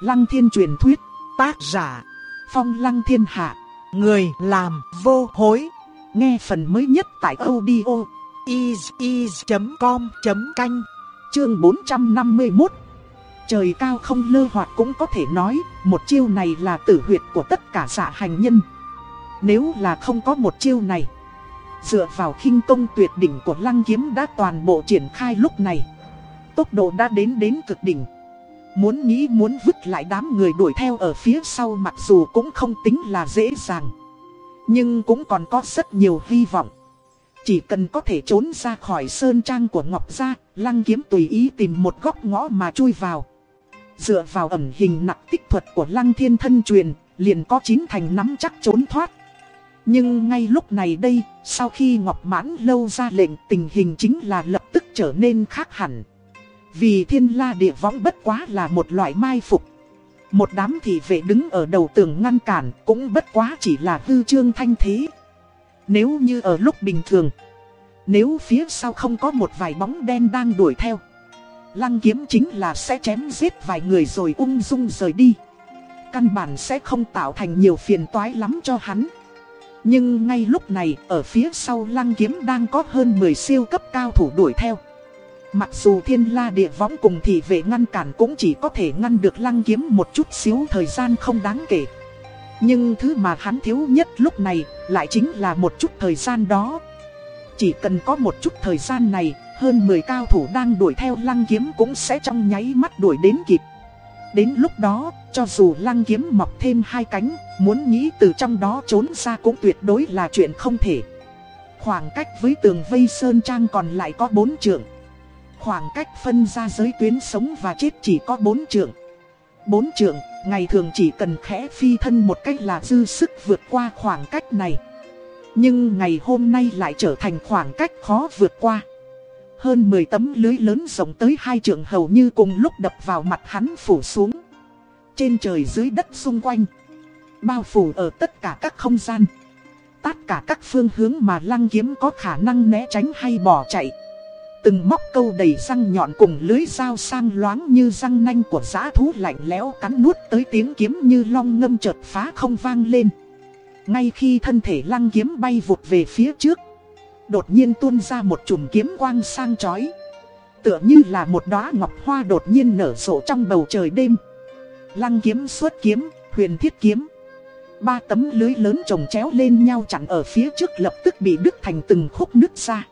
Lăng thiên truyền thuyết, tác giả, phong lăng thiên hạ, người làm vô hối. Nghe phần mới nhất tại audio is.com.canh, chương 451. Trời cao không lơ hoạt cũng có thể nói, một chiêu này là tử huyệt của tất cả giả hành nhân. Nếu là không có một chiêu này, dựa vào khinh công tuyệt đỉnh của lăng kiếm đã toàn bộ triển khai lúc này. Tốc độ đã đến đến cực đỉnh. Muốn nghĩ muốn vứt lại đám người đuổi theo ở phía sau mặc dù cũng không tính là dễ dàng. Nhưng cũng còn có rất nhiều hy vọng. Chỉ cần có thể trốn ra khỏi sơn trang của Ngọc Gia, lăng kiếm tùy ý tìm một góc ngõ mà chui vào. Dựa vào ẩn hình nặng tích thuật của lăng thiên thân truyền, liền có chín thành nắm chắc trốn thoát. Nhưng ngay lúc này đây, sau khi Ngọc Mãn lâu ra lệnh tình hình chính là lập tức trở nên khác hẳn. Vì thiên la địa võng bất quá là một loại mai phục. Một đám thị vệ đứng ở đầu tường ngăn cản cũng bất quá chỉ là hư trương thanh thế. Nếu như ở lúc bình thường, nếu phía sau không có một vài bóng đen đang đuổi theo. Lăng kiếm chính là sẽ chém giết vài người rồi ung dung rời đi. Căn bản sẽ không tạo thành nhiều phiền toái lắm cho hắn. Nhưng ngay lúc này, ở phía sau lăng kiếm đang có hơn 10 siêu cấp cao thủ đuổi theo. Mặc dù thiên la địa võng cùng thị vệ ngăn cản cũng chỉ có thể ngăn được lăng kiếm một chút xíu thời gian không đáng kể. Nhưng thứ mà hắn thiếu nhất lúc này lại chính là một chút thời gian đó. Chỉ cần có một chút thời gian này, hơn 10 cao thủ đang đuổi theo lăng kiếm cũng sẽ trong nháy mắt đuổi đến kịp. Đến lúc đó, cho dù lăng kiếm mọc thêm hai cánh, muốn nghĩ từ trong đó trốn ra cũng tuyệt đối là chuyện không thể. Khoảng cách với tường vây sơn trang còn lại có bốn trượng. Khoảng cách phân ra giới tuyến sống và chết chỉ có bốn trượng. Bốn trượng, ngày thường chỉ cần khẽ phi thân một cách là dư sức vượt qua khoảng cách này. Nhưng ngày hôm nay lại trở thành khoảng cách khó vượt qua. Hơn 10 tấm lưới lớn rộng tới hai trượng hầu như cùng lúc đập vào mặt hắn phủ xuống. Trên trời dưới đất xung quanh. Bao phủ ở tất cả các không gian. Tất cả các phương hướng mà lăng kiếm có khả năng né tránh hay bỏ chạy. Từng móc câu đầy răng nhọn cùng lưới dao sang loáng như răng nanh của giã thú lạnh lẽo cắn nuốt tới tiếng kiếm như long ngâm chợt phá không vang lên. Ngay khi thân thể lăng kiếm bay vụt về phía trước, đột nhiên tuôn ra một chùm kiếm quang sang chói. Tựa như là một đóa ngọc hoa đột nhiên nở rộ trong bầu trời đêm. Lăng kiếm xuất kiếm, huyền thiết kiếm. Ba tấm lưới lớn chồng chéo lên nhau chặn ở phía trước lập tức bị đứt thành từng khúc nứt ra.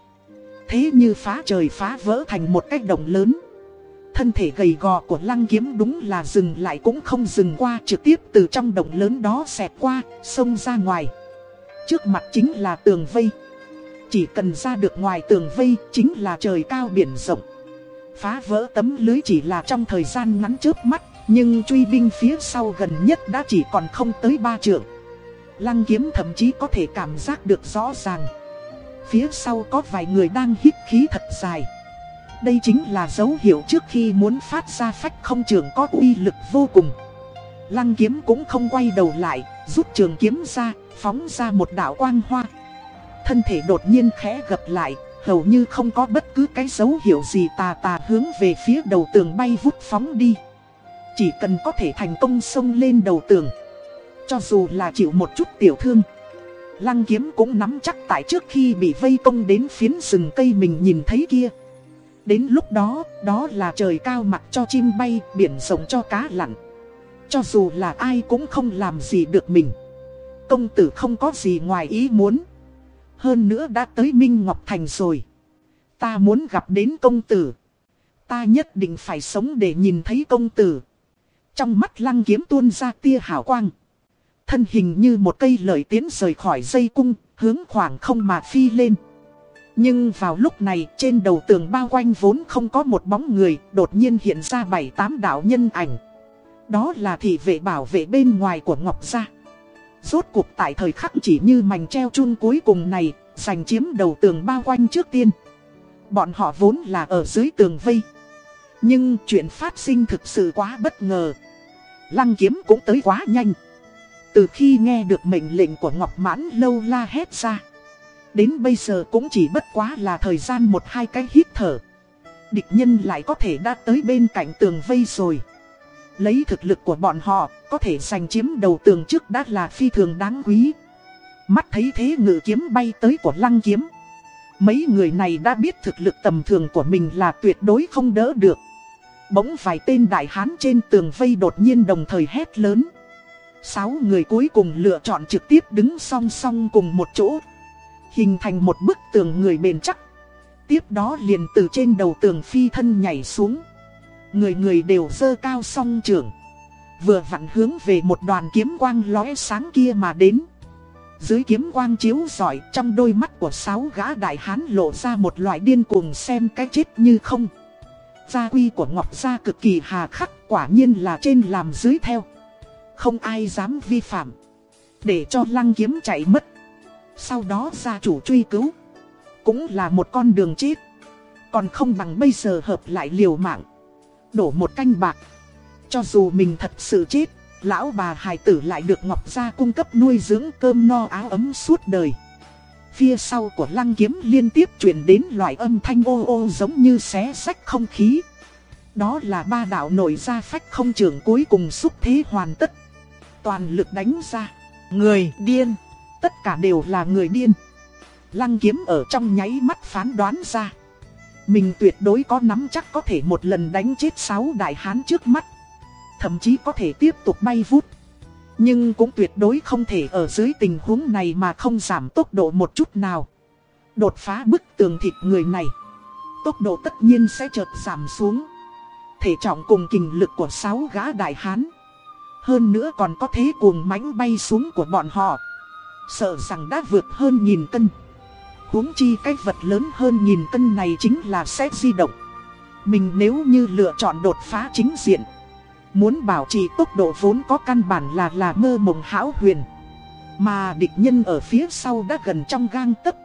Thế như phá trời phá vỡ thành một cái đồng lớn. Thân thể gầy gò của lăng kiếm đúng là dừng lại cũng không dừng qua trực tiếp từ trong đồng lớn đó xẹt qua, xông ra ngoài. Trước mặt chính là tường vây. Chỉ cần ra được ngoài tường vây chính là trời cao biển rộng. Phá vỡ tấm lưới chỉ là trong thời gian ngắn trước mắt, nhưng truy binh phía sau gần nhất đã chỉ còn không tới ba trượng. Lăng kiếm thậm chí có thể cảm giác được rõ ràng. Phía sau có vài người đang hít khí thật dài. Đây chính là dấu hiệu trước khi muốn phát ra phách không trường có uy lực vô cùng. Lăng kiếm cũng không quay đầu lại, rút trường kiếm ra, phóng ra một đạo quang hoa. Thân thể đột nhiên khẽ gập lại, hầu như không có bất cứ cái dấu hiệu gì tà tà hướng về phía đầu tường bay vút phóng đi. Chỉ cần có thể thành công xông lên đầu tường. Cho dù là chịu một chút tiểu thương. Lăng kiếm cũng nắm chắc tại trước khi bị vây công đến phiến rừng cây mình nhìn thấy kia. Đến lúc đó, đó là trời cao mặt cho chim bay, biển rộng cho cá lặn. Cho dù là ai cũng không làm gì được mình. Công tử không có gì ngoài ý muốn. Hơn nữa đã tới Minh Ngọc Thành rồi. Ta muốn gặp đến công tử. Ta nhất định phải sống để nhìn thấy công tử. Trong mắt lăng kiếm tuôn ra tia hào quang. Thân hình như một cây lợi tiến rời khỏi dây cung, hướng khoảng không mà phi lên. Nhưng vào lúc này trên đầu tường bao quanh vốn không có một bóng người, đột nhiên hiện ra bảy tám đạo nhân ảnh. Đó là thị vệ bảo vệ bên ngoài của Ngọc Gia. Rốt cuộc tại thời khắc chỉ như mảnh treo chun cuối cùng này, giành chiếm đầu tường bao quanh trước tiên. Bọn họ vốn là ở dưới tường vây. Nhưng chuyện phát sinh thực sự quá bất ngờ. Lăng kiếm cũng tới quá nhanh. Từ khi nghe được mệnh lệnh của Ngọc Mãn lâu la hét ra. Đến bây giờ cũng chỉ bất quá là thời gian một hai cái hít thở. Địch nhân lại có thể đã tới bên cạnh tường vây rồi. Lấy thực lực của bọn họ, có thể giành chiếm đầu tường trước đã là phi thường đáng quý. Mắt thấy thế ngự kiếm bay tới của lăng kiếm. Mấy người này đã biết thực lực tầm thường của mình là tuyệt đối không đỡ được. Bỗng vài tên đại hán trên tường vây đột nhiên đồng thời hét lớn. Sáu người cuối cùng lựa chọn trực tiếp đứng song song cùng một chỗ. Hình thành một bức tường người bền chắc. Tiếp đó liền từ trên đầu tường phi thân nhảy xuống. Người người đều dơ cao song trưởng, Vừa vặn hướng về một đoàn kiếm quang lóe sáng kia mà đến. Dưới kiếm quang chiếu giỏi trong đôi mắt của sáu gã đại hán lộ ra một loại điên cuồng xem cái chết như không. Gia quy của Ngọc Gia cực kỳ hà khắc quả nhiên là trên làm dưới theo. Không ai dám vi phạm. Để cho lăng kiếm chạy mất. Sau đó gia chủ truy cứu. Cũng là một con đường chết. Còn không bằng bây giờ hợp lại liều mạng. Đổ một canh bạc. Cho dù mình thật sự chết, Lão bà hài tử lại được Ngọc Gia cung cấp nuôi dưỡng cơm no áo ấm suốt đời. Phía sau của lăng kiếm liên tiếp chuyển đến loại âm thanh ô ô giống như xé sách không khí. Đó là ba đạo nội gia phách không trưởng cuối cùng xúc thế hoàn tất. Toàn lực đánh ra. Người điên. Tất cả đều là người điên. Lăng kiếm ở trong nháy mắt phán đoán ra. Mình tuyệt đối có nắm chắc có thể một lần đánh chết sáu đại hán trước mắt thậm chí có thể tiếp tục bay vút. Nhưng cũng tuyệt đối không thể ở dưới tình huống này mà không giảm tốc độ một chút nào. Đột phá bức tường thịt người này, tốc độ tất nhiên sẽ chợt giảm xuống. Thể trọng cùng kinh lực của sáu gã đại hán. Hơn nữa còn có thế cuồng mãnh bay xuống của bọn họ. Sợ rằng đã vượt hơn nghìn cân. huống chi cái vật lớn hơn nghìn cân này chính là sẽ di động. Mình nếu như lựa chọn đột phá chính diện, Muốn bảo trì tốc độ vốn có căn bản là là mơ mộng hão huyền Mà địch nhân ở phía sau đã gần trong gang tấc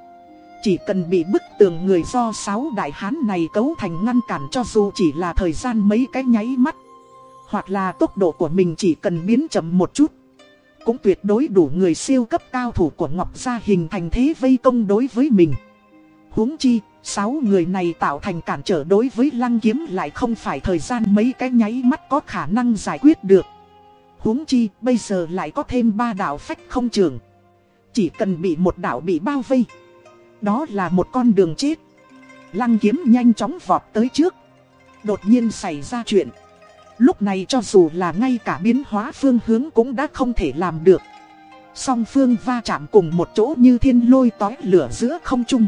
Chỉ cần bị bức tường người do sáu đại hán này cấu thành ngăn cản cho dù chỉ là thời gian mấy cái nháy mắt hoặc là tốc độ của mình chỉ cần biến chậm một chút Cũng tuyệt đối đủ người siêu cấp cao thủ của Ngọc Gia hình thành thế vây công đối với mình huống chi, Sáu người này tạo thành cản trở đối với lăng kiếm lại không phải thời gian mấy cái nháy mắt có khả năng giải quyết được. huống chi, bây giờ lại có thêm ba đạo phách không trường. Chỉ cần bị một đạo bị bao vây. Đó là một con đường chết. Lăng kiếm nhanh chóng vọt tới trước. Đột nhiên xảy ra chuyện. Lúc này cho dù là ngay cả biến hóa phương hướng cũng đã không thể làm được. Song phương va chạm cùng một chỗ như thiên lôi tói lửa giữa không trung.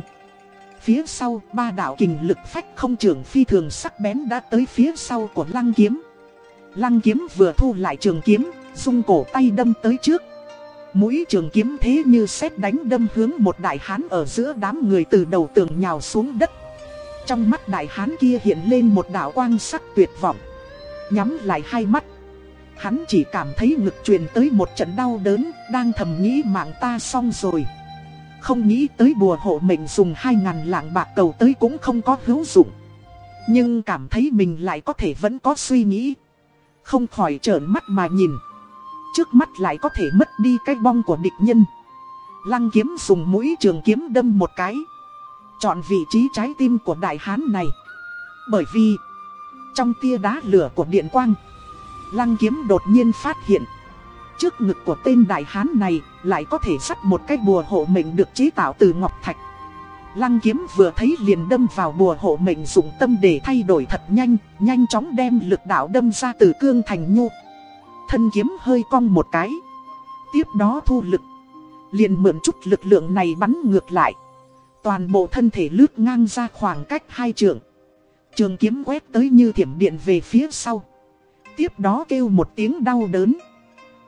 Phía sau, ba đạo kình lực phách không trường phi thường sắc bén đã tới phía sau của lăng kiếm. Lăng kiếm vừa thu lại trường kiếm, dung cổ tay đâm tới trước. Mũi trường kiếm thế như xét đánh đâm hướng một đại hán ở giữa đám người từ đầu tường nhào xuống đất. Trong mắt đại hán kia hiện lên một đạo quang sắc tuyệt vọng. Nhắm lại hai mắt. Hắn chỉ cảm thấy ngực truyền tới một trận đau đớn, đang thầm nghĩ mạng ta xong rồi. Không nghĩ tới bùa hộ mệnh dùng hai ngàn lạng bạc cầu tới cũng không có hữu dụng. Nhưng cảm thấy mình lại có thể vẫn có suy nghĩ. Không khỏi trợn mắt mà nhìn. Trước mắt lại có thể mất đi cái bong của địch nhân. Lăng kiếm dùng mũi trường kiếm đâm một cái. Chọn vị trí trái tim của đại hán này. Bởi vì trong tia đá lửa của điện quang, lăng kiếm đột nhiên phát hiện Trước ngực của tên đại hán này lại có thể sắt một cái bùa hộ mệnh được chế tạo từ ngọc thạch. Lăng kiếm vừa thấy liền đâm vào bùa hộ mệnh dùng tâm để thay đổi thật nhanh, nhanh chóng đem lực đạo đâm ra từ cương thành nhu. Thân kiếm hơi cong một cái. Tiếp đó thu lực. Liền mượn chút lực lượng này bắn ngược lại. Toàn bộ thân thể lướt ngang ra khoảng cách hai trường. Trường kiếm quét tới như thiểm điện về phía sau. Tiếp đó kêu một tiếng đau đớn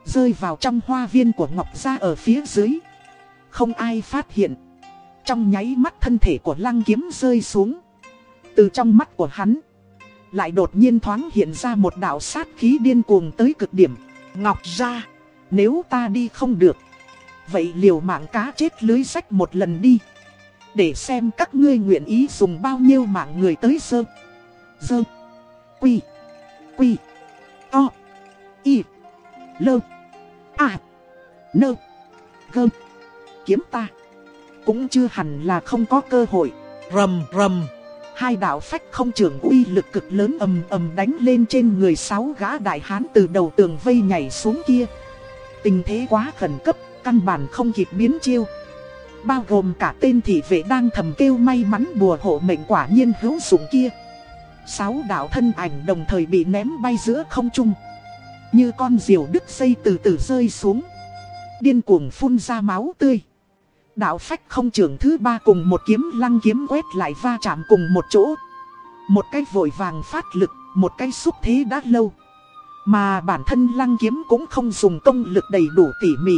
rơi vào trong hoa viên của Ngọc Gia ở phía dưới. Không ai phát hiện. Trong nháy mắt thân thể của lăng kiếm rơi xuống. Từ trong mắt của hắn, lại đột nhiên thoáng hiện ra một đạo sát khí điên cuồng tới cực điểm. Ngọc Gia, nếu ta đi không được, vậy liều mạng cá chết lưới sách một lần đi. Để xem các ngươi nguyện ý dùng bao nhiêu mạng người tới sơ. Dơ. Quy. Quy. o, Y. Lơ. À. Nơ. Gơ. Kiếm ta. Cũng chưa hẳn là không có cơ hội. Rầm rầm. Hai đạo phách không trưởng uy lực cực lớn ầm ầm đánh lên trên người sáu gã đại hán từ đầu tường vây nhảy xuống kia. Tình thế quá khẩn cấp, căn bản không kịp biến chiêu. Bao gồm cả tên thị vệ đang thầm kêu may mắn bùa hộ mệnh quả nhiên hữu dụng kia. Sáu đạo thân ảnh đồng thời bị ném bay giữa không trung. Như con diều đứt dây từ từ rơi xuống. Điên cuồng phun ra máu tươi. Đạo phách không trưởng thứ ba cùng một kiếm lăng kiếm quét lại va chạm cùng một chỗ. Một cái vội vàng phát lực, một cái xúc thế đã lâu. Mà bản thân lăng kiếm cũng không dùng công lực đầy đủ tỉ mỉ.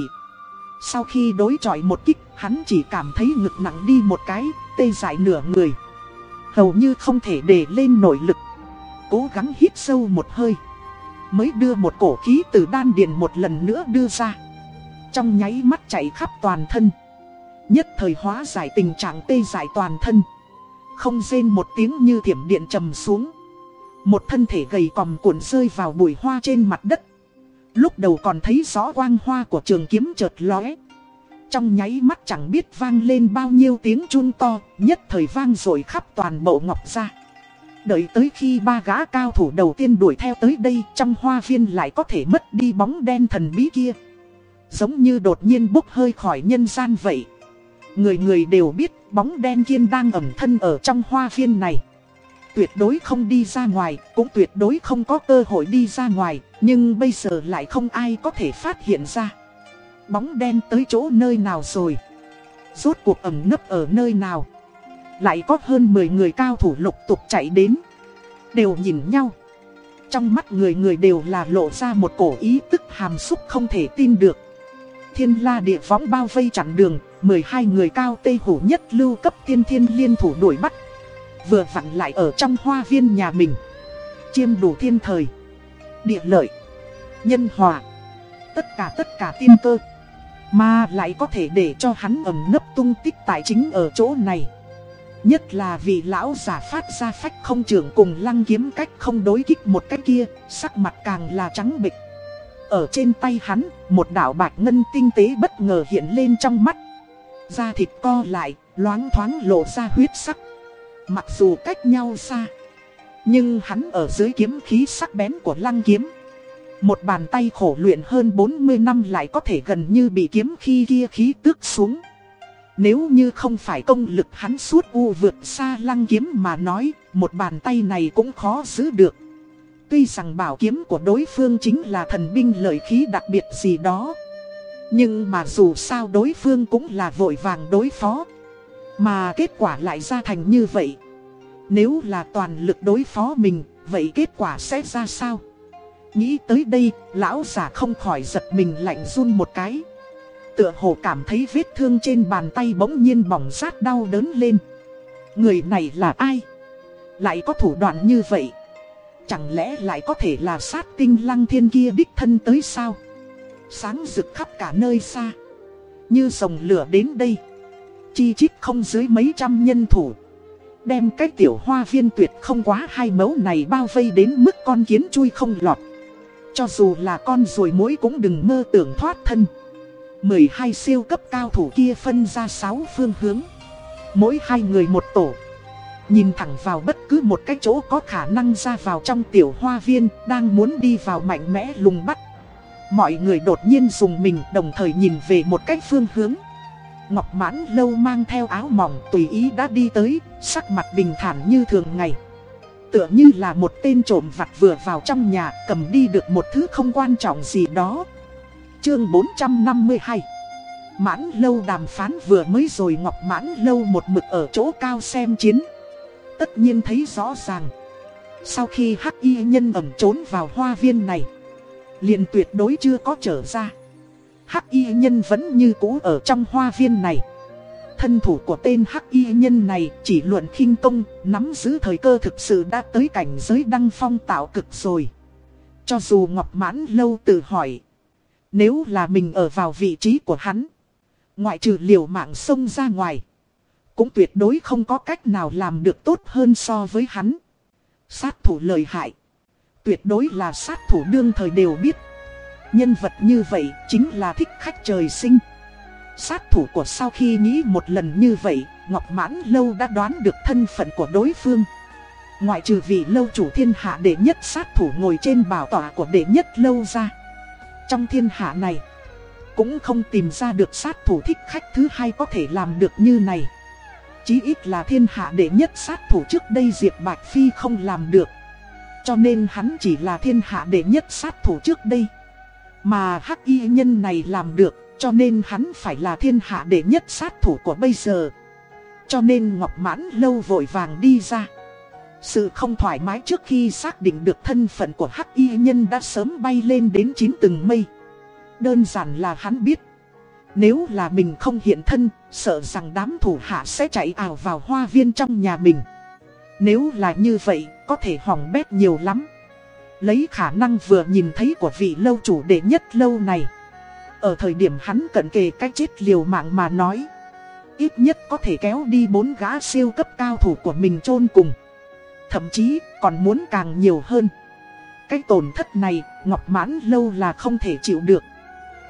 Sau khi đối chọi một kích, hắn chỉ cảm thấy ngực nặng đi một cái, tê dại nửa người. Hầu như không thể để lên nội lực. Cố gắng hít sâu một hơi. Mới đưa một cổ khí từ đan điền một lần nữa đưa ra. Trong nháy mắt chạy khắp toàn thân. Nhất thời hóa giải tình trạng tê dại toàn thân. Không rên một tiếng như thiểm điện trầm xuống. Một thân thể gầy còm cuộn rơi vào bụi hoa trên mặt đất. Lúc đầu còn thấy rõ quang hoa của trường kiếm chợt lóe. Trong nháy mắt chẳng biết vang lên bao nhiêu tiếng chun to, nhất thời vang rồi khắp toàn bộ ngọc ra. Đợi tới khi ba gã cao thủ đầu tiên đuổi theo tới đây trong hoa viên lại có thể mất đi bóng đen thần bí kia. Giống như đột nhiên bốc hơi khỏi nhân gian vậy. Người người đều biết bóng đen kiên đang ẩn thân ở trong hoa viên này. Tuyệt đối không đi ra ngoài, cũng tuyệt đối không có cơ hội đi ra ngoài, nhưng bây giờ lại không ai có thể phát hiện ra. Bóng đen tới chỗ nơi nào rồi? Rốt cuộc ẩm nấp ở nơi nào? Lại có hơn 10 người cao thủ lục tục chạy đến. Đều nhìn nhau. Trong mắt người người đều là lộ ra một cổ ý tức hàm xúc không thể tin được. Thiên la địa võng bao vây chặn đường, 12 người cao tây hủ nhất lưu cấp tiên thiên liên thủ đuổi bắt. Vừa vặn lại ở trong hoa viên nhà mình. Chiêm đủ thiên thời, địa lợi, nhân hòa. Tất cả tất cả tiên cơ. Mà lại có thể để cho hắn ẩm nấp tung tích tài chính ở chỗ này. Nhất là vì lão giả phát ra phách không trưởng cùng lăng kiếm cách không đối kích một cách kia, sắc mặt càng là trắng bịch. Ở trên tay hắn, một đạo bạc ngân tinh tế bất ngờ hiện lên trong mắt. Da thịt co lại, loáng thoáng lộ ra huyết sắc. Mặc dù cách nhau xa, nhưng hắn ở dưới kiếm khí sắc bén của lăng kiếm. Một bàn tay khổ luyện hơn 40 năm lại có thể gần như bị kiếm khi kia khí tước xuống. Nếu như không phải công lực hắn suốt u vượt xa lăng kiếm mà nói, một bàn tay này cũng khó giữ được. Tuy rằng bảo kiếm của đối phương chính là thần binh lợi khí đặc biệt gì đó. Nhưng mà dù sao đối phương cũng là vội vàng đối phó. Mà kết quả lại ra thành như vậy. Nếu là toàn lực đối phó mình, vậy kết quả sẽ ra sao? Nghĩ tới đây, lão giả không khỏi giật mình lạnh run một cái. Tựa hồ cảm thấy vết thương trên bàn tay bỗng nhiên bỏng rát đau đớn lên. Người này là ai? Lại có thủ đoạn như vậy? Chẳng lẽ lại có thể là sát tinh lăng thiên kia đích thân tới sao? Sáng rực khắp cả nơi xa. Như dòng lửa đến đây. Chi chít không dưới mấy trăm nhân thủ. Đem cái tiểu hoa viên tuyệt không quá hai mẫu này bao vây đến mức con kiến chui không lọt. Cho dù là con ruồi mối cũng đừng mơ tưởng thoát thân. 12 siêu cấp cao thủ kia phân ra 6 phương hướng. Mỗi hai người một tổ. Nhìn thẳng vào bất cứ một cái chỗ có khả năng ra vào trong tiểu hoa viên Đang muốn đi vào mạnh mẽ lùng bắt. Mọi người đột nhiên dùng mình đồng thời nhìn về một cách phương hướng. Ngọc mãn lâu mang theo áo mỏng tùy ý đã đi tới, Sắc mặt bình thản như thường ngày. Tựa như là một tên trộm vặt vừa vào trong nhà, cầm đi được một thứ không quan trọng gì đó. Chương 452 Mãn lâu đàm phán vừa mới rồi Ngọc mãn lâu một mực ở chỗ cao xem chiến. Tất nhiên thấy rõ ràng. Sau khi hắc y nhân ẩm trốn vào hoa viên này, liền tuyệt đối chưa có trở ra. Hắc y nhân vẫn như cũ ở trong hoa viên này. Thân thủ của tên hắc y nhân này chỉ luận khinh công, nắm giữ thời cơ thực sự đã tới cảnh giới đăng phong tạo cực rồi. Cho dù Ngọc Mãn lâu tự hỏi, nếu là mình ở vào vị trí của hắn, ngoại trừ liều mạng xông ra ngoài, cũng tuyệt đối không có cách nào làm được tốt hơn so với hắn. Sát thủ lời hại, tuyệt đối là sát thủ đương thời đều biết. Nhân vật như vậy chính là thích khách trời sinh. Sát thủ của sau khi nghĩ một lần như vậy, Ngọc Mãn Lâu đã đoán được thân phận của đối phương. Ngoại trừ vị lâu chủ thiên hạ đệ nhất sát thủ ngồi trên bảo tọa của đệ nhất lâu ra. Trong thiên hạ này, cũng không tìm ra được sát thủ thích khách thứ hai có thể làm được như này. Chí ít là thiên hạ đệ nhất sát thủ trước đây Diệp Bạch Phi không làm được. Cho nên hắn chỉ là thiên hạ đệ nhất sát thủ trước đây. Mà hắc y nhân này làm được, cho nên hắn phải là thiên hạ đệ nhất sát thủ của bây giờ. Cho nên Ngọc Mãn lâu vội vàng đi ra. Sự không thoải mái trước khi xác định được thân phận của hắc y nhân đã sớm bay lên đến chín tầng mây. Đơn giản là hắn biết. Nếu là mình không hiện thân, sợ rằng đám thủ hạ sẽ chạy ảo vào hoa viên trong nhà mình. Nếu là như vậy, có thể hỏng bét nhiều lắm. Lấy khả năng vừa nhìn thấy của vị lâu chủ đệ nhất lâu này. Ở thời điểm hắn cận kề cách chết liều mạng mà nói. Ít nhất có thể kéo đi bốn gã siêu cấp cao thủ của mình chôn cùng. Thậm chí còn muốn càng nhiều hơn. Cái tổn thất này, Ngọc Mãn lâu là không thể chịu được.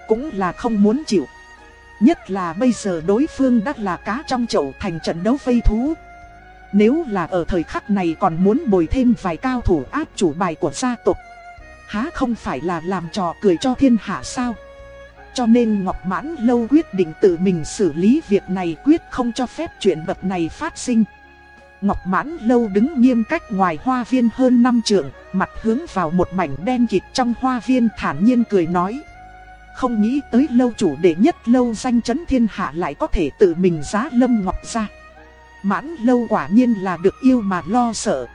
Cũng là không muốn chịu. Nhất là bây giờ đối phương đã là cá trong chậu thành trận đấu vây thú. Nếu là ở thời khắc này còn muốn bồi thêm vài cao thủ áp chủ bài của gia tộc Há không phải là làm trò cười cho thiên hạ sao cho nên Ngọc Mãn Lâu quyết định tự mình xử lý việc này quyết không cho phép chuyện bậc này phát sinh Ngọc Mãn Lâu đứng nghiêm cách ngoài hoa viên hơn năm trượng Mặt hướng vào một mảnh đen kịt trong hoa viên thản nhiên cười nói Không nghĩ tới lâu chủ đệ nhất lâu danh chấn thiên hạ lại có thể tự mình giá lâm Ngọc ra Mãn lâu quả nhiên là được yêu mà lo sợ.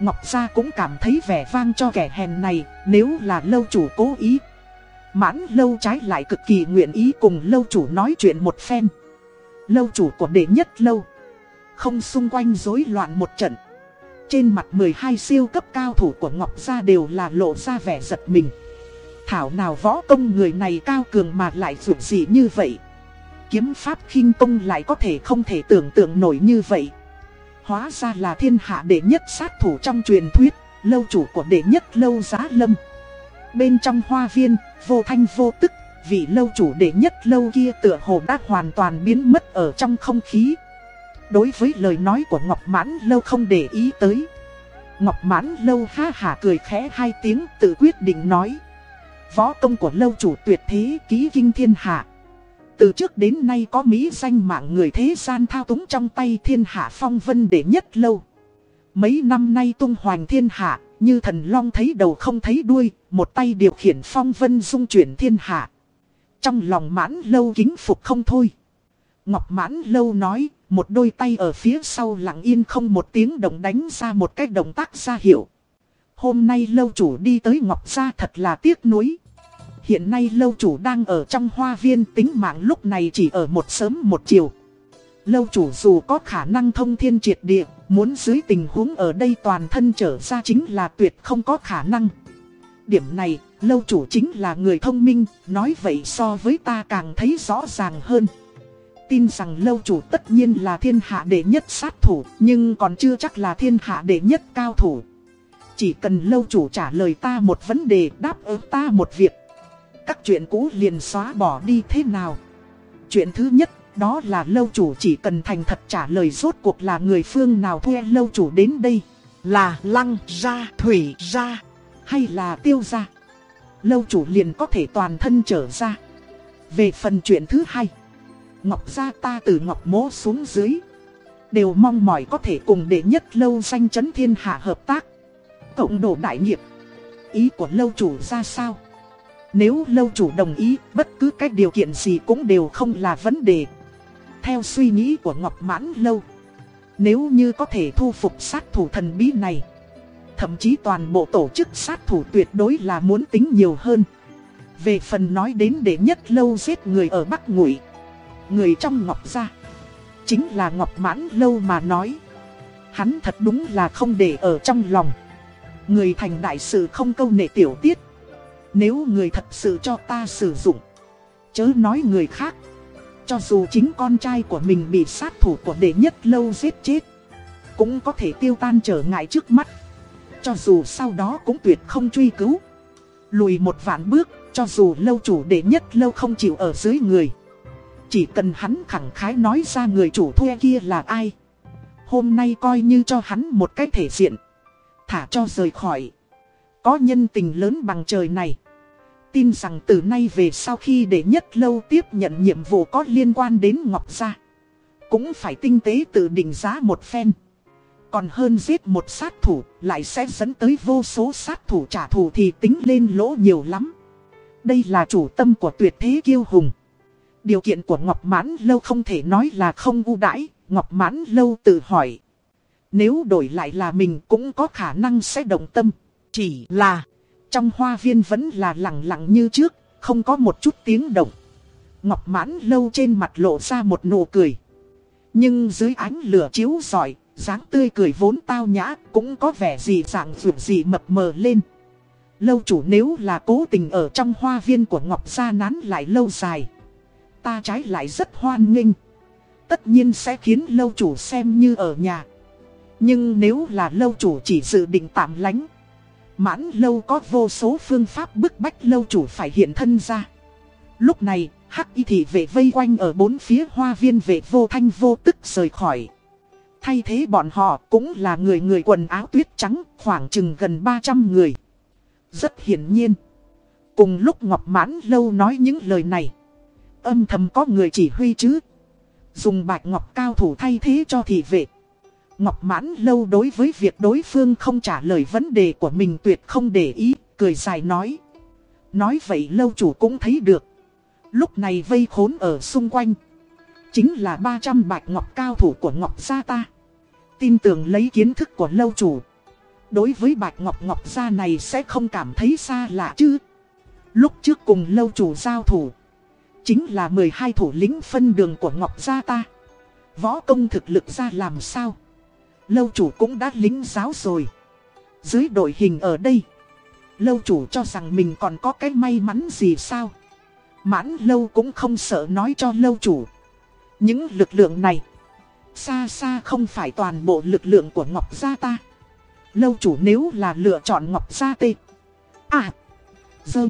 Ngọc Gia cũng cảm thấy vẻ vang cho kẻ hèn này, nếu là lâu chủ cố ý. Mãn lâu trái lại cực kỳ nguyện ý cùng lâu chủ nói chuyện một phen. Lâu chủ của đệ nhất lâu. Không xung quanh rối loạn một trận. Trên mặt 12 siêu cấp cao thủ của Ngọc Gia đều là lộ ra vẻ giật mình. Thảo nào võ công người này cao cường mà lại dù gì như vậy kiếm pháp khinh công lại có thể không thể tưởng tượng nổi như vậy. Hóa ra là thiên hạ đệ nhất sát thủ trong truyền thuyết, lâu chủ của đệ nhất lâu giá lâm. Bên trong hoa viên, vô thanh vô tức, vị lâu chủ đệ nhất lâu kia tựa hồ đã hoàn toàn biến mất ở trong không khí. Đối với lời nói của Ngọc Mãn lâu không để ý tới. Ngọc Mãn lâu ha hả cười khẽ hai tiếng tự quyết định nói. Võ công của lâu chủ tuyệt thế ký kinh thiên hạ. Từ trước đến nay có mỹ danh mạng người thế gian thao túng trong tay thiên hạ phong vân để nhất lâu. Mấy năm nay tung hoành thiên hạ, như thần long thấy đầu không thấy đuôi, một tay điều khiển phong vân dung chuyển thiên hạ. Trong lòng mãn lâu kính phục không thôi. Ngọc mãn lâu nói, một đôi tay ở phía sau lặng yên không một tiếng động đánh ra một cái động tác ra hiệu. Hôm nay lâu chủ đi tới Ngọc Gia thật là tiếc nuối. Hiện nay lâu chủ đang ở trong hoa viên tính mạng lúc này chỉ ở một sớm một chiều. Lâu chủ dù có khả năng thông thiên triệt địa, muốn dưới tình huống ở đây toàn thân trở ra chính là tuyệt không có khả năng. Điểm này, lâu chủ chính là người thông minh, nói vậy so với ta càng thấy rõ ràng hơn. Tin rằng lâu chủ tất nhiên là thiên hạ đệ nhất sát thủ, nhưng còn chưa chắc là thiên hạ đệ nhất cao thủ. Chỉ cần lâu chủ trả lời ta một vấn đề đáp ứng ta một việc các chuyện cũ liền xóa bỏ đi thế nào. Chuyện thứ nhất, đó là lâu chủ chỉ cần thành thật trả lời rốt cuộc là người phương nào thuê lâu chủ đến đây. Là lăng gia, thủy gia, hay là tiêu gia. Lâu chủ liền có thể toàn thân trở ra. Về phần chuyện thứ hai, Ngọc gia ta từ Ngọc mố xuống dưới. Đều mong mỏi có thể cùng đệ nhất lâu danh chấn thiên hạ hợp tác. Cộng đồ đại nghiệp. Ý của lâu chủ ra sao? Nếu lâu chủ đồng ý, bất cứ cái điều kiện gì cũng đều không là vấn đề. Theo suy nghĩ của Ngọc Mãn Lâu, nếu như có thể thu phục sát thủ thần bí này, thậm chí toàn bộ tổ chức sát thủ tuyệt đối là muốn tính nhiều hơn. Về phần nói đến để nhất lâu giết người ở Bắc Ngụy, người trong Ngọc Gia, chính là Ngọc Mãn Lâu mà nói. Hắn thật đúng là không để ở trong lòng. Người thành đại sự không câu nệ tiểu tiết nếu người thật sự cho ta sử dụng Chớ nói người khác cho dù chính con trai của mình bị sát thủ của đệ nhất lâu giết chết, Cũng có thể tiêu tan trở ngại trước mắt. Cho dù sau đó cũng tuyệt không truy cứu. Lùi một vạn bước, Cho dù lâu chủ đệ nhất lâu không chịu ở dưới người, Chỉ cần hắn khẳng khái nói ra người chủ thuê kia là ai. Hôm nay coi như cho hắn một cái thể diện, Thả cho rời khỏi. Có nhân tình lớn bằng trời này. Tin rằng từ nay về sau khi để nhất lâu tiếp nhận nhiệm vụ có liên quan đến Ngọc Gia, Cũng phải tinh tế tự định giá một phen. Còn hơn giết một sát thủ, lại sẽ dẫn tới vô số sát thủ trả thù thì tính lên lỗ nhiều lắm. Đây là chủ tâm của tuyệt thế kiêu hùng. Điều kiện của Ngọc Mãn Lâu không thể nói là không ưu đãi, Ngọc Mãn Lâu tự hỏi. Nếu đổi lại là mình cũng có khả năng sẽ động tâm. Chỉ là trong hoa viên vẫn là lặng lặng như trước, không có một chút tiếng động. Ngọc mãn lâu trên mặt lộ ra một nụ cười. Nhưng dưới ánh lửa chiếu rọi, dáng tươi cười vốn tao nhã cũng có vẻ gì dạng vượt gì mập mờ lên. Lâu chủ nếu là cố tình ở trong hoa viên của Ngọc Gia nán lại lâu dài. Ta trái lại rất hoan nghênh. Tất nhiên sẽ khiến lâu chủ xem như ở nhà. Nhưng nếu là lâu chủ chỉ dự định tạm lánh Mãn lâu có vô số phương pháp bức bách lâu chủ phải hiện thân ra. Lúc này, hắc y thị vệ vây quanh ở bốn phía hoa viên vệ vô thanh vô tức rời khỏi. Thay thế bọn họ cũng là người người quần áo tuyết trắng, khoảng chừng gần 300 người. Rất hiển nhiên. Cùng lúc Ngọc Mãn Lâu nói những lời này. Âm thầm có người chỉ huy chứ. Dùng bạch ngọc cao thủ thay thế cho thị vệ. Ngọc mãn lâu đối với việc đối phương không trả lời vấn đề của mình tuyệt không để ý, cười dài nói. Nói vậy lâu chủ cũng thấy được. Lúc này vây khốn ở xung quanh. Chính là 300 bạch ngọc cao thủ của ngọc gia ta. Tin tưởng lấy kiến thức của lâu chủ. Đối với bạch ngọc ngọc gia này sẽ không cảm thấy xa lạ chứ. Lúc trước cùng lâu chủ giao thủ. Chính là 12 thủ lĩnh phân đường của ngọc gia ta. Võ công thực lực ra làm sao? Lâu chủ cũng đã lính giáo rồi. Dưới đội hình ở đây. Lâu chủ cho rằng mình còn có cái may mắn gì sao. Mãn lâu cũng không sợ nói cho lâu chủ. Những lực lượng này. Xa xa không phải toàn bộ lực lượng của Ngọc Gia ta. Lâu chủ nếu là lựa chọn Ngọc Gia tê. À. Dơ.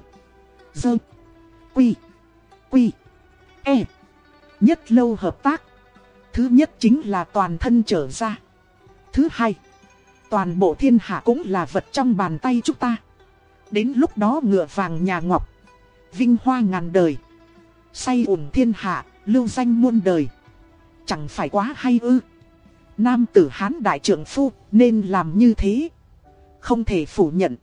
Dơ. Quy. Quy. E. Nhất lâu hợp tác. Thứ nhất chính là toàn thân trở ra. Thứ hai, toàn bộ thiên hạ cũng là vật trong bàn tay chúng ta. Đến lúc đó ngựa vàng nhà ngọc, vinh hoa ngàn đời, say ủng thiên hạ, lưu danh muôn đời. Chẳng phải quá hay ư. Nam tử Hán đại trưởng phu nên làm như thế. Không thể phủ nhận.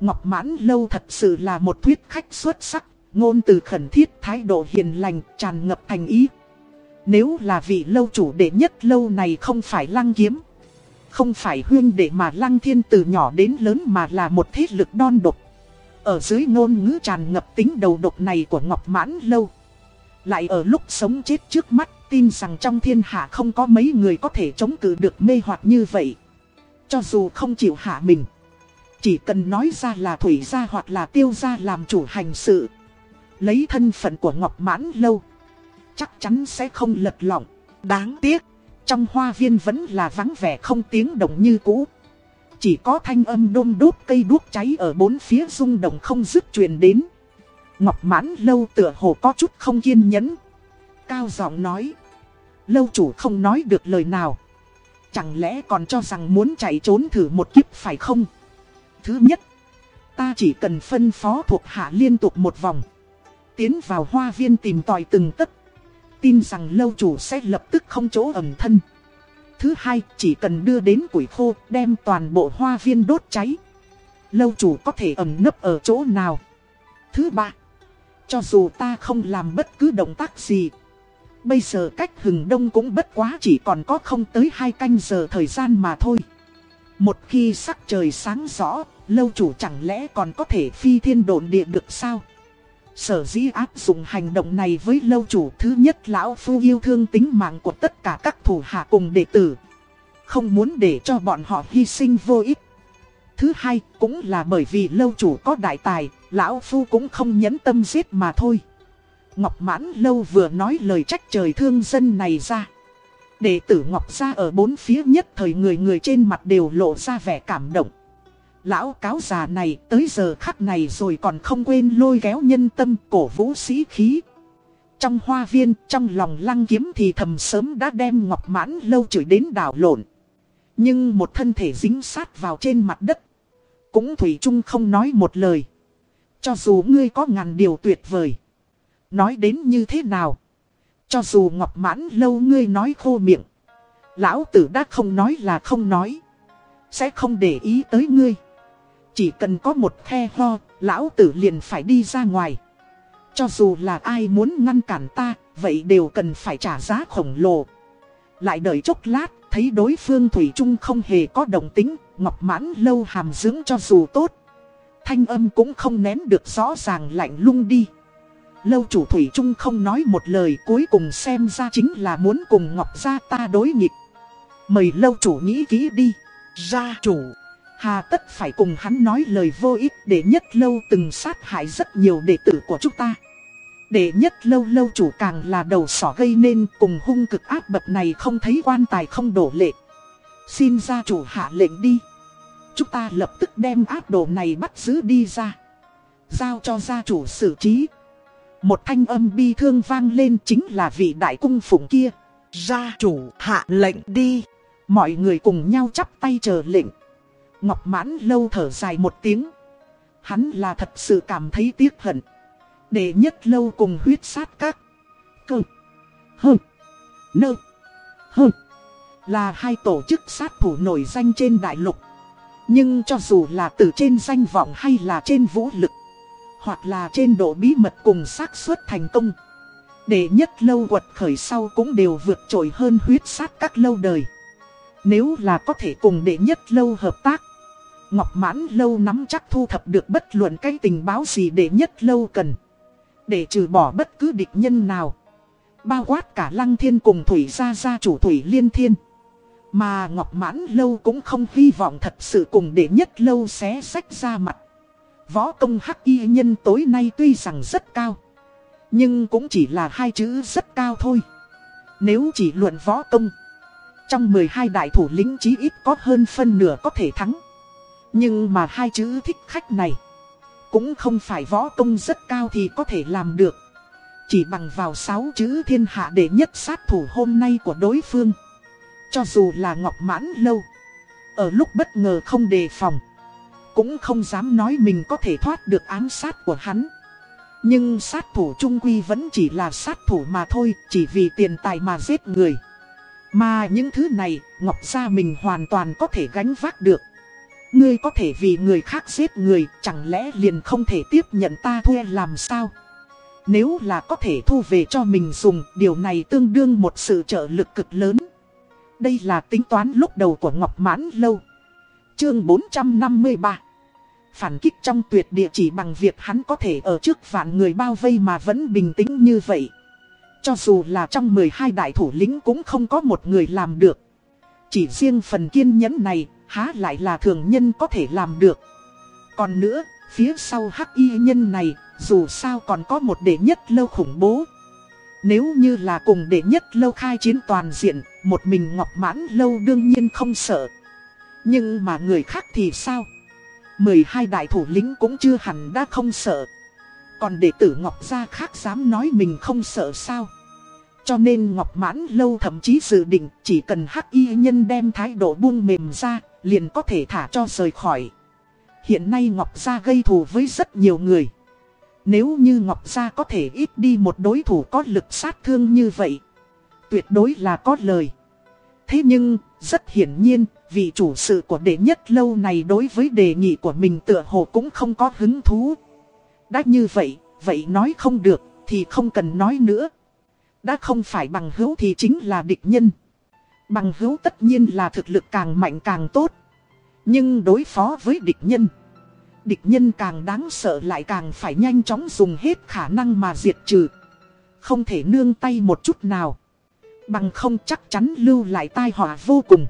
Ngọc Mãn Lâu thật sự là một thuyết khách xuất sắc, ngôn từ khẩn thiết, thái độ hiền lành, tràn ngập thành ý. Nếu là vị lâu chủ đệ nhất lâu này không phải lăng kiếm không phải huyên đệ mà lăng thiên từ nhỏ đến lớn mà là một thế lực đon độc. Ở dưới ngôn ngữ tràn ngập tính đầu độc này của Ngọc Mãn Lâu. Lại ở lúc sống chết trước mắt, tin rằng trong thiên hạ không có mấy người có thể chống cự được mê hoặc như vậy. Cho dù không chịu hạ mình. Chỉ cần nói ra là thủy gia hoặc là tiêu gia làm chủ hành sự. Lấy thân phận của Ngọc Mãn Lâu. Chắc chắn sẽ không lật lỏng. Đáng tiếc. Trong hoa viên vẫn là vắng vẻ không tiếng động như cũ. Chỉ có thanh âm đôm đốt cây đuốc cháy ở bốn phía rung động không dứt truyền đến. Ngọc mãn lâu tựa hồ có chút không kiên nhẫn. Cao giọng nói. Lâu chủ không nói được lời nào. Chẳng lẽ còn cho rằng muốn chạy trốn thử một kiếp phải không? Thứ nhất, ta chỉ cần phân phó thuộc hạ liên tục một vòng. Tiến vào hoa viên tìm tòi từng tất tin rằng lâu chủ sẽ lập tức không chỗ ẩn thân. Thứ hai, chỉ cần đưa đến củi khô, đem toàn bộ hoa viên đốt cháy. Lâu chủ có thể ẩn nấp ở chỗ nào. Thứ ba, cho dù ta không làm bất cứ động tác gì. Bây giờ cách hừng đông cũng bất quá chỉ còn có không tới hai canh giờ thời gian mà thôi. Một khi sắc trời sáng rõ, lâu chủ chẳng lẽ còn có thể phi thiên độn địa được sao? Sở dĩ áp dụng hành động này với lâu chủ thứ nhất lão phu yêu thương tính mạng của tất cả các thủ hạ cùng đệ tử. Không muốn để cho bọn họ hy sinh vô ích. Thứ hai cũng là bởi vì lâu chủ có đại tài, lão phu cũng không nhẫn tâm giết mà thôi. Ngọc mãn lâu vừa nói lời trách trời thương dân này ra. Đệ tử Ngọc ra ở bốn phía nhất thời người người trên mặt đều lộ ra vẻ cảm động. Lão cáo già này tới giờ khắc này rồi còn không quên lôi kéo nhân tâm cổ vũ sĩ khí. trong hoa viên, trong lòng lăng kiếm thì thầm sớm đã đem ngọc mãn lâu chửi đến đảo lộn. Nhưng một thân thể dính sát vào trên mặt đất. Cũng Thủy chung không nói một lời. Cho dù ngươi có ngàn điều tuyệt vời. Nói đến như thế nào. Cho dù ngọc mãn lâu ngươi nói khô miệng. Lão tử đã không nói là không nói. Sẽ không để ý tới ngươi. Chỉ cần có một khe ho, lão tử liền phải đi ra ngoài. Cho dù là ai muốn ngăn cản ta, vậy đều cần phải trả giá khổng lồ. Lại đợi chốc lát, thấy đối phương Thủy Trung không hề có đồng tính, ngọc mãn lâu hàm dưỡng cho dù tốt. Thanh âm cũng không nén được rõ ràng lạnh lung đi. Lâu chủ Thủy Trung không nói một lời cuối cùng xem ra chính là muốn cùng Ngọc Gia ta đối nghịch. Mời lâu chủ nghĩ kỹ đi. Gia chủ. Hà tất phải cùng hắn nói lời vô ích để nhất lâu từng sát hại rất nhiều đệ tử của chúng ta. Để nhất lâu lâu chủ càng là đầu sỏ gây nên cùng hung cực áp bậc này không thấy quan tài không đổ lệ. Xin gia chủ hạ lệnh đi. Chúng ta lập tức đem áp đồ này bắt giữ đi ra. Giao cho gia chủ xử trí. Một thanh âm bi thương vang lên chính là vị đại cung phụng kia. Gia chủ hạ lệnh đi. Mọi người cùng nhau chắp tay chờ lệnh. Ngọc mãn lâu thở dài một tiếng. Hắn là thật sự cảm thấy tiếc hận. Để nhất lâu cùng huyết sát các. Cơ. Hơ. Nơ. Hơ. Là hai tổ chức sát thủ nổi danh trên đại lục. Nhưng cho dù là từ trên danh vọng hay là trên vũ lực. Hoặc là trên độ bí mật cùng xác suất thành công. Để nhất lâu quật khởi sau cũng đều vượt trội hơn huyết sát các lâu đời. Nếu là có thể cùng đệ nhất lâu hợp tác. Ngọc mãn lâu nắm chắc thu thập được bất luận cái tình báo gì để nhất lâu cần. Để trừ bỏ bất cứ địch nhân nào. Bao quát cả lăng thiên cùng thủy gia gia chủ thủy liên thiên. Mà Ngọc Mãn Lâu cũng không hy vọng thật sự cùng để nhất lâu xé sách ra mặt. Võ công hắc y nhân tối nay tuy rằng rất cao. Nhưng cũng chỉ là hai chữ rất cao thôi. Nếu chỉ luận võ công. Trong 12 đại thủ lĩnh chí ít có hơn phân nửa có thể thắng. Nhưng mà hai chữ thích khách này. Cũng không phải võ công rất cao thì có thể làm được. Chỉ bằng vào sáu chữ thiên hạ để nhất sát thủ hôm nay của đối phương. Cho dù là Ngọc Mãn Lâu. Ở lúc bất ngờ không đề phòng. Cũng không dám nói mình có thể thoát được ám sát của hắn. Nhưng sát thủ trung quy vẫn chỉ là sát thủ mà thôi, chỉ vì tiền tài mà giết người. Mà những thứ này, Ngọc Gia mình hoàn toàn có thể gánh vác được. Ngươi có thể vì người khác giết người, chẳng lẽ liền không thể tiếp nhận ta thuê làm sao? Nếu là có thể thu về cho mình dùng, điều này tương đương một sự trợ lực cực lớn. Đây là tính toán lúc đầu của Ngọc Mãn Lâu. Chương 453 Phản kích trong tuyệt địa chỉ bằng việc hắn có thể ở trước vạn người bao vây mà vẫn bình tĩnh như vậy. Cho dù là trong 12 đại thủ lĩnh cũng không có một người làm được. Chỉ riêng phần kiên nhẫn này, há lại là thường nhân có thể làm được. Còn nữa, phía sau hắc y nhân này, dù sao còn có một đệ nhất lâu khủng bố. Nếu như là cùng đệ nhất lâu khai chiến toàn diện, một mình Ngọc Mãn lâu đương nhiên không sợ. Nhưng mà người khác thì sao? 12 đại thủ lĩnh cũng chưa hẳn đã không sợ. Còn đệ tử Ngọc Gia khác dám nói mình không sợ sao? Cho nên Ngọc Mãn Lâu thậm chí dự định chỉ cần hắc y nhân đem thái độ buông mềm ra, liền có thể thả cho rời khỏi. Hiện nay Ngọc Gia gây thù với rất nhiều người. Nếu như Ngọc Gia có thể ít đi một đối thủ có lực sát thương như vậy, tuyệt đối là có lời. Thế nhưng, rất hiển nhiên, vị chủ sự của đệ nhất lâu này đối với đề nghị của mình tựa hồ cũng không có hứng thú. Đã như vậy, vậy nói không được, thì không cần nói nữa. Đã không phải bằng hữu thì chính là địch nhân. Bằng hữu tất nhiên là thực lực càng mạnh càng tốt. Nhưng đối phó với địch nhân. Địch nhân càng đáng sợ lại càng phải nhanh chóng dùng hết khả năng mà diệt trừ. Không thể nương tay một chút nào. Bằng không chắc chắn lưu lại tai họa vô cùng.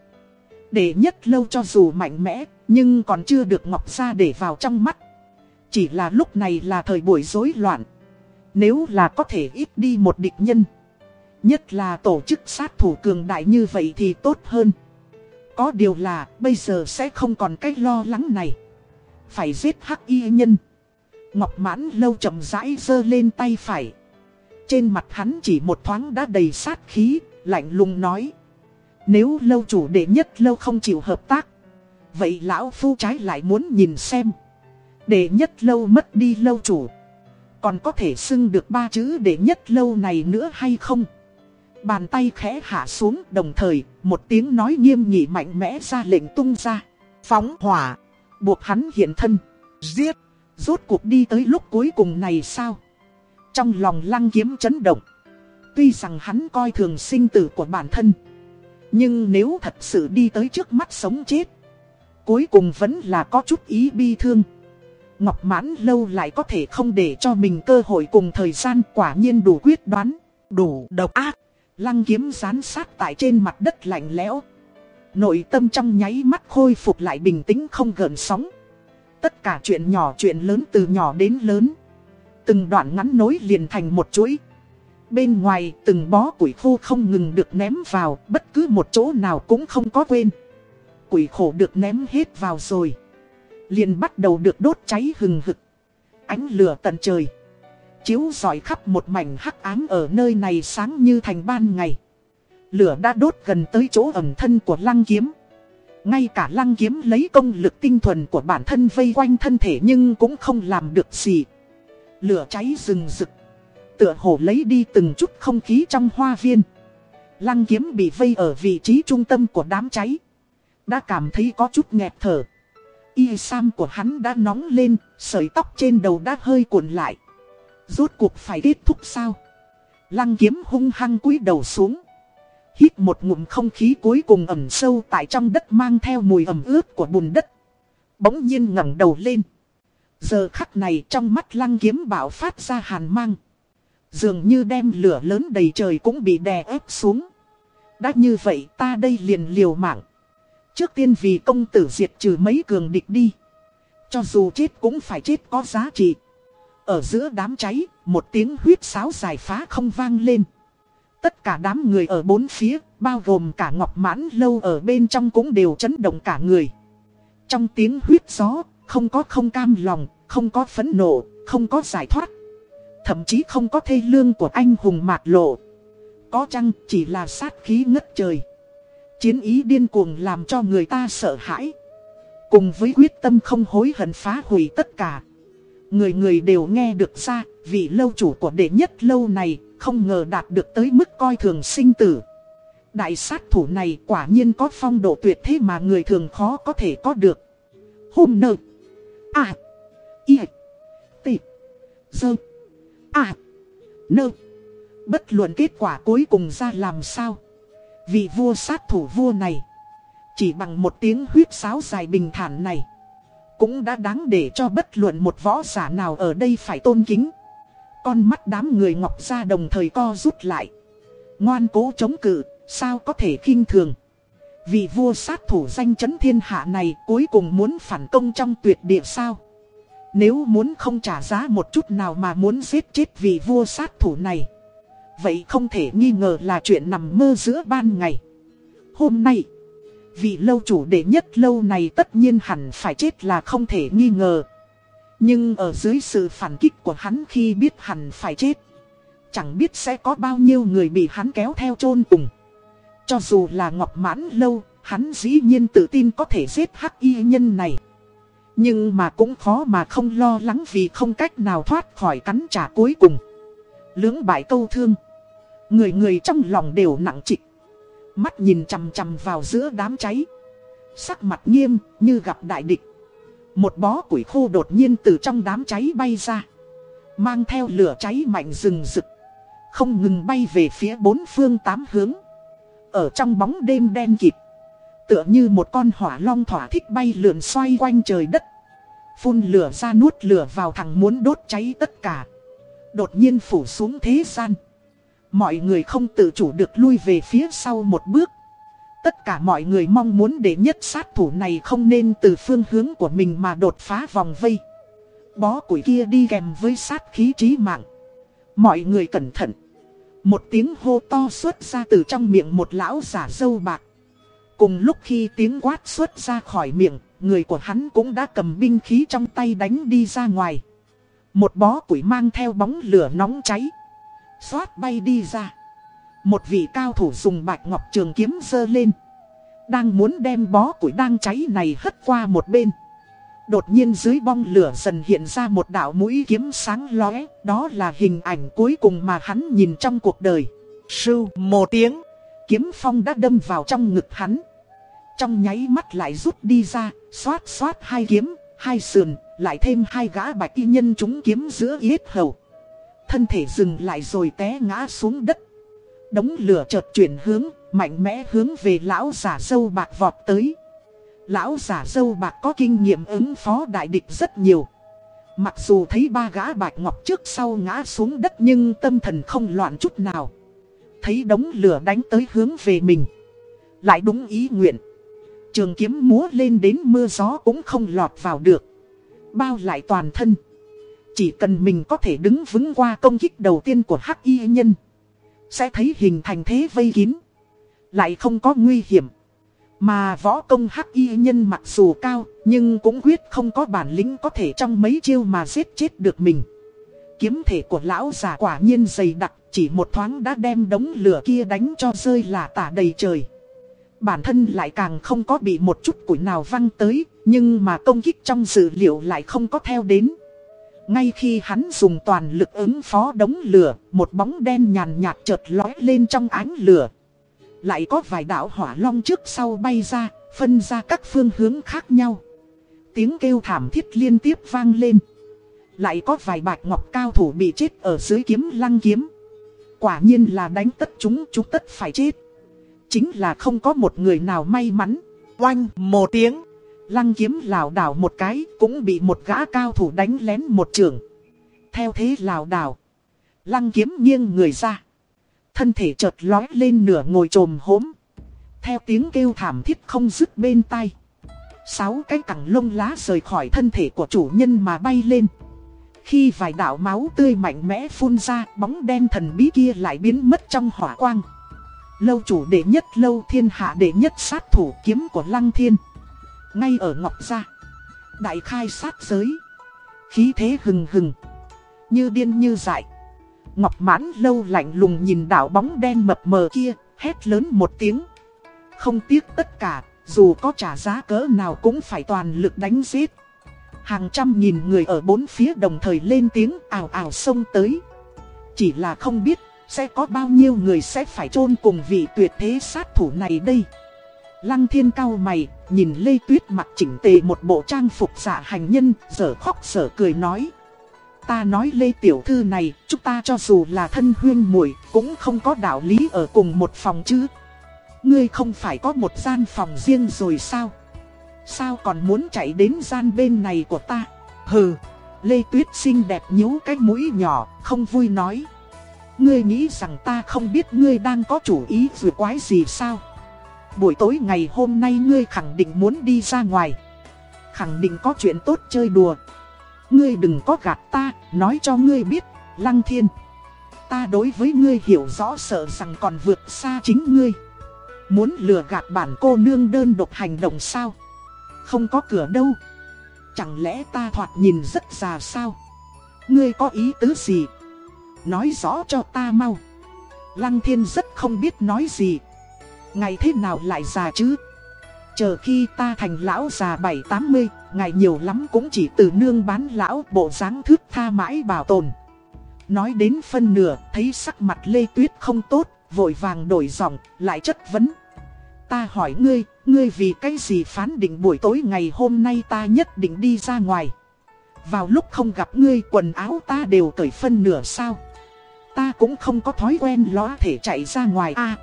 Để nhất lâu cho dù mạnh mẽ, nhưng còn chưa được Ngọc ra để vào trong mắt. Chỉ là lúc này là thời buổi rối loạn. Nếu là có thể ít đi một địch nhân. Nhất là tổ chức sát thủ cường đại như vậy thì tốt hơn. Có điều là bây giờ sẽ không còn cái lo lắng này. Phải giết hắc y nhân. Ngọc mãn lâu chậm rãi giơ lên tay phải. Trên mặt hắn chỉ một thoáng đã đầy sát khí, lạnh lùng nói. Nếu lâu chủ đệ nhất lâu không chịu hợp tác, vậy lão phu trái lại muốn nhìn xem. Đệ nhất lâu mất đi lâu chủ, còn có thể xưng được ba chữ đệ nhất lâu này nữa hay không? Bàn tay khẽ hạ xuống đồng thời, một tiếng nói nghiêm nghị mạnh mẽ ra lệnh tung ra. Phóng hỏa, buộc hắn hiện thân, giết, rốt cuộc đi tới lúc cuối cùng này sao? Trong lòng lăng kiếm chấn động. Tuy rằng hắn coi thường sinh tử của bản thân. Nhưng nếu thật sự đi tới trước mắt sống chết. Cuối cùng vẫn là có chút ý bi thương. Ngọc mãn lâu lại có thể không để cho mình cơ hội cùng thời gian quả nhiên đủ quyết đoán, đủ độc ác. Lăng kiếm rán sát tại trên mặt đất lạnh lẽo. Nội tâm trong nháy mắt khôi phục lại bình tĩnh không gợn sóng. Tất cả chuyện nhỏ chuyện lớn từ nhỏ đến lớn. Từng đoạn ngắn nối liền thành một chuỗi. Bên ngoài từng bó củi khô không ngừng được ném vào, bất cứ một chỗ nào cũng không có quên. Củi khổ được ném hết vào rồi. Liền bắt đầu được đốt cháy hừng hực. Ánh lửa tận trời. Chiếu rọi khắp một mảnh hắc ám ở nơi này sáng như thành ban ngày. Lửa đã đốt gần tới chỗ ẩm thân của lăng kiếm. Ngay cả lăng kiếm lấy công lực tinh thuần của bản thân vây quanh thân thể nhưng cũng không làm được gì. Lửa cháy rừng rực. Tựa hồ lấy đi từng chút không khí trong hoa viên. Lăng kiếm bị vây ở vị trí trung tâm của đám cháy. Đã cảm thấy có chút nghẹt thở. Y sam của hắn đã nóng lên, sợi tóc trên đầu đã hơi cuộn lại. Rốt cuộc phải kết thúc sao? Lăng kiếm hung hăng cúi đầu xuống. Hít một ngụm không khí cuối cùng ẩm sâu tại trong đất mang theo mùi ẩm ướt của bùn đất. Bỗng nhiên ngẩng đầu lên. Giờ khắc này trong mắt lăng kiếm bảo phát ra hàn mang. Dường như đem lửa lớn đầy trời cũng bị đè ép xuống. Đã như vậy ta đây liền liều mạng. Trước tiên vì công tử diệt trừ mấy cường địch đi. Cho dù chết cũng phải chết có giá trị. Ở giữa đám cháy, một tiếng huyết sáo dài phá không vang lên. Tất cả đám người ở bốn phía, bao gồm cả Ngọc Mãn Lâu ở bên trong cũng đều chấn động cả người. Trong tiếng huyết gió, không có không cam lòng, không có phẫn nộ, không có giải thoát. Thậm chí không có thê lương của anh hùng mạt lộ. Có chăng chỉ là sát khí ngất trời. Chiến ý điên cuồng làm cho người ta sợ hãi. Cùng với quyết tâm không hối hận phá hủy tất cả. Người người đều nghe được ra, vị lâu chủ của đệ nhất lâu này không ngờ đạt được tới mức coi thường sinh tử. Đại sát thủ này quả nhiên có phong độ tuyệt thế mà người thường khó có thể có được. Hôm nợ. À. Y. T. Dơ. À. Nơ. Bất luận kết quả cuối cùng ra làm sao. Vị vua sát thủ vua này. Chỉ bằng một tiếng huyết sáo dài bình thản này. Cũng đã đáng để cho bất luận một võ giả nào ở đây phải tôn kính. Con mắt đám người ngọc ra đồng thời co rút lại. Ngoan cố chống cự, sao có thể khinh thường. Vị vua sát thủ danh chấn thiên hạ này cuối cùng muốn phản công trong tuyệt địa sao. Nếu muốn không trả giá một chút nào mà muốn giết chết vị vua sát thủ này. Vậy không thể nghi ngờ là chuyện nằm mơ giữa ban ngày. Hôm nay, vị lâu chủ đệ nhất lâu này tất nhiên hẳn phải chết là không thể nghi ngờ. Nhưng ở dưới sự phản kích của hắn khi biết hẳn phải chết, Chẳng biết sẽ có bao nhiêu người bị hắn kéo theo chôn cùng. Cho dù là Ngọc Mãn Lâu, Hắn dĩ nhiên tự tin có thể giết hắc y nhân này. Nhưng mà cũng khó mà không lo lắng vì không cách nào thoát khỏi cắn trả cuối cùng. Lưỡng bại câu thương. Người người trong lòng đều nặng trịch. Mắt nhìn chằm chằm vào giữa đám cháy Sắc mặt nghiêm như gặp đại địch một bó củi khô đột nhiên từ trong đám cháy bay ra. Mang theo lửa cháy mạnh rừng rực. Không ngừng bay về phía bốn phương tám hướng. Ở trong bóng đêm đen kịt. Tựa như một con hỏa long thỏa thích bay lượn xoay quanh trời đất. Phun lửa ra nuốt lửa vào thằng muốn đốt cháy tất cả. Đột nhiên phủ xuống thế gian. Mọi người không tự chủ được lui về phía sau một bước. Tất cả mọi người mong muốn để nhất sát thủ này không nên từ phương hướng của mình mà đột phá vòng vây. Bó củi kia đi kèm với sát khí trí mạng. Mọi người cẩn thận. Một tiếng hô to xuất ra từ trong miệng một lão giả dâu bạc. Cùng lúc khi tiếng quát xuất ra khỏi miệng, người của hắn cũng đã cầm binh khí trong tay đánh đi ra ngoài. Một bó củi mang theo bóng lửa nóng cháy. Xoát bay đi ra. Một vị cao thủ dùng bạch ngọc trường kiếm dơ lên. Đang muốn đem bó củi đang cháy này hất qua một bên. Đột nhiên dưới bong lửa dần hiện ra một đạo mũi kiếm sáng lóe, đó là hình ảnh cuối cùng mà hắn nhìn trong cuộc đời. Sưu một tiếng, kiếm phong đã đâm vào trong ngực hắn. Trong nháy mắt lại rút đi ra, xoát xoát hai kiếm, hai sườn, lại thêm hai gã bạch y nhân chúng kiếm giữa yết hầu. Thân thể dừng lại rồi té ngã xuống đất. Đống lửa chợt chuyển hướng, mạnh mẽ hướng về lão giả dâu bạc vọt tới. Lão giả dâu bạc có kinh nghiệm ứng phó đại địch rất nhiều. Mặc dù thấy ba gã bạch ngọc trước sau ngã xuống đất nhưng tâm thần không loạn chút nào. Thấy đống lửa đánh tới hướng về mình. Lại đúng ý nguyện. Trường kiếm múa lên đến mưa gió cũng không lọt vào được. Bao lại toàn thân. Chỉ cần mình có thể đứng vững qua công kích đầu tiên của hắc y nhân. Sẽ thấy hình thành thế vây kín. Lại không có nguy hiểm. Mà võ công hắc y nhân mặc dù cao, nhưng cũng quyết không có bản lĩnh có thể trong mấy chiêu mà giết chết được mình. Kiếm thể của lão già quả nhiên dày đặc, chỉ một thoáng đã đem đống lửa kia đánh cho rơi là tả đầy trời. Bản thân lại càng không có bị một chút củi nào văng tới, nhưng mà công kích trong dữ liệu lại không có theo đến. Ngay khi hắn dùng toàn lực ứng phó đống lửa, một bóng đen nhàn nhạt chợt lói lên trong ánh lửa. Lại có vài đạo hỏa long trước sau bay ra, phân ra các phương hướng khác nhau. Tiếng kêu thảm thiết liên tiếp vang lên. Lại có vài bạch ngọc cao thủ bị chết ở dưới kiếm lăng kiếm. Quả nhiên là đánh tất chúng, chúng tất phải chết. Chính là không có một người nào may mắn. Oanh một tiếng. Lăng kiếm lào đảo một cái, cũng bị một gã cao thủ đánh lén một trường. Theo thế lào đảo. Lăng kiếm nghiêng người ra. Thân thể chợt lói lên nửa ngồi trồm hốm. Theo tiếng kêu thảm thiết không dứt bên tai. Sáu cái cẳng lông lá rời khỏi thân thể của chủ nhân mà bay lên. Khi vài đạo máu tươi mạnh mẽ phun ra, bóng đen thần bí kia lại biến mất trong hỏa quang. Lâu chủ đệ nhất lâu thiên hạ đệ nhất sát thủ kiếm của Lăng Thiên. Ngay ở Ngọc Gia. Đại khai sát giới. Khí thế hừng hừng. Như điên như dại. Ngọc mãn lâu lạnh lùng nhìn đảo bóng đen mập mờ kia, hét lớn một tiếng. Không tiếc tất cả, dù có trả giá cỡ nào cũng phải toàn lực đánh giết. Hàng trăm nghìn người ở bốn phía đồng thời lên tiếng ảo ảo xông tới. Chỉ là không biết, sẽ có bao nhiêu người sẽ phải chôn cùng vị tuyệt thế sát thủ này đây. Lăng thiên cao mày, nhìn Lê Tuyết mặc chỉnh tề một bộ trang phục giả hành nhân, giờ khóc giờ cười nói. Ta nói Lê Tiểu Thư này, chúng ta cho dù là thân huyên muội cũng không có đạo lý ở cùng một phòng chứ. Ngươi không phải có một gian phòng riêng rồi sao? Sao còn muốn chạy đến gian bên này của ta? Hừ, Lê Tuyết xinh đẹp nhíu cái mũi nhỏ, không vui nói. Ngươi nghĩ rằng ta không biết ngươi đang có chủ ý vừa quái gì sao? Buổi tối ngày hôm nay ngươi khẳng định muốn đi ra ngoài. Khẳng định có chuyện tốt chơi đùa. Ngươi đừng có gạt ta, nói cho ngươi biết, Lăng Thiên. Ta đối với ngươi hiểu rõ sợ rằng còn vượt xa chính ngươi. Muốn lừa gạt bản cô nương đơn độc hành động sao? Không có cửa đâu. Chẳng lẽ ta thoạt nhìn rất già sao? Ngươi có ý tứ gì? Nói rõ cho ta mau. Lăng thiên rất không biết nói gì. Ngày thế nào lại già chứ? Chờ khi ta thành lão già bảy tám mươi, ngày nhiều lắm cũng chỉ từ nương bán lão bộ dáng thước tha mãi bảo tồn. Nói đến phân nửa, thấy sắc mặt Lê Tuyết không tốt, vội vàng đổi giọng, lại chất vấn. Ta hỏi ngươi, ngươi vì cái gì phán định buổi tối ngày hôm nay ta nhất định đi ra ngoài. Vào lúc không gặp ngươi quần áo ta đều cởi phân nửa sao. Ta cũng không có thói quen ló thể chạy ra ngoài a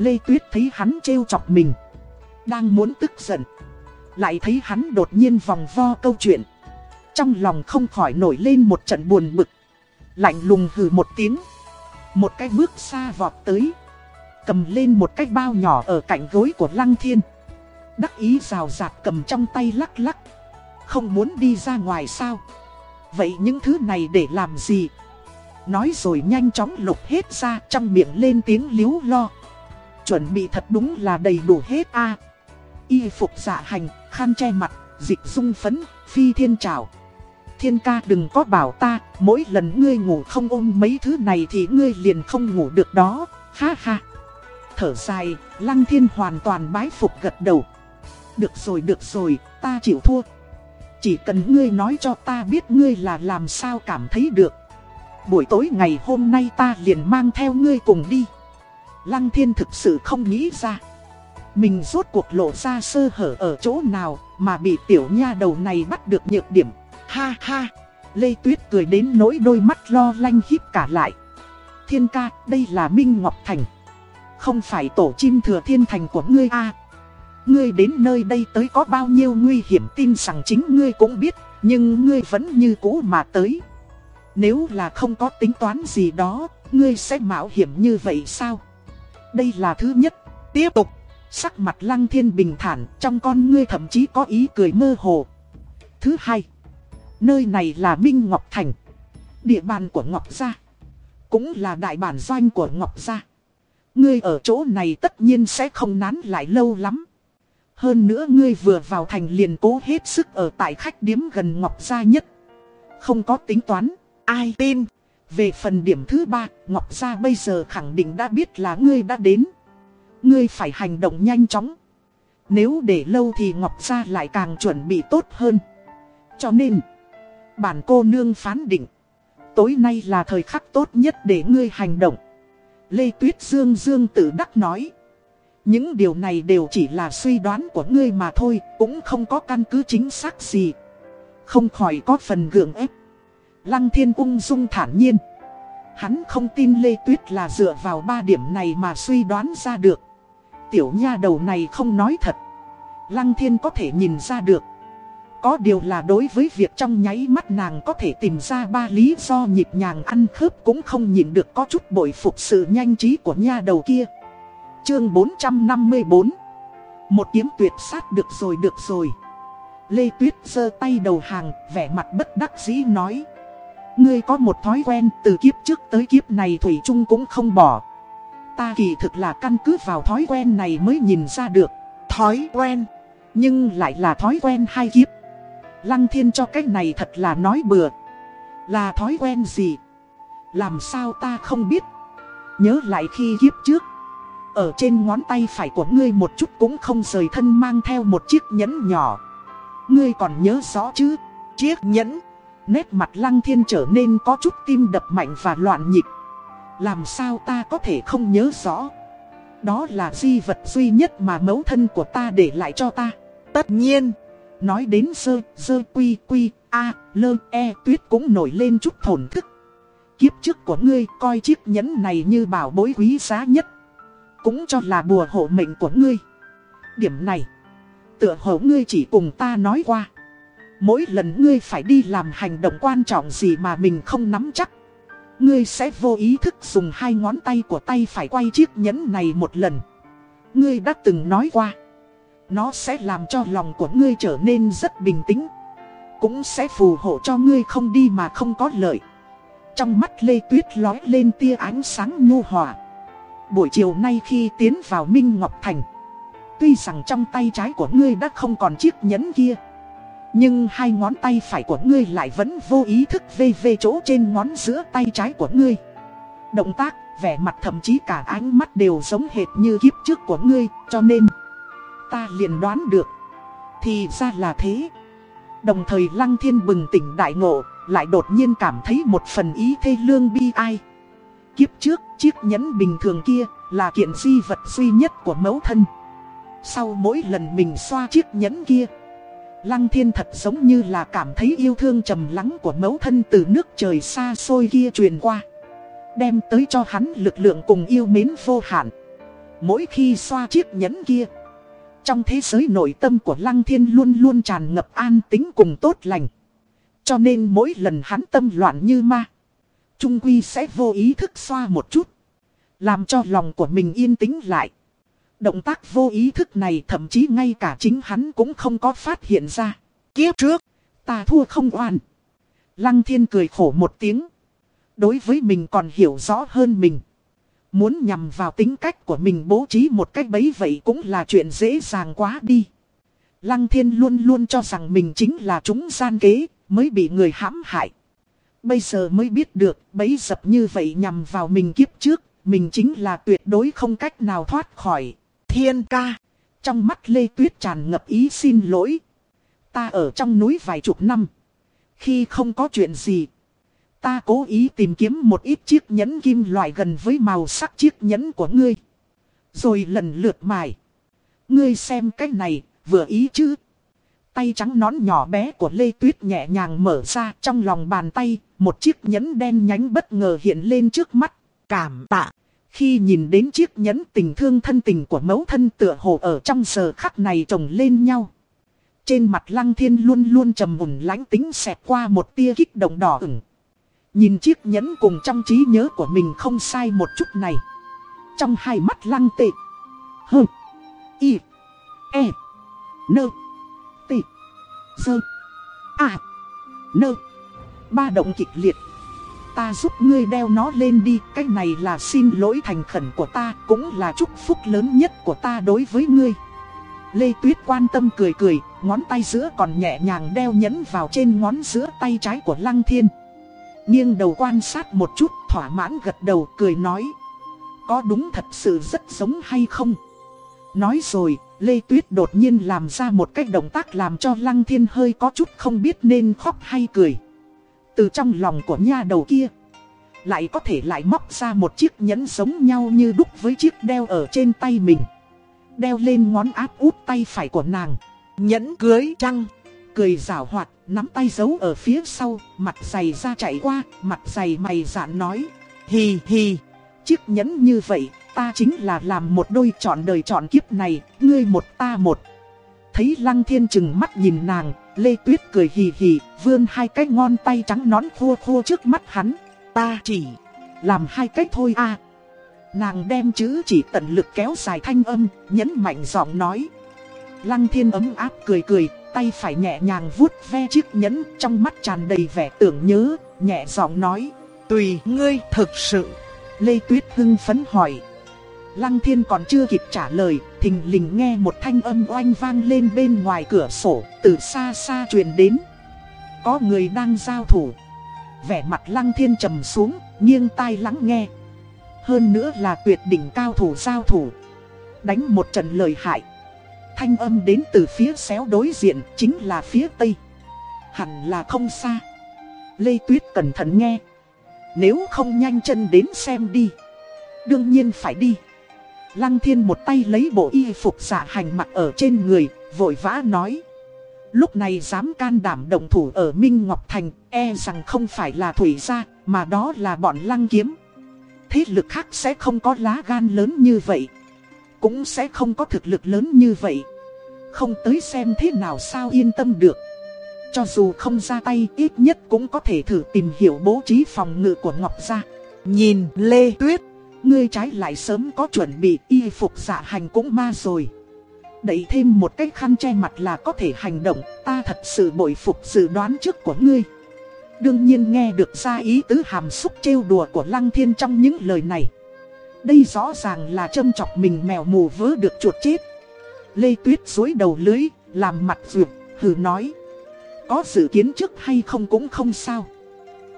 Lê Tuyết thấy hắn trêu chọc mình. Đang muốn tức giận. Lại thấy hắn đột nhiên vòng vo câu chuyện. Trong lòng không khỏi nổi lên một trận buồn bực. Lạnh lùng hừ một tiếng. Một cái bước xa vọt tới. Cầm lên một cái bao nhỏ ở cạnh gối của Lăng Thiên. Đắc ý rào rạt cầm trong tay lắc lắc. Không muốn đi ra ngoài sao. Vậy những thứ này để làm gì? Nói rồi nhanh chóng lục hết ra trong miệng lên tiếng liếu lo. Chuẩn bị thật đúng là đầy đủ hết a Y phục dạ hành, khăn che mặt, dịch dung phấn, phi thiên trào. Thiên ca đừng có bảo ta, mỗi lần ngươi ngủ không ôm mấy thứ này thì ngươi liền không ngủ được đó, ha ha. Thở dài, Lăng Thiên hoàn toàn bái phục gật đầu. Được rồi được rồi, ta chịu thua. Chỉ cần ngươi nói cho ta biết ngươi là làm sao cảm thấy được. Buổi tối ngày hôm nay ta liền mang theo ngươi cùng đi. Lăng thiên thực sự không nghĩ ra. Mình rốt cuộc lộ ra sơ hở ở chỗ nào mà bị tiểu nha đầu này bắt được nhược điểm. Ha ha, Lê Tuyết cười đến nỗi đôi mắt lo lanh híp cả lại. Thiên ca, đây là Minh Ngọc Thành. Không phải tổ chim thừa thiên thành của ngươi a Ngươi đến nơi đây tới có bao nhiêu nguy hiểm tin rằng chính ngươi cũng biết, nhưng ngươi vẫn như cũ mà tới. Nếu là không có tính toán gì đó, ngươi sẽ mạo hiểm như vậy sao? Đây là thứ nhất. Tiếp tục, sắc mặt lăng thiên bình thản, trong con ngươi thậm chí có ý cười mơ hồ. Thứ hai, nơi này là Minh Ngọc Thành, địa bàn của Ngọc Gia, cũng là đại bản doanh của Ngọc Gia. Ngươi ở chỗ này tất nhiên sẽ không nán lại lâu lắm. Hơn nữa ngươi vừa vào thành liền cố hết sức ở tại khách điếm gần Ngọc Gia nhất. Không có tính toán, ai tin. Về phần điểm thứ ba, Ngọc Gia bây giờ khẳng định đã biết là ngươi đã đến. Ngươi phải hành động nhanh chóng. Nếu để lâu thì Ngọc Gia lại càng chuẩn bị tốt hơn. Cho nên, bản cô nương phán định. Tối nay là thời khắc tốt nhất để ngươi hành động. Lê Tuyết Dương Dương tự đắc nói. Những điều này đều chỉ là suy đoán của ngươi mà thôi, cũng không có căn cứ chính xác gì. Không khỏi có phần gượng ép. Lăng thiên ung dung thản nhiên. Hắn không tin Lê Tuyết là dựa vào ba điểm này mà suy đoán ra được. Tiểu nha đầu này không nói thật. Lăng thiên có thể nhìn ra được. Có điều là đối với việc trong nháy mắt nàng có thể tìm ra ba lý do nhịp nhàng ăn khớp cũng không nhìn được có chút bội phục sự nhanh trí của nha đầu kia. Chương 454 Một kiếm tuyệt sát được rồi được rồi. Lê Tuyết giơ tay đầu hàng, vẻ mặt bất đắc dĩ nói. Ngươi có một thói quen từ kiếp trước tới kiếp này Thủy Trung cũng không bỏ. Ta kỳ thực là căn cứ vào thói quen này mới nhìn ra được. Thói quen, nhưng lại là thói quen hai kiếp. Lăng thiên cho cách này thật là nói bừa. Là thói quen gì? Làm sao ta không biết? Nhớ lại khi kiếp trước. Ở trên ngón tay phải của ngươi một chút cũng không rời thân mang theo một chiếc nhẫn nhỏ. Ngươi còn nhớ rõ chứ? Chiếc nhẫn. Nét mặt lăng thiên trở nên có chút tim đập mạnh và loạn nhịp. Làm sao ta có thể không nhớ rõ? Đó là di vật duy nhất mà mẫu thân của ta để lại cho ta. Tất nhiên. Nói đến sơ, sơ quy quy, a, lơ, e tuyết cũng nổi lên chút thổn thức. Kiếp trước của ngươi coi chiếc nhẫn này như bảo bối quý giá nhất. Cũng cho là bùa hộ mệnh của ngươi. Điểm này, tựa hồ ngươi chỉ cùng ta nói qua. Mỗi lần ngươi phải đi làm hành động quan trọng gì mà mình không nắm chắc. Ngươi sẽ vô ý thức dùng hai ngón tay của tay phải quay chiếc nhẫn này một lần. Ngươi đã từng nói qua. Nó sẽ làm cho lòng của ngươi trở nên rất bình tĩnh, Cũng sẽ phù hộ cho ngươi không đi mà không có lợi Trong mắt Lê Tuyết lói lên tia ánh sáng nhu hòa Buổi chiều nay khi tiến vào Minh Ngọc Thành, Tuy rằng trong tay trái của ngươi đã không còn chiếc nhẫn kia nhưng hai ngón tay phải của ngươi lại vẫn vô ý thức vê vê chỗ trên ngón giữa tay trái của ngươi Động tác, vẻ mặt thậm chí cả ánh mắt đều giống hệt như kiếp trước của ngươi Cho nên ta liền đoán được. Thì ra là thế. Đồng thời Lăng Thiên bừng tỉnh đại ngộ, lại đột nhiên cảm thấy một phần ý thê lương bi ai. Kiếp trước, chiếc nhẫn bình thường kia là kiện di vật duy nhất của mẫu thân. Sau mỗi lần mình xoa chiếc nhẫn kia, Lăng Thiên thật giống như là cảm thấy yêu thương trầm lắng của mẫu thân từ nước trời xa xôi kia truyền qua. Đem tới cho hắn lực lượng cùng yêu mến vô hạn. Mỗi khi xoa chiếc nhẫn kia, trong thế giới nội tâm của Lăng Thiên luôn luôn tràn ngập an tính cùng tốt lành. Cho nên mỗi lần hắn tâm loạn như ma. Trung Quy sẽ vô ý thức xoa một chút. Làm cho lòng của mình yên tĩnh lại. Động tác vô ý thức này thậm chí ngay cả chính hắn cũng không có phát hiện ra. Kiếp trước, ta thua không oan. Lăng thiên cười khổ một tiếng. Đối với mình còn hiểu rõ hơn mình. Muốn nhằm vào tính cách của mình bố trí một cách bấy vậy cũng là chuyện dễ dàng quá đi. Lăng thiên luôn luôn cho rằng mình chính là chúng gian kế, mới bị người hãm hại. Bây giờ mới biết được bấy dập như vậy nhằm vào mình kiếp trước, mình chính là tuyệt đối không cách nào thoát khỏi. Thiên ca, trong mắt Lê Tuyết tràn ngập ý xin lỗi. Ta ở trong núi vài chục năm. Khi không có chuyện gì, ta cố ý tìm kiếm một ít chiếc nhẫn kim loại gần với màu sắc chiếc nhẫn của ngươi. Rồi lần lượt mài. Ngươi xem cái này, vừa ý chứ. Tay trắng nón nhỏ bé của Lê Tuyết nhẹ nhàng mở ra trong lòng bàn tay, một chiếc nhẫn đen nhánh bất ngờ hiện lên trước mắt. Cảm tạ. Khi nhìn đến chiếc nhẫn tình thương thân tình của mẫu thân tựa hồ ở trong giờ khắc này trồng lên nhau. Trên mặt lăng thiên luôn luôn trầm mùn lãnh tính xẹt qua một tia kích động đỏ ửng. Nhìn chiếc nhẫn cùng trong trí nhớ của mình không sai một chút này. Trong hai mắt lăng tệ. Hơ. Y. E. Nơ. Tị. Sơ. À. Nơ. Ba động kịch liệt. Ta giúp ngươi đeo nó lên đi. Cái này là xin lỗi thành khẩn của ta. Cũng là chúc phúc lớn nhất của ta đối với ngươi. Lê Tuyết quan tâm cười cười. Ngón tay giữa còn nhẹ nhàng đeo nhẫn vào trên ngón giữa tay trái của Lăng Thiên. Nghiêng đầu quan sát một chút thỏa mãn gật đầu cười nói. Có đúng thật sự rất giống hay không? Nói rồi, Lê Tuyết đột nhiên làm ra một cách động tác làm cho Lăng Thiên hơi có chút không biết nên khóc hay cười. Từ trong lòng của nha đầu kia, lại có thể lại móc ra một chiếc nhẫn giống nhau như đúc với chiếc đeo ở trên tay mình. Đeo lên ngón áp út tay phải của nàng. Nhẫn cưới trăng. Cười rào hoạt, nắm tay giấu ở phía sau, mặt dày ra chạy qua, mặt dày mày dạn nói. Hì hì, chiếc nhẫn như vậy, ta chính là làm một đôi chọn đời chọn kiếp này, ngươi một ta một. Thấy lăng thiên chừng mắt nhìn nàng, Lê Tuyết cười hì hì, vươn hai cái ngon tay trắng nón khua khua trước mắt hắn. Ta chỉ làm hai cách thôi à. Nàng đem chữ chỉ tận lực kéo dài thanh âm, nhấn mạnh giọng nói. Lăng thiên ấm áp cười cười, tay phải nhẹ nhàng vuốt ve chiếc nhẫn trong mắt tràn đầy vẻ tưởng nhớ, nhẹ giọng nói. Tùy ngươi thực sự. Lê Tuyết hưng phấn hỏi. Lăng thiên còn chưa kịp trả lời, thình lình nghe một thanh âm oanh vang lên bên ngoài cửa sổ, từ xa xa truyền đến. Có người đang giao thủ. Vẻ mặt lăng thiên trầm xuống, nghiêng tai lắng nghe. Hơn nữa là tuyệt đỉnh cao thủ giao thủ. Đánh một trận lời hại. Thanh âm đến từ phía xéo đối diện, chính là phía tây. Hẳn là không xa. Lê Tuyết cẩn thận nghe. Nếu không nhanh chân đến xem đi. Đương nhiên phải đi. Lăng thiên một tay lấy bộ y phục giả hành mặc ở trên người, vội vã nói. Lúc này dám can đảm động thủ ở Minh Ngọc Thành, e rằng không phải là thủy gia, mà đó là bọn lăng kiếm. Thế lực khác sẽ không có lá gan lớn như vậy. Cũng sẽ không có thực lực lớn như vậy. Không tới xem thế nào sao yên tâm được. Cho dù không ra tay ít nhất cũng có thể thử tìm hiểu bố trí phòng ngự của Ngọc Gia. Nhìn Lê Tuyết Ngươi trái lại sớm có chuẩn bị y phục dạ hành cũng ma rồi. Đẩy thêm một cái khăn che mặt là có thể hành động Ta thật sự bội phục dự đoán trước của ngươi. Đương nhiên nghe được ra ý tứ hàm xúc trêu đùa của Lăng Thiên trong những lời này. Đây rõ ràng là châm chọc mình mèo mù vớ được chuột chết. Lê Tuyết dối đầu lưới, làm mặt vượt, hừ nói. Có dự kiến trước hay không cũng không sao.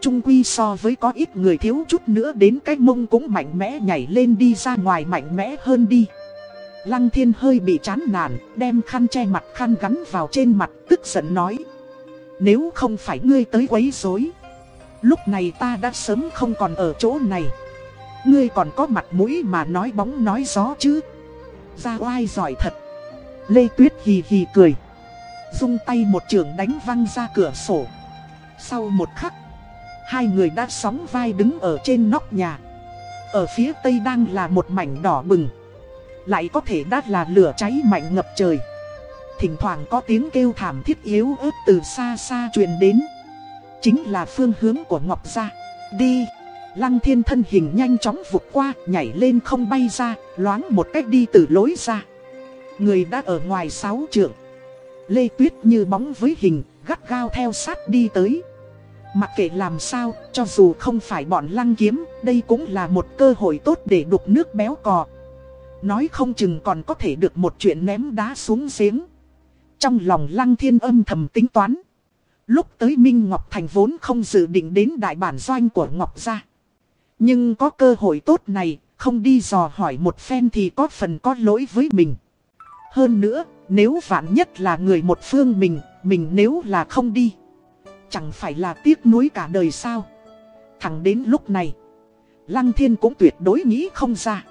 Trung quy so với có ít người thiếu chút nữa đến cái mông cũng mạnh mẽ nhảy lên đi ra ngoài mạnh mẽ hơn đi. Lăng thiên hơi bị chán nản, đem khăn che mặt khăn gắn vào trên mặt, tức giận nói. Nếu không phải ngươi tới quấy rối, lúc này ta đã sớm không còn ở chỗ này. Ngươi còn có mặt mũi mà nói bóng nói gió chứ. Ra oai giỏi thật. Lê Tuyết hì hì cười. Dung tay một trường đánh văng ra cửa sổ. Sau một khắc, Hai người đã sóng vai đứng ở trên nóc nhà. Ở phía tây đang là một mảnh đỏ bừng. Lại có thể đã là lửa cháy mạnh ngập trời. Thỉnh thoảng có tiếng kêu thảm thiết yếu ớt từ xa xa truyền đến. Chính là phương hướng của Ngọc Gia. Đi. Lăng thiên thân hình nhanh chóng vụt qua, Nhảy lên không bay ra, Loáng một cách đi từ lối ra. Người đã ở ngoài sáu trượng. Lê Tuyết như bóng với hình, Gắt gao theo sát đi tới. Mặc kệ làm sao, cho dù không phải bọn lăng kiếm, đây cũng là một cơ hội tốt để đục nước béo cò. Nói không chừng còn có thể được một chuyện ném đá xuống giếng. Trong lòng lăng thiên âm thầm tính toán. Lúc tới Minh Ngọc Thành vốn không dự định đến đại bản doanh của Ngọc Gia. Nhưng có cơ hội tốt này, không đi dò hỏi một phen thì có phần có lỗi với mình. Hơn nữa, nếu vạn nhất là người một phương mình, mình nếu là không đi. Chẳng phải là tiếc nuối cả đời sao. Thẳng đến lúc này, Lăng Thiên cũng tuyệt đối nghĩ không ra.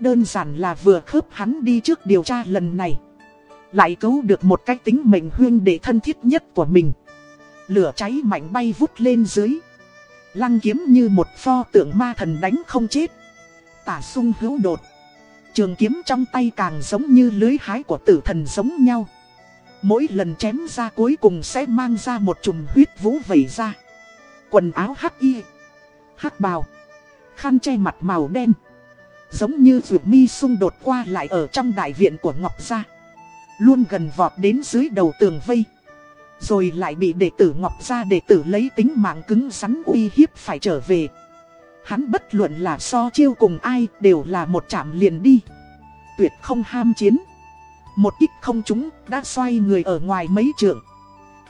Đơn giản là vừa khớp hắn đi trước điều tra lần này. Lại cứu được một cái tính mệnh huyên để thân thiết nhất của mình. Lửa cháy mạnh bay vút lên dưới. Lăng kiếm như một pho tượng ma thần đánh không chết. Tả sung hữu đột. Trường kiếm trong tay càng giống như lưới hái của tử thần giống nhau. Mỗi lần chém ra cuối cùng sẽ mang ra một chùm huyết vũ vẩy ra. Quần áo hắc y, hắc bào, khăn che mặt màu đen. Giống như vượt mi xung đột qua lại ở trong đại viện của Ngọc Gia. Luôn gần vọt đến dưới đầu tường vây. Rồi lại bị đệ tử Ngọc Gia đệ tử lấy tính mạng cứng rắn uy hiếp phải trở về. Hắn bất luận là so chiêu cùng ai đều là một chạm liền đi. Tuyệt không ham chiến. Một ít không chúng đã xoay người ở ngoài mấy trượng.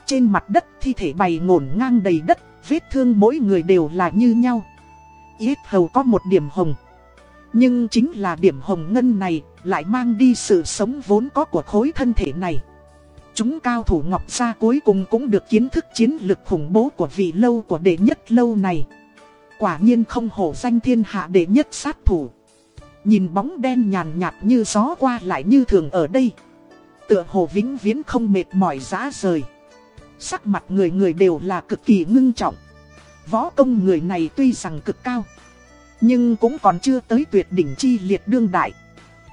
Trên mặt đất thi thể bày ngổn ngang đầy đất, vết thương mỗi người đều là như nhau. Yết hầu có một điểm hồng. Nhưng chính là điểm hồng ngân này lại mang đi sự sống vốn có của khối thân thể này. Chúng cao thủ Ngọc Gia cuối cùng cũng được kiến thức chiến lực khủng bố của vị lâu của đệ nhất lâu này. Quả nhiên không hổ danh thiên hạ đệ nhất sát thủ. Nhìn bóng đen nhàn nhạt như gió qua lại như thường ở đây. Tựa hồ vĩnh viễn không mệt mỏi giá rời. Sắc mặt người người đều là cực kỳ ngưng trọng. Võ công người này tuy rằng cực cao. Nhưng cũng còn chưa tới tuyệt đỉnh chi liệt đương đại.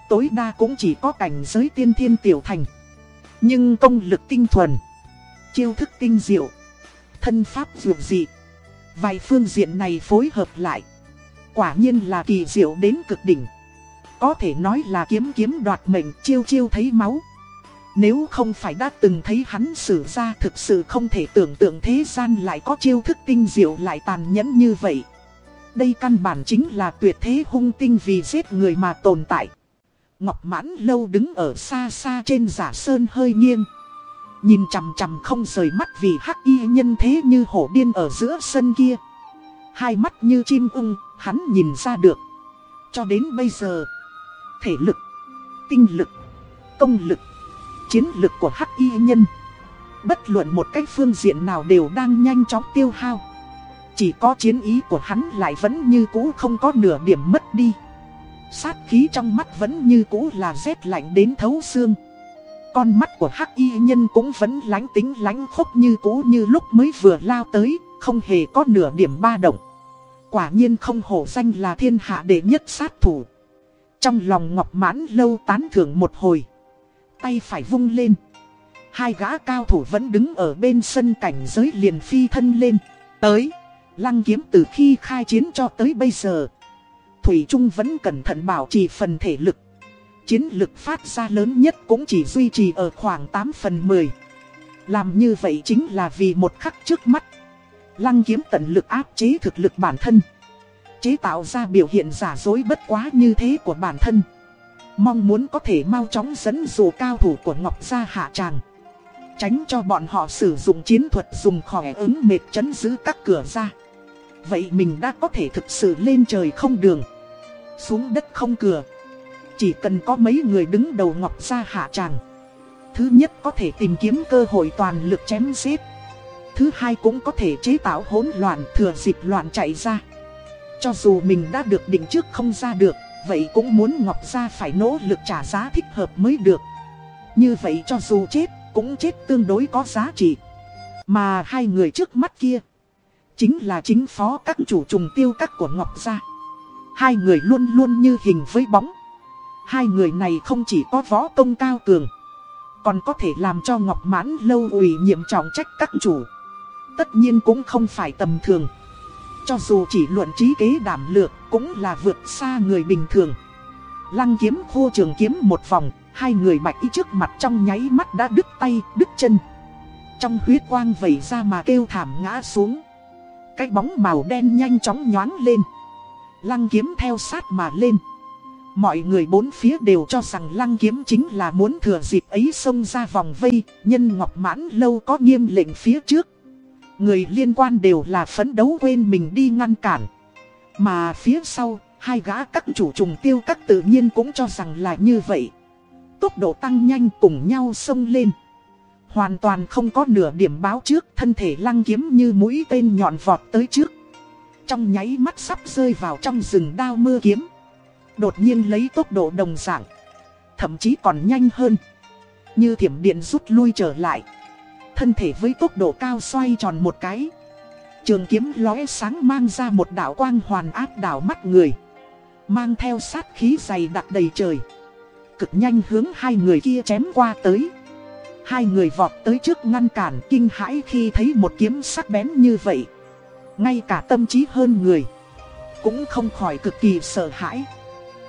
Tối đa cũng chỉ có cảnh giới tiên thiên tiểu thành. Nhưng công lực tinh thuần. Chiêu thức tinh diệu. Thân pháp dược dị. Vài phương diện này phối hợp lại. Quả nhiên là kỳ diệu đến cực đỉnh. Có thể nói là kiếm kiếm đoạt mệnh chiêu chiêu thấy máu. Nếu không phải đã từng thấy hắn xử ra thực sự không thể tưởng tượng thế gian lại có chiêu thức tinh diệu lại tàn nhẫn như vậy. Đây căn bản chính là tuyệt thế hung tinh vì giết người mà tồn tại. Ngọc mãn lâu đứng ở xa xa trên giả sơn hơi nghiêng. Nhìn chằm chằm không rời mắt vì hắc y nhân thế như hổ điên ở giữa sân kia. Hai mắt như chim ung, hắn nhìn ra được. Cho đến bây giờ, thể lực, tinh lực, công lực, chiến lực của hắc y nhân. Bất luận một cách phương diện nào đều đang nhanh chóng tiêu hao. Chỉ có chiến ý của hắn lại vẫn như cũ không có nửa điểm mất đi. Sát khí trong mắt vẫn như cũ là rét lạnh đến thấu xương. Con mắt của hắc y nhân cũng vẫn lánh tính lánh khốc như cũ như lúc mới vừa lao tới, không hề có nửa điểm ba động. Quả nhiên không hổ danh là thiên hạ đệ nhất sát thủ. Trong lòng ngọc mãn lâu tán thưởng một hồi. Tay phải vung lên. Hai gã cao thủ vẫn đứng ở bên sân cảnh giới liền phi thân lên. Tới, lăng kiếm từ khi khai chiến cho tới bây giờ. Thủy Trung vẫn cẩn thận bảo trì phần thể lực. Chiến lực phát ra lớn nhất cũng chỉ duy trì ở khoảng 8 phần 10. Làm như vậy chính là vì một khắc trước mắt. Lăng kiếm tận lực áp chế thực lực bản thân. Chế tạo ra biểu hiện giả dối bất quá như thế của bản thân. Mong muốn có thể mau chóng dẫn dụ cao thủ của Ngọc Gia hạ tràng. Tránh cho bọn họ sử dụng chiến thuật dùng khỏe ứng mệt chấn giữ các cửa ra. Vậy mình đã có thể thực sự lên trời không đường. Xuống đất không cửa. Chỉ cần có mấy người đứng đầu Ngọc Gia hạ tràng. Thứ nhất có thể tìm kiếm cơ hội toàn lực chém giết. Thứ hai cũng có thể chế tạo hỗn loạn thừa dịp loạn chạy ra. Cho dù mình đã được định trước không ra được, vậy cũng muốn Ngọc Gia phải nỗ lực trả giá thích hợp mới được. Như vậy cho dù chết, cũng chết tương đối có giá trị. Mà hai người trước mắt kia, chính là chính phó các chủ trùng tiêu các của Ngọc Gia. Hai người luôn luôn như hình với bóng. Hai người này không chỉ có võ công cao cường, còn có thể làm cho Ngọc Mãn lâu ủy nhiệm trọng trách các chủ. Tất nhiên cũng không phải tầm thường. Cho dù chỉ luận trí kế đảm lược cũng là vượt xa người bình thường. Lăng kiếm khô trường kiếm một vòng, hai người bạch y trước mặt trong nháy mắt đã đứt tay, đứt chân. Trong huyết quang vẩy ra mà kêu thảm ngã xuống. Cái bóng màu đen nhanh chóng nhoáng lên. Lăng kiếm theo sát mà lên. Mọi người bốn phía đều cho rằng lăng kiếm chính là muốn thừa dịp ấy xông ra vòng vây, nhân ngọc mãn lâu có nghiêm lệnh phía trước. Người liên quan đều là phấn đấu quên mình đi ngăn cản. Mà phía sau, hai gã các chủ trùng tiêu các tự nhiên cũng cho rằng là như vậy. Tốc độ tăng nhanh cùng nhau xông lên. Hoàn toàn không có nửa điểm báo trước, thân thể lăng kiếm như mũi tên nhọn vọt tới trước. Trong nháy mắt sắp rơi vào trong rừng đao mưa kiếm. Đột nhiên lấy tốc độ đồng dạng. Thậm chí còn nhanh hơn. Như thiểm điện rút lui trở lại. Thân thể với tốc độ cao xoay tròn một cái. Trường kiếm lóe sáng mang ra một đạo quang hoàn áp đảo mắt người. Mang theo sát khí dày đặc đầy trời. Cực nhanh hướng hai người kia chém qua tới. Hai người vọt tới trước ngăn cản kinh hãi khi thấy một kiếm sắc bén như vậy. Ngay cả tâm trí hơn người. Cũng không khỏi cực kỳ sợ hãi.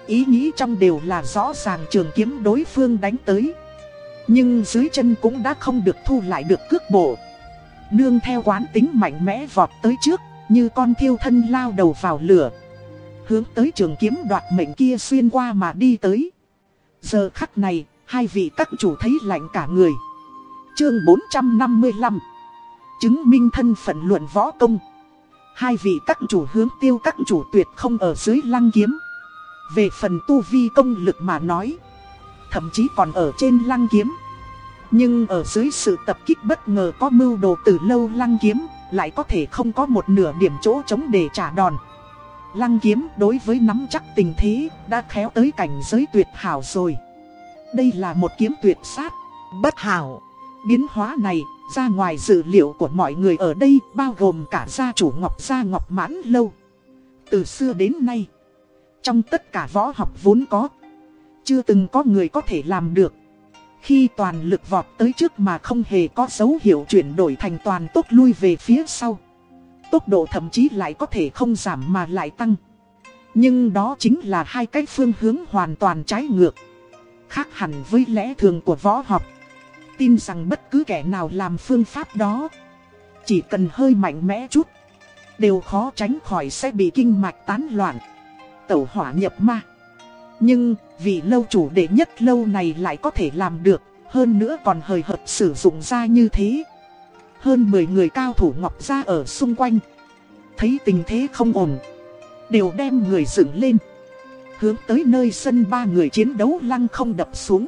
Ý nghĩ trong đều là rõ ràng trường kiếm đối phương đánh tới. Nhưng dưới chân cũng đã không được thu lại được cước bộ. Nương theo quán tính mạnh mẽ vọt tới trước, như con thiêu thân lao đầu vào lửa. Hướng tới trường kiếm đoạt mệnh kia xuyên qua mà đi tới. Giờ khắc này, hai vị các chủ thấy lạnh cả người. Chương 455 Chứng minh thân phận luận võ công Hai vị các chủ hướng tiêu các chủ tuyệt không ở dưới lăng kiếm Về phần tu vi công lực mà nói Thậm chí còn ở trên lăng kiếm. Nhưng ở dưới sự tập kích bất ngờ có mưu đồ từ lâu lăng kiếm Lại có thể không có một nửa điểm chỗ chống để trả đòn. Lăng kiếm đối với nắm chắc tình thế đã khéo tới cảnh giới tuyệt hảo rồi. Đây là một kiếm tuyệt sát, bất hảo. Biến hóa này ra ngoài dự liệu của mọi người ở đây bao gồm cả gia chủ Ngọc Gia Ngọc Mãn Lâu. Từ xưa đến nay Trong tất cả võ học vốn có chưa từng có người có thể làm được. Khi toàn lực vọt tới trước mà không hề có dấu hiệu chuyển đổi thành toàn tốt lui về phía sau. Tốc độ thậm chí lại có thể không giảm mà lại tăng. Nhưng đó chính là hai cái phương hướng hoàn toàn trái ngược. Khác hẳn với lẽ thường của võ học. Tin rằng bất cứ kẻ nào làm phương pháp đó, Chỉ cần hơi mạnh mẽ chút, Đều khó tránh khỏi sẽ bị kinh mạch tán loạn, Tẩu hỏa nhập ma. Nhưng, vì lâu chủ đệ nhất lâu này lại có thể làm được, Hơn nữa còn hời hợt sử dụng ra như thế. Hơn 10 người cao thủ ngọc ra ở xung quanh. Thấy tình thế không ổn, Đều đem người dựng lên. Hướng tới nơi sân ba người chiến đấu lăng không đập xuống.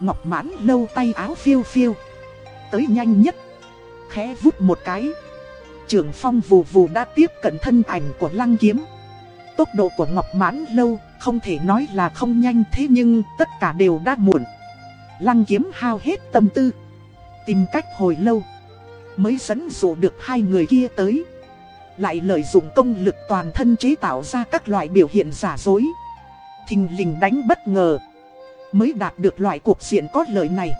Ngọc mãn lâu tay áo phiêu phiêu. Tới nhanh nhất, Khẽ vút một cái. Trường phong vù vù đã tiếp cận thân ảnh của lăng kiếm. Tốc độ của Ngọc mãn lâu không thể nói là không nhanh thế nhưng tất cả đều đã muộn. Lăng kiếm hao hết tâm tư. Tìm cách hồi lâu. Mới dẫn dụ được hai người kia tới. Lại lợi dụng công lực toàn thân chế tạo ra các loại biểu hiện giả dối. Thình lình đánh bất ngờ. Mới đạt được loại cuộc diện có lợi này.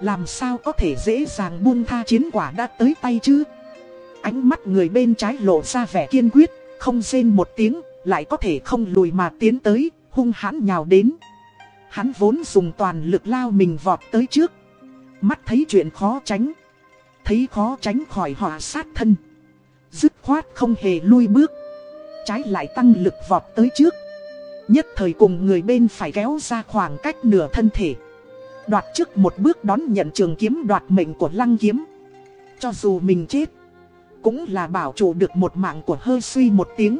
Làm sao có thể dễ dàng buông tha chiến quả đã tới tay chứ? Ánh mắt người bên trái lộ ra vẻ kiên quyết, Không rên một tiếng. Lại có thể không lùi mà tiến tới, Hung hãn nhào đến. Hắn vốn dùng toàn lực lao mình vọt tới trước. Mắt thấy chuyện khó tránh. Thấy khó tránh khỏi họa sát thân. Dứt khoát không hề lui bước. Trái lại tăng lực vọt tới trước. Nhất thời cùng người bên phải kéo ra khoảng cách nửa thân thể. Đoạt trước một bước đón nhận trường kiếm đoạt mệnh của lăng kiếm. Cho dù mình chết, Cũng là bảo chủ được một mạng của hơi suy một tiếng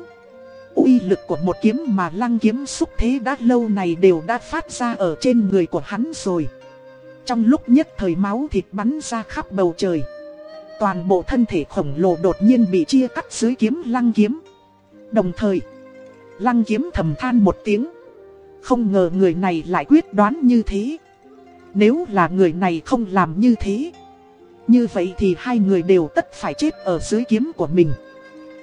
uy lực của một kiếm mà lăng kiếm xúc thế đã lâu này đều đã phát ra ở trên người của hắn rồi Trong lúc nhất thời máu thịt bắn ra khắp bầu trời, Toàn bộ thân thể khổng lồ đột nhiên bị chia cắt dưới kiếm lăng kiếm Đồng thời, Lăng kiếm thầm than một tiếng. Không ngờ người này lại quyết đoán như thế. Nếu là người này không làm như thế. Như vậy thì hai người đều tất phải chết ở dưới kiếm của mình.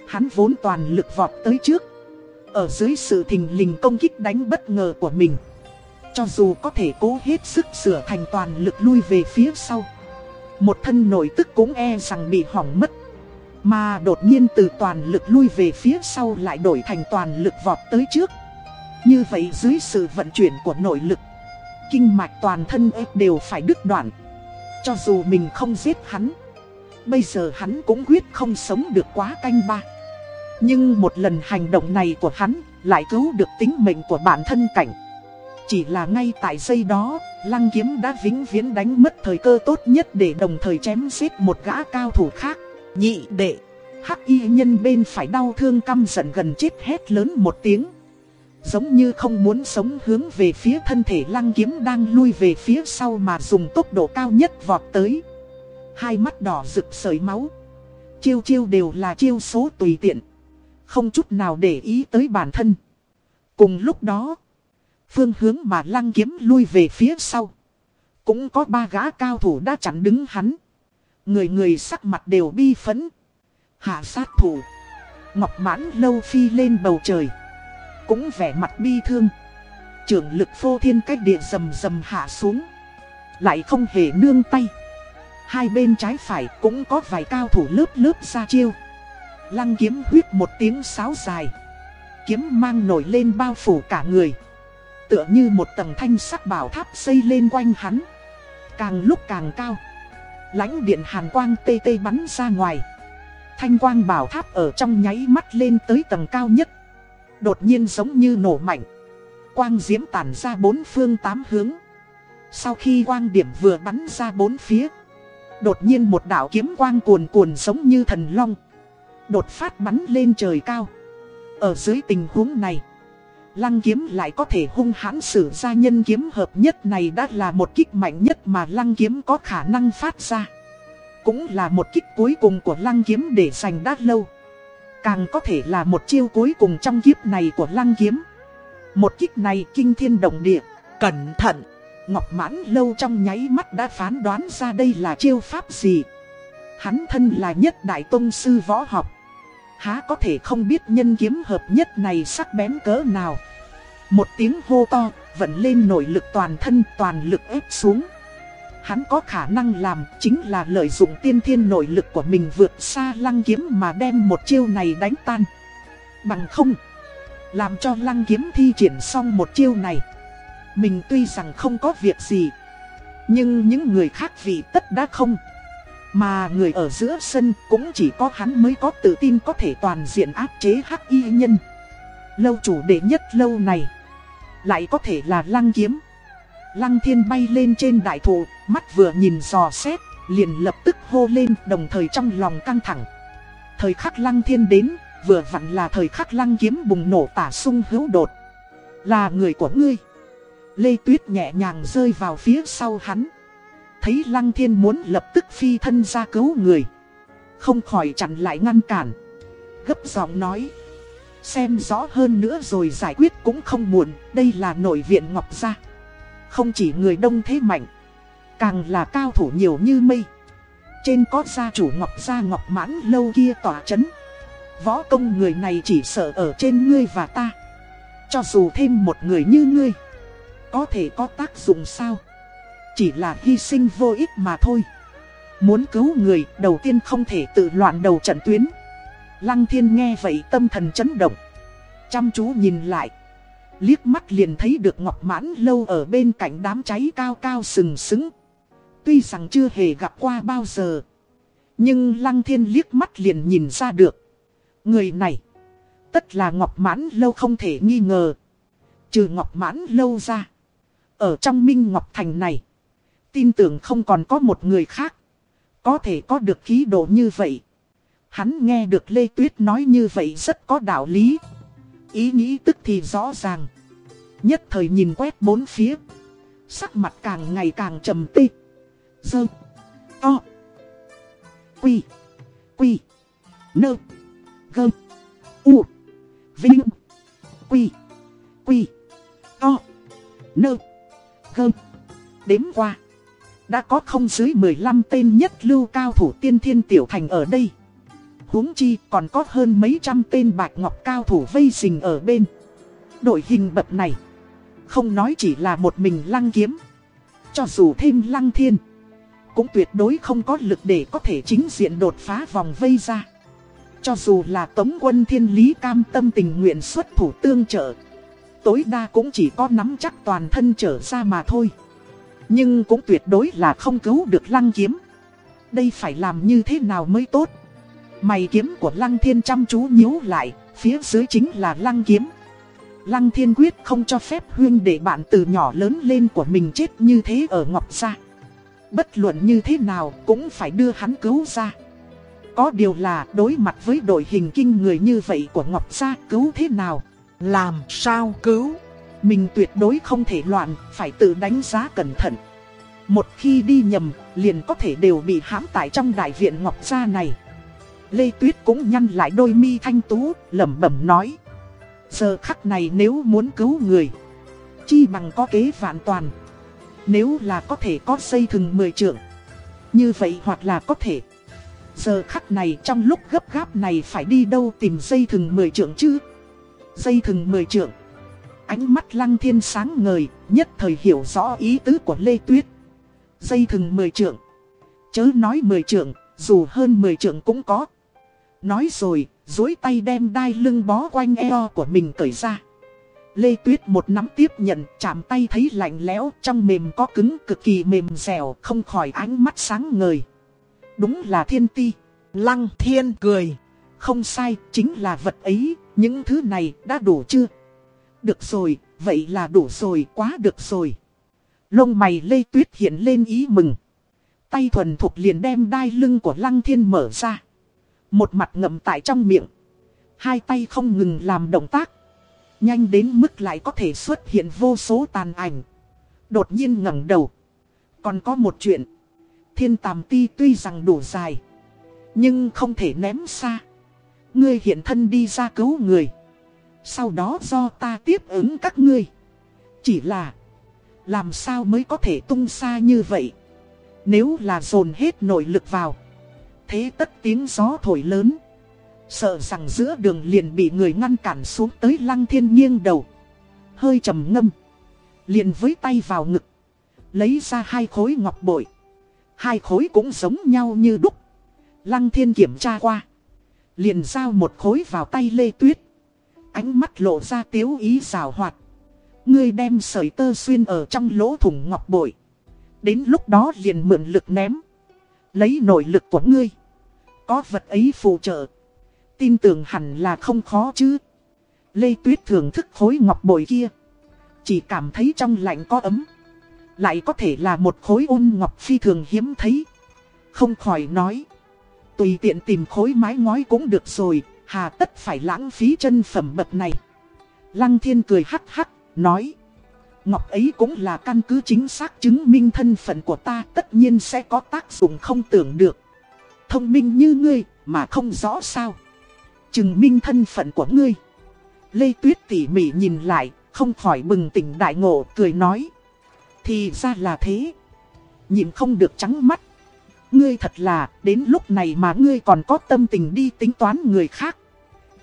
Hắn vốn toàn lực vọt tới trước. Ở dưới sự thình lình công kích đánh bất ngờ của mình. Cho dù có thể cố hết sức sửa thành toàn lực lui về phía sau. Một thân nội tức cũng e rằng bị hỏng mất. Mà đột nhiên từ toàn lực lui về phía sau lại đổi thành toàn lực vọt tới trước. Như vậy dưới sự vận chuyển của nội lực, kinh mạch toàn thân ép đều phải đứt đoạn. Cho dù mình không giết hắn, bây giờ hắn cũng quyết không sống được quá canh ba. Nhưng một lần hành động này của hắn lại cứu được tính mệnh của bản thân cảnh. Chỉ là ngay tại giây đó, lăng kiếm đã vĩnh viễn đánh mất thời cơ tốt nhất để đồng thời chém giết một gã cao thủ khác. nhị đệ. Hắc y nhân bên phải đau thương căm giận gần chết hét lớn một tiếng. Giống như không muốn sống hướng về phía thân thể lăng kiếm đang lui về phía sau mà dùng tốc độ cao nhất vọt tới. Hai mắt đỏ rực sợi máu. Chiêu chiêu đều là chiêu số tùy tiện. Không chút nào để ý tới bản thân. Cùng lúc đó, phương hướng mà lăng kiếm lui về phía sau. Cũng có ba gã cao thủ đã chặn đứng hắn. Người người sắc mặt đều bi phấn. Hạ sát thủ. Ngọc mãn lâu phi lên bầu trời. Cũng vẻ mặt bi thương. Trưởng lực phô thiên cách địa rầm rầm hạ xuống. Lại không hề nương tay. Hai bên trái phải cũng có vài cao thủ lớp lớp ra chiêu. Lăng kiếm huyết một tiếng sáo dài. Kiếm mang nổi lên bao phủ cả người. Tựa như một tầng thanh sắc bảo tháp xây lên quanh hắn. Càng lúc càng cao. lãnh điện hàn quang tê tê bắn ra ngoài. Thanh quang bảo tháp ở trong nháy mắt lên tới tầng cao nhất. Đột nhiên giống như nổ mạnh. Quang diễm tản ra bốn phương tám hướng. Sau khi quang điểm vừa bắn ra bốn phía. Đột nhiên một đạo kiếm quang cuồn cuồn giống như thần long. Đột phát bắn lên trời cao. Ở dưới tình huống này. Lăng kiếm lại có thể hung hãn sử ra nhân kiếm hợp nhất này đã là một kích mạnh nhất mà lăng kiếm có khả năng phát ra. Cũng là một kích cuối cùng của lăng kiếm để giành đát lâu. Càng có thể là một chiêu cuối cùng trong kiếp này của lăng kiếm. Một kích này kinh thiên động địa, cẩn thận. Ngọc mãn lâu trong nháy mắt đã phán đoán ra đây là chiêu pháp gì. Hắn thân là nhất đại tôn sư võ học. Há có thể không biết nhân kiếm hợp nhất này sắc bén cỡ nào. Một tiếng hô to, vận lên nội lực toàn thân toàn lực ép xuống. Hắn có khả năng làm chính là lợi dụng tiên thiên nội lực của mình vượt xa lăng kiếm mà đem một chiêu này đánh tan. Bằng không, làm cho lăng kiếm thi triển xong một chiêu này. Mình tuy rằng không có việc gì, nhưng những người khác vì tất đã không. Mà người ở giữa sân cũng chỉ có hắn mới có tự tin có thể toàn diện áp chế hắc y nhân. Lâu chủ đệ nhất lâu này, lại có thể là lăng kiếm. Lăng thiên bay lên trên đại thụ, mắt vừa nhìn dò xét, liền lập tức hô lên đồng thời trong lòng căng thẳng. Thời khắc lăng thiên đến, vừa vặn là thời khắc lăng kiếm bùng nổ tả sung hữu đột. Là người của ngươi. Lê Tuyết nhẹ nhàng rơi vào phía sau hắn. Thấy lăng thiên muốn lập tức phi thân ra cứu người. Không khỏi chặn lại ngăn cản. Gấp giọng nói. Xem rõ hơn nữa rồi giải quyết cũng không muộn, đây là nội viện Ngọc Gia. Không chỉ người đông thế mạnh, càng là cao thủ nhiều như mây. Trên có gia chủ Ngọc Gia Ngọc Mãn lâu kia tỏa chấn. Võ công người này chỉ sợ ở trên ngươi và ta. Cho dù thêm một người như ngươi, có thể có tác dụng sao? Chỉ là hy sinh vô ích mà thôi. Muốn cứu người, đầu tiên không thể tự loạn đầu trận tuyến. Lăng thiên nghe vậy tâm thần chấn động. Chăm chú nhìn lại. Liếc mắt liền thấy được Ngọc Mãn Lâu ở bên cạnh đám cháy cao cao sừng sững. Tuy rằng chưa hề gặp qua bao giờ. Nhưng Lăng Thiên liếc mắt liền nhìn ra được. Người này. Tất là Ngọc Mãn Lâu không thể nghi ngờ. Trừ Ngọc Mãn Lâu ra. Ở trong Minh Ngọc Thành này. Tin tưởng không còn có một người khác. Có thể có được khí độ như vậy. Hắn nghe được Lê Tuyết nói như vậy rất có đạo lý. Ý nghĩ tức thì rõ ràng. Nhất thời nhìn quét bốn phía. Sắc mặt càng ngày càng trầm tê. Dơ. To. Quy. Quy. Nơ. Gơ. U. Vinh. Quy. Quy. To. Nơ. Gơ. Đếm qua. Đã có không dưới 15 tên nhất lưu cao thủ tiên thiên tiểu thành ở đây huống chi còn có hơn mấy trăm tên bạch ngọc cao thủ vây xình ở bên. Đội hình bậc này, không nói chỉ là một mình lăng kiếm. Cho dù thêm lăng thiên, cũng tuyệt đối không có lực để có thể chính diện đột phá vòng vây ra. Cho dù là tống quân thiên lý cam tâm tình nguyện xuất thủ tương trợ, tối đa cũng chỉ có nắm chắc toàn thân trở ra mà thôi. Nhưng cũng tuyệt đối là không cứu được lăng kiếm. Đây phải làm như thế nào mới tốt? Mày kiếm của Lăng Thiên chăm chú nhíu lại, phía dưới chính là Lăng kiếm. Lăng Thiên quyết không cho phép huyên để bạn từ nhỏ lớn lên của mình chết như thế ở Ngọc Gia. Bất luận như thế nào cũng phải đưa hắn cứu ra. Có điều là đối mặt với đội hình kinh người như vậy của Ngọc Gia cứu thế nào? Làm sao cứu? Mình tuyệt đối không thể loạn, phải tự đánh giá cẩn thận. Một khi đi nhầm, liền có thể đều bị hãm tại trong đại viện Ngọc Gia này. Lê Tuyết cũng nhăn lại đôi mi thanh tú, lẩm bẩm nói. Giờ khắc này nếu muốn cứu người, chi bằng có kế vạn toàn. Nếu là có thể có xây thừng mười trượng, như vậy hoặc là có thể. Giờ khắc này trong lúc gấp gáp này phải đi đâu tìm dây thừng mười trượng chứ? Dây thừng mười trượng. Ánh mắt lăng thiên sáng ngời, nhất thời hiểu rõ ý tứ của Lê Tuyết. Dây thừng mười trượng. Chớ nói mười trượng, dù hơn mười trượng cũng có. Nói rồi, dối tay đem đai lưng bó quanh eo của mình cởi ra. Lê Tuyết một nắm tiếp nhận, chạm tay thấy lạnh lẽo, trong mềm có cứng cực kỳ mềm dẻo, không khỏi ánh mắt sáng ngời. Đúng là thiên ti. Lăng thiên cười. Không sai, chính là vật ấy, những thứ này đã đủ chưa? Được rồi, vậy là đủ rồi, quá được rồi. Lông mày Lê Tuyết hiện lên ý mừng. Tay thuần thục liền đem đai lưng của Lăng Thiên mở ra. Một mặt ngậm tại trong miệng. Hai tay không ngừng làm động tác. Nhanh đến mức lại có thể xuất hiện vô số tàn ảnh. Đột nhiên ngẩng đầu. Còn có một chuyện. Thiên tàm ti tuy rằng đủ dài. Nhưng không thể ném xa. Ngươi hiện thân đi ra cứu người. Sau đó do ta tiếp ứng các ngươi. Chỉ là. Làm sao mới có thể tung xa như vậy. Nếu là dồn hết nội lực vào. Thế tất tiếng gió thổi lớn. Sợ rằng giữa đường liền bị người ngăn cản xuống tới lăng thiên nghiêng đầu. Hơi trầm ngâm. Liền với tay vào ngực. Lấy ra hai khối ngọc bội. Hai khối cũng giống nhau như đúc. Lăng thiên kiểm tra qua. Liền giao một khối vào tay Lê Tuyết. Ánh mắt lộ ra tiếu ý rào hoạt. Ngươi đem sợi tơ xuyên ở trong lỗ thủng ngọc bội. Đến lúc đó liền mượn lực ném. Lấy nội lực của ngươi. Có vật ấy phù trợ. Tin tưởng hẳn là không khó chứ. Lê Tuyết thưởng thức khối ngọc bội kia. Chỉ cảm thấy trong lạnh có ấm. Lại có thể là một khối ôn ngọc phi thường hiếm thấy. Không khỏi nói. Tùy tiện tìm khối mái ngói cũng được rồi. Hà tất phải lãng phí chân phẩm bậc này. Lăng thiên cười hắc hắc, nói. Ngọc ấy cũng là căn cứ chính xác chứng minh thân phận của ta tất nhiên sẽ có tác dụng không tưởng được. Thông minh như ngươi mà không rõ sao. Chứng minh thân phận của ngươi. Lê Tuyết tỉ mỉ nhìn lại, không khỏi bừng tỉnh đại ngộ, cười nói. Thì ra là thế. Nhìn không được trắng mắt. Ngươi thật là, đến lúc này mà ngươi còn có tâm tình đi tính toán người khác.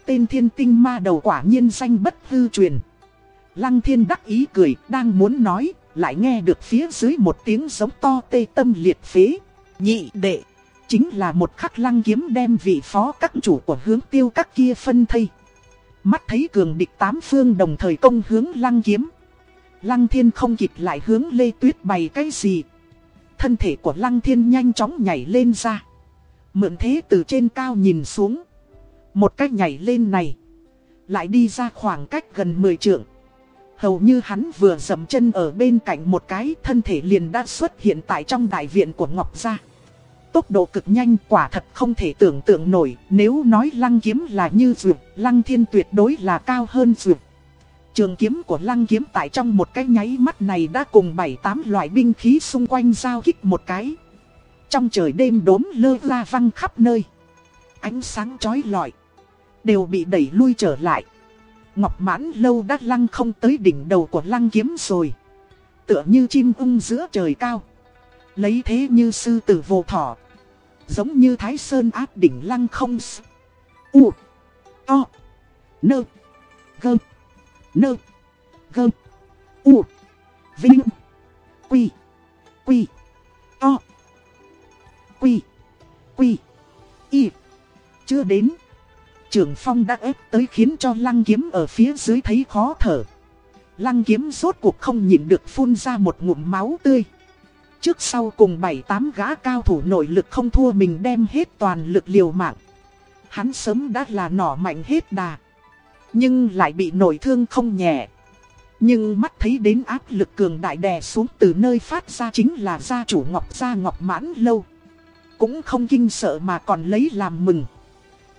Tên thiên tinh ma đầu quả nhiên danh bất hư truyền. Lăng thiên đắc ý cười, đang muốn nói, lại nghe được phía dưới một tiếng giống to tê tâm liệt phế. Nhị đệ, chính là một khắc lăng kiếm đem vị phó các chủ của hướng tiêu các kia phân thây. Mắt thấy cường địch tám phương đồng thời công hướng lăng kiếm. Lăng thiên không kịp lại hướng Lê Tuyết bày cái gì. Thân thể của lăng thiên nhanh chóng nhảy lên ra. Mượn thế từ trên cao nhìn xuống. Một cách nhảy lên này. Lại đi ra khoảng cách gần 10 trượng. Hầu như hắn vừa dầm chân ở bên cạnh một cái thân thể liền đã xuất hiện tại trong đại viện của Ngọc Gia. Tốc độ cực nhanh quả thật không thể tưởng tượng nổi nếu nói lăng kiếm là như dược, lăng thiên tuyệt đối là cao hơn dược. Trường kiếm của lăng kiếm tại trong một cái nháy mắt này đã cùng 7-8 loại binh khí xung quanh giao kích một cái. Trong trời đêm đốm lơ la văng khắp nơi. Ánh sáng chói lọi. Đều bị đẩy lui trở lại. Ngọc mãn lâu đã lăng không tới đỉnh đầu của lăng kiếm rồi. Tựa như chim ung giữa trời cao. Lấy thế như sư tử vô thỏ. Giống như thái sơn áp đỉnh lăng không s. U. To. Nơ. Gơm. Nơ. Gơm. U. Vinh. Quy. Quy. To. Quy. Quy. Y. Chưa đến. Trường phong đã ép tới khiến cho lăng kiếm ở phía dưới thấy khó thở. Lăng kiếm rốt cuộc không nhịn được phun ra một ngụm máu tươi. Trước sau cùng 7-8 gã cao thủ nội lực không thua mình đem hết toàn lực liều mạng. Hắn sớm đã là nỏ mạnh hết đà. Nhưng lại bị nổi thương không nhẹ. Nhưng mắt thấy đến áp lực cường đại đè xuống từ nơi phát ra chính là gia chủ Ngọc Gia Ngọc Mãn Lâu. Cũng không kinh sợ mà còn lấy làm mừng.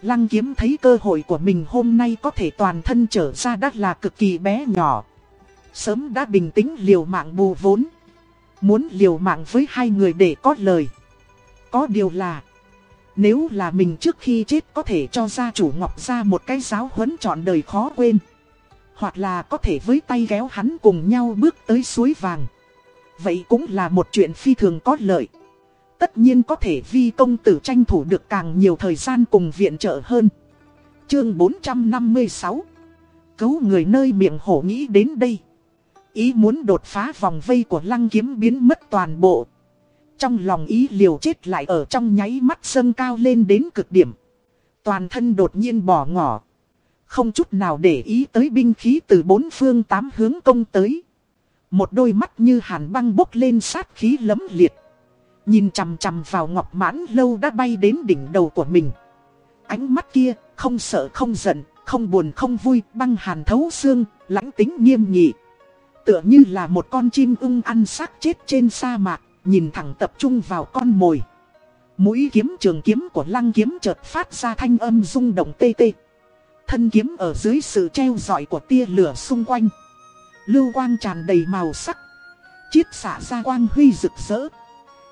Lăng kiếm thấy cơ hội của mình hôm nay có thể toàn thân trở ra đã là cực kỳ bé nhỏ. Sớm đã bình tĩnh liều mạng bù vốn. Muốn liều mạng với hai người để có lời. Có điều là nếu là mình trước khi chết có thể cho gia chủ Ngọc ra một cái giáo huấn trọn đời khó quên. Hoặc là có thể với tay ghéo hắn cùng nhau bước tới suối vàng. Vậy cũng là một chuyện phi thường có lợi. Tất nhiên có thể vi công tử tranh thủ được càng nhiều thời gian cùng viện trợ hơn. Chương 456 Cấu người nơi miệng hổ nghĩ đến đây. Ý muốn đột phá vòng vây của lăng kiếm biến mất toàn bộ trong lòng ý liều chết lại ở trong nháy mắt sân cao lên đến cực điểm. Toàn thân đột nhiên bỏ ngỏ. Không chút nào để ý tới binh khí từ bốn phương tám hướng công tới. Một đôi mắt như hàn băng bốc lên sát khí lấm liệt. Nhìn chằm chằm vào ngọc mãn lâu đã bay đến đỉnh đầu của mình. Ánh mắt kia không sợ không giận, không buồn không vui, băng hàn thấu xương, lãnh tính nghiêm nghị. Tựa như là một con chim ưng ăn xác chết trên sa mạc nhìn thẳng tập trung vào con mồi. Mũi kiếm trường kiếm của lăng kiếm chợt phát ra thanh âm rung động tê tê. Thân kiếm ở dưới sự treo dọi của tia lửa xung quanh. Lưu quang tràn đầy màu sắc. Chiết xả ra quang huy rực rỡ.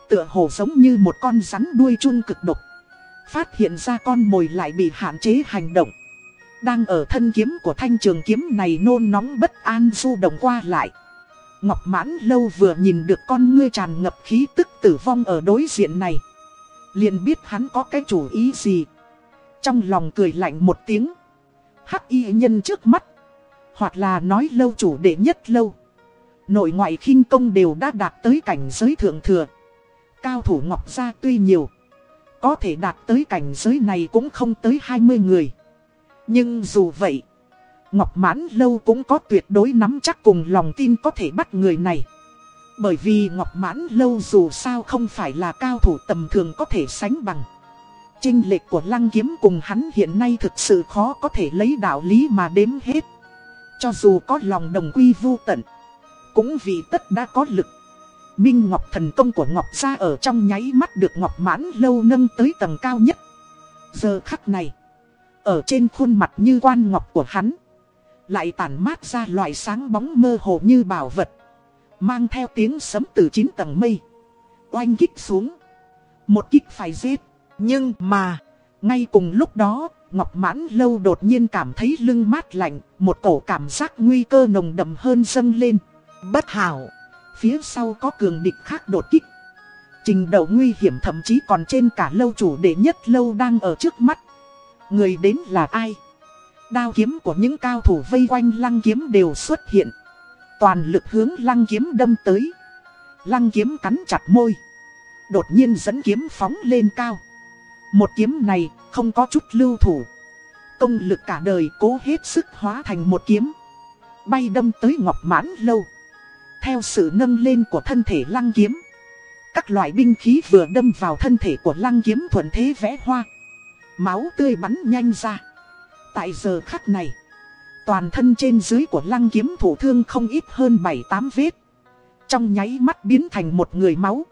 Tựa hồ giống như một con rắn đuôi chun cực độc. Phát hiện ra con mồi lại bị hạn chế hành động. Đang ở thân kiếm của thanh trường kiếm này nôn nóng bất an du động qua lại. Ngọc mãn lâu vừa nhìn được con ngươi tràn ngập khí tức tử vong ở đối diện này. liền biết hắn có cái chủ ý gì. Trong lòng cười lạnh một tiếng. Hắc y nhân trước mắt. Hoặc là nói lâu chủ đệ nhất lâu. Nội ngoại khinh công đều đã đạt tới cảnh giới thượng thừa. Cao thủ Ngọc Gia tuy nhiều. Có thể đạt tới cảnh giới này cũng không tới 20 người. Nhưng dù vậy. Ngọc Mãn Lâu cũng có tuyệt đối nắm chắc cùng lòng tin có thể bắt người này. Bởi vì Ngọc Mãn Lâu dù sao không phải là cao thủ tầm thường có thể sánh bằng. Trinh lệch của Lăng Kiếm cùng hắn hiện nay thực sự khó có thể lấy đạo lý mà đếm hết. Cho dù có lòng đồng quy vô tận, cũng vì tất đã có lực. Minh Ngọc thần công của Ngọc Gia ở trong nháy mắt được Ngọc Mãn Lâu nâng tới tầng cao nhất. Giờ khắc này, ở trên khuôn mặt như quan ngọc của hắn, lại tản mát ra loại sáng bóng mơ hồ như bảo vật, Mang theo tiếng sấm từ chín tầng mây, Oanh kích xuống, Một kích phải giết. Nhưng mà, Ngay cùng lúc đó, Ngọc Mãn Lâu đột nhiên cảm thấy lưng mát lạnh, Một cổ cảm giác nguy cơ nồng đậm hơn dâng lên. Bất hảo, Phía sau có cường địch khác đột kích. Trình độ nguy hiểm thậm chí còn trên cả lâu chủ đệ nhất lâu đang ở trước mắt. Người đến là ai? Đao kiếm của những cao thủ vây quanh lăng kiếm đều xuất hiện. Toàn lực hướng lăng kiếm đâm tới. Lăng kiếm cắn chặt môi. Đột nhiên dẫn kiếm phóng lên cao. Một kiếm này không có chút lưu thủ. Công lực cả đời cố hết sức hóa thành một kiếm. Bay đâm tới ngọc mãn lâu. Theo sự nâng lên của thân thể lăng kiếm. Các loại binh khí vừa đâm vào thân thể của lăng kiếm thuận thế vẽ hoa. Máu tươi bắn nhanh ra. Tại giờ khắc này, toàn thân trên dưới của lăng kiếm thủ thương không ít hơn 7-8 vết. Trong nháy mắt biến thành một người máu.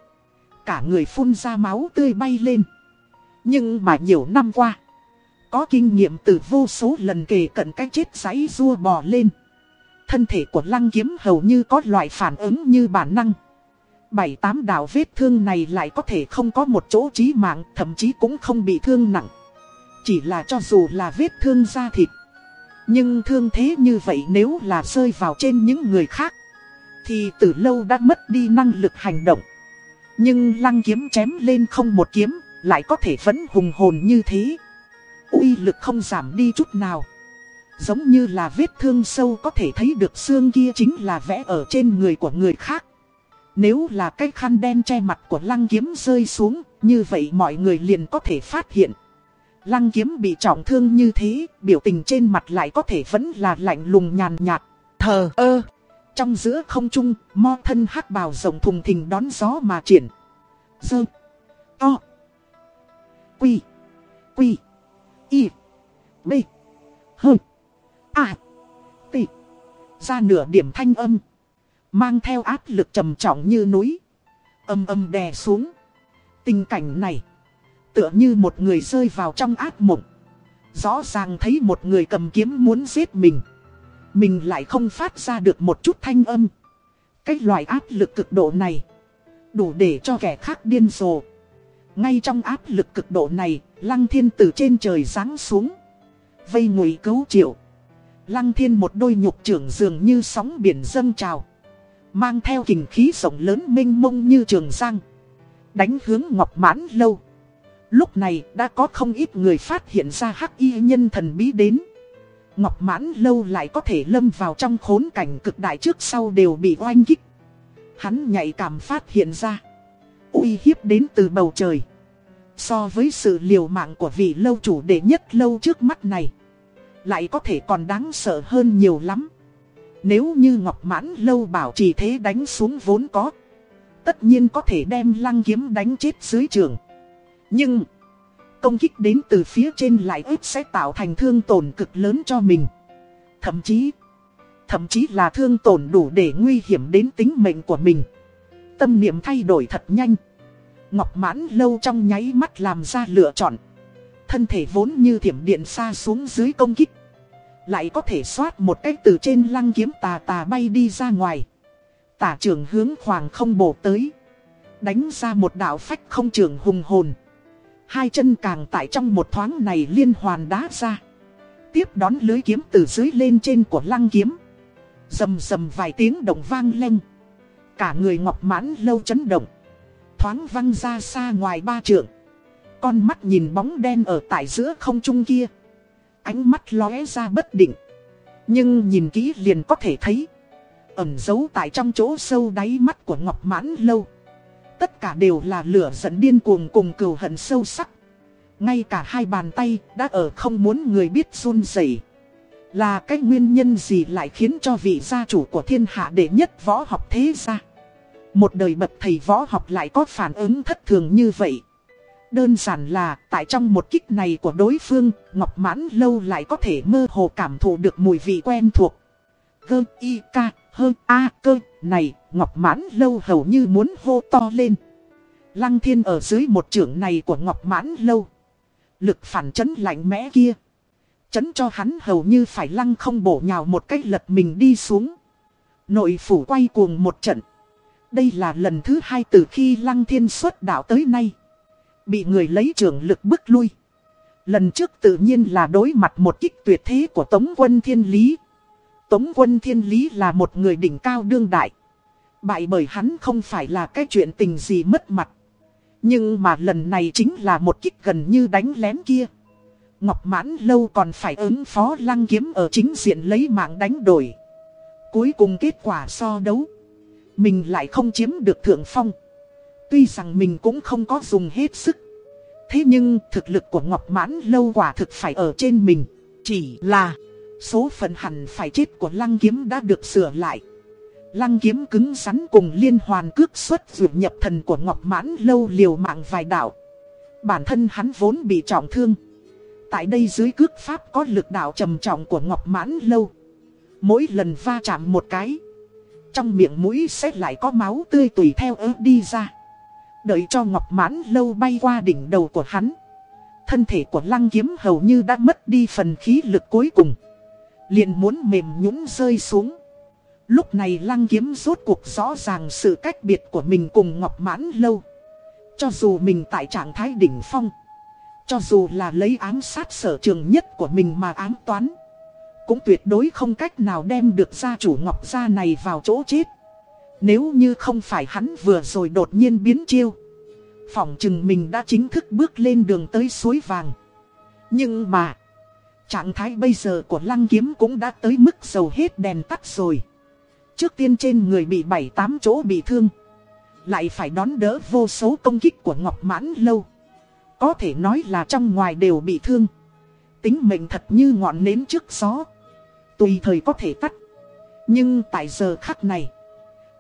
Cả người phun ra máu tươi bay lên. Nhưng mà nhiều năm qua, có kinh nghiệm từ vô số lần kề cận cái chết giấy rua bò lên. Thân thể của lăng kiếm hầu như có loại phản ứng như bản năng. Bảy tám đạo vết thương này lại có thể không có một chỗ chí mạng, thậm chí cũng không bị thương nặng. Chỉ là cho dù là vết thương da thịt. Nhưng thương thế như vậy nếu là rơi vào trên những người khác, Thì từ lâu đã mất đi năng lực hành động. Nhưng lăng kiếm chém lên không một kiếm, Lại có thể vẫn hùng hồn như thế. Uy lực không giảm đi chút nào. Giống như là vết thương sâu có thể thấy được xương kia chính là vẽ ở trên người của người khác. Nếu là cái khăn đen che mặt của lăng kiếm rơi xuống, Như vậy mọi người liền có thể phát hiện. Lăng kiếm bị trọng thương như thế, biểu tình trên mặt lại có thể vẫn là lạnh lùng nhàn nhạt. Thờ ơ, trong giữa không trung, mo thân hắc bào rồng thùng thình đón gió mà triển. Dơ, to, quy, quy, y, b, hơ, a, t, ra nửa điểm thanh âm. Mang theo áp lực trầm trọng như núi. Âm âm đè xuống. Tình cảnh này. Tựa như một người rơi vào trong ác mộng. Rõ ràng thấy một người cầm kiếm muốn giết mình. Mình lại không phát ra được một chút thanh âm. Cái loại áp lực cực độ này, Đủ để cho kẻ khác điên rồ. Ngay trong áp lực cực độ này, Lăng thiên từ trên trời giáng xuống. Vây ngụy cứu triệu. Lăng thiên một đôi nhục trưởng dường như sóng biển dâng trào. Mang theo kình khí rộng lớn mênh mông như trường giang. Đánh hướng ngọc mãn lâu. Lúc này đã có không ít người phát hiện ra hắc y nhân thần bí đến. Ngọc mãn lâu lại có thể lâm vào trong khốn cảnh cực đại trước sau đều bị oanh kích. Hắn nhạy cảm phát hiện ra. Uy hiếp đến từ bầu trời. So với sự liều mạng của vị lâu chủ đệ nhất lâu trước mắt này, Lại có thể còn đáng sợ hơn nhiều lắm. Nếu như Ngọc Mãn lâu bảo trì thế đánh xuống vốn có, Tất nhiên có thể đem lăng kiếm đánh chết dưới trường. Nhưng, Công kích đến từ phía trên lại ít sẽ tạo thành thương tổn cực lớn cho mình. Thậm chí Thậm chí là thương tổn đủ để nguy hiểm đến tính mệnh của mình. Tâm niệm thay đổi thật nhanh. Ngọc mãn lâu trong nháy mắt làm ra lựa chọn. Thân thể vốn như thiểm điện xa xuống dưới công kích. Lại có thể xoát một cách từ trên lăng kiếm tà tà bay đi ra ngoài. Tả trưởng hướng khoảng không bổ tới. Đánh ra một đạo phách không trường hùng hồn. Hai chân càng tại trong một thoáng này liên hoàn đá ra Tiếp đón lưới kiếm từ dưới lên trên của lăng kiếm Dầm dầm vài tiếng động vang lên Cả người ngọc mãn lâu chấn động thoáng văng ra xa ngoài ba trượng. Con mắt nhìn bóng đen ở tại giữa không trung kia. Ánh mắt lóe ra bất định. Nhưng nhìn kỹ liền có thể thấy. Ẩm giấu tại trong chỗ sâu đáy mắt của Ngọc Mãn Lâu. Tất cả đều là lửa giận điên cuồng cùng cừu hận sâu sắc. Ngay cả hai bàn tay đã ở không muốn người biết run rẩy Là cái nguyên nhân gì lại khiến cho vị gia chủ của thiên hạ đệ nhất võ học thế gia. Một đời bậc thầy võ học lại có phản ứng thất thường như vậy. Đơn giản là tại trong một kích này của đối phương, Ngọc Mãn Lâu lại có thể mơ hồ cảm thụ được mùi vị quen thuộc. Gơ y ca, hơ a cơ, này, Ngọc Mãn Lâu hầu như muốn hô to lên. Lăng thiên ở dưới một trưởng này của Ngọc Mãn Lâu. Lực phản chấn lạnh mẽ kia. Chấn cho hắn hầu như phải lăng không bổ nhào một cách lật mình đi xuống. Nội phủ quay cuồng một trận. Đây là lần thứ hai từ khi Lăng Thiên xuất đạo tới nay. Bị người lấy trưởng lực bức lui. Lần trước tự nhiên là đối mặt một kích tuyệt thế của Tống quân Thiên Lý. Tống quân Thiên Lý là một người đỉnh cao đương đại. Bại bởi hắn không phải là cái chuyện tình gì mất mặt. Nhưng mà lần này chính là một kích gần như đánh lén kia. Ngọc Mãn Lâu còn phải ứng phó lăng kiếm ở chính diện lấy mạng đánh đổi. Cuối cùng kết quả so đấu. Mình lại không chiếm được thượng phong Tuy rằng mình cũng không có dùng hết sức Thế nhưng thực lực của Ngọc Mãn lâu quả thực phải ở trên mình Chỉ là số phận hẳn phải chết của Lăng Kiếm đã được sửa lại Lăng Kiếm cứng rắn cùng liên hoàn cước xuất dược nhập thần của Ngọc Mãn lâu liều mạng vài đạo. Bản thân hắn vốn bị trọng thương. Tại đây dưới cước pháp có lực đạo trầm trọng của Ngọc Mãn lâu. Mỗi lần va chạm một cái, trong miệng mũi sẽ lại có máu tươi tùy theo ớt đi ra. Đợi cho ngọc mãn lâu bay qua đỉnh đầu của hắn, Thân thể của lăng kiếm hầu như đã mất đi phần khí lực cuối cùng. Liền muốn mềm nhũn rơi xuống. Lúc này lăng kiếm rốt cuộc rõ ràng sự cách biệt của mình cùng ngọc mãn lâu Cho dù mình tại trạng thái đỉnh phong Cho dù là lấy ám sát sở trường nhất của mình mà ám toán cũng tuyệt đối không cách nào đem được gia chủ ngọc gia này vào chỗ chết. Nếu như không phải hắn vừa rồi đột nhiên biến chiêu. Phỏng chừng mình đã chính thức bước lên đường tới suối vàng. Nhưng mà, trạng thái bây giờ của lăng kiếm cũng đã tới mức dầu hết đèn tắt rồi. Trước tiên trên người bị bảy tám chỗ bị thương. Lại phải đón đỡ vô số công kích của Ngọc Mãn Lâu. Có thể nói là trong ngoài đều bị thương. Tính mệnh thật như ngọn nến trước gió tùy thời có thể tắt. Nhưng tại giờ khắc này,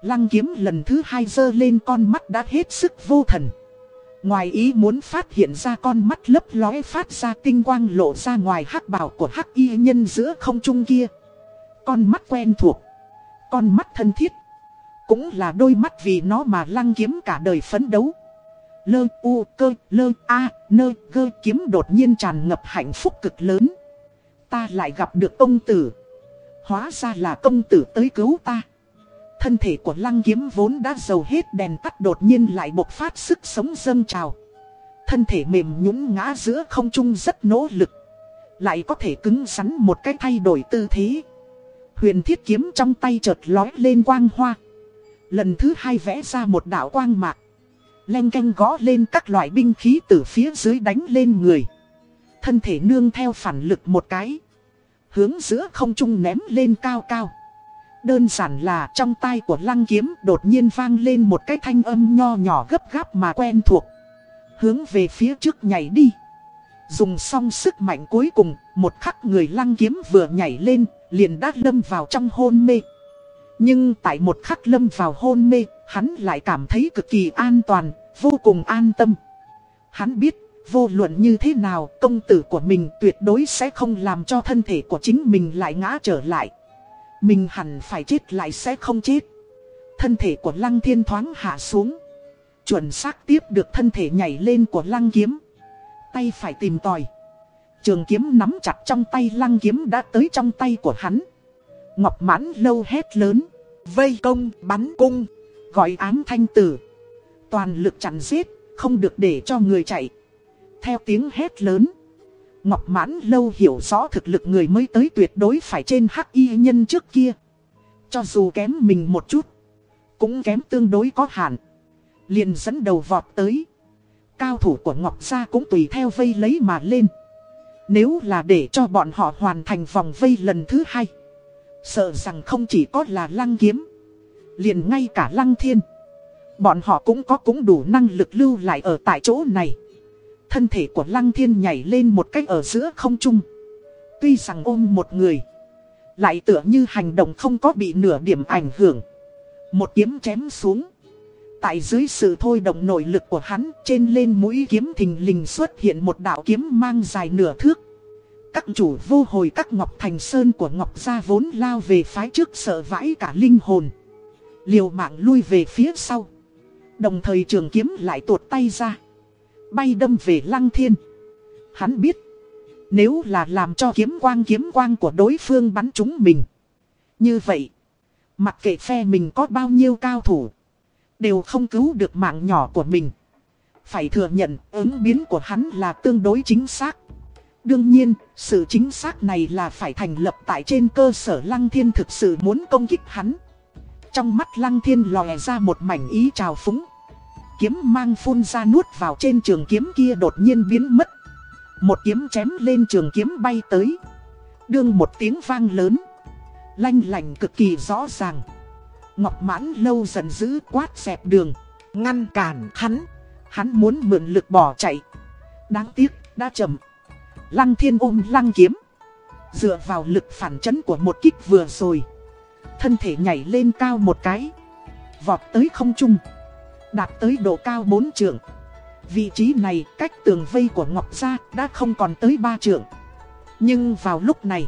lăng kiếm lần thứ hai dơ lên con mắt đã hết sức vô thần. Ngoài ý muốn phát hiện ra con mắt lấp lóe phát ra tinh quang lộ ra ngoài hắc bảo của hắc y nhân giữa không trung kia. Con mắt quen thuộc, con mắt thân thiết, cũng là đôi mắt vì nó mà lăng kiếm cả đời phấn đấu. lơ u cơ lơ a nơ cơ kiếm đột nhiên tràn ngập hạnh phúc cực lớn. Ta lại gặp được công tử. Hóa ra là công tử tới cứu ta. Thân thể của lăng kiếm vốn đã dầu hết đèn tắt đột nhiên lại bộc phát sức sống dâng trào. Thân thể mềm nhũn ngã giữa không trung rất nỗ lực. Lại có thể cứng rắn một cái thay đổi tư thế. Huyền thiết kiếm trong tay chợt lói lên quang hoa. Lần thứ hai vẽ ra một đạo quang mạc. Len canh gõ lên các loại binh khí từ phía dưới đánh lên người. Thân thể nương theo phản lực một cái. Hướng giữa không trung ném lên cao cao. Đơn giản là trong tay của lăng kiếm đột nhiên vang lên một cái thanh âm nho nhỏ gấp gáp mà quen thuộc. Hướng về phía trước nhảy đi. Dùng xong sức mạnh cuối cùng, một khắc người lăng kiếm vừa nhảy lên, liền đã lâm vào trong hôn mê. Nhưng tại một khắc lâm vào hôn mê, hắn lại cảm thấy cực kỳ an toàn, vô cùng an tâm. Hắn biết, vô luận như thế nào, công tử của mình tuyệt đối sẽ không làm cho thân thể của chính mình lại ngã trở lại. Mình hẳn phải chết lại sẽ không chết. Thân thể của lăng thiên thoáng hạ xuống. Chuẩn xác tiếp được thân thể nhảy lên của lăng kiếm. Tay phải tìm tòi. Trường kiếm nắm chặt trong tay lăng kiếm đã tới trong tay của hắn. Ngọc mãn lâu hét lớn. Vây công, bắn cung. Gọi ám thanh tử. Toàn lực chặn giết, không được để cho người chạy. Theo tiếng hét lớn. Ngọc mãn lâu hiểu rõ thực lực người mới tới tuyệt đối phải trên hắc y nhân trước kia. Cho dù kém mình một chút. Cũng kém tương đối có hạn. Liền dẫn đầu vọt tới. Cao thủ của Ngọc Gia cũng tùy theo vây lấy mà lên. Nếu là để cho bọn họ hoàn thành vòng vây lần thứ hai. Sợ rằng không chỉ có là lăng kiếm. Liền ngay cả lăng thiên. Bọn họ cũng có cũng đủ năng lực lưu lại ở tại chỗ này. Thân thể của lăng thiên nhảy lên một cách ở giữa không trung. Tuy rằng ôm một người. Lại tựa như hành động không có bị nửa điểm ảnh hưởng. Một kiếm chém xuống. Tại dưới sự thôi động nội lực của hắn, trên lên mũi kiếm thình lình xuất hiện một đạo kiếm mang dài nửa thước. Các chủ vô hồi các Ngọc Thành Sơn của Ngọc Gia vốn lao về phái trước sợ vãi cả linh hồn. Liều mạng lui về phía sau. Đồng thời trường kiếm lại tuột tay ra. Bay đâm về lăng thiên. Hắn biết. Nếu là làm cho kiếm quang kiếm quang của đối phương bắn trúng mình. Như vậy. Mặc kệ phe mình có bao nhiêu cao thủ. Đều không cứu được mạng nhỏ của mình. Phải thừa nhận ứng biến của hắn là tương đối chính xác. Đương nhiên, sự chính xác này là phải thành lập tại trên cơ sở Lăng Thiên thực sự muốn công kích hắn. Trong mắt Lăng Thiên lòe ra một mảnh ý trào phúng. Kiếm mang phun ra nuốt vào trên trường kiếm kia đột nhiên biến mất. Một kiếm chém lên trường kiếm bay tới. Đương một tiếng vang lớn. Lanh lành cực kỳ rõ ràng. Ngọc mãn lâu giận dữ quát dẹp đường. Ngăn cản hắn. Hắn muốn mượn lực bỏ chạy. Đáng tiếc, đã chậm. Lăng thiên ôm lăng kiếm. Dựa vào lực phản chấn của một kích vừa rồi. Thân thể nhảy lên cao một cái. Vọt tới không trung. Đạt tới độ cao 4 trượng. Vị trí này cách tường vây của Ngọc Gia đã không còn tới 3 trượng. Nhưng vào lúc này.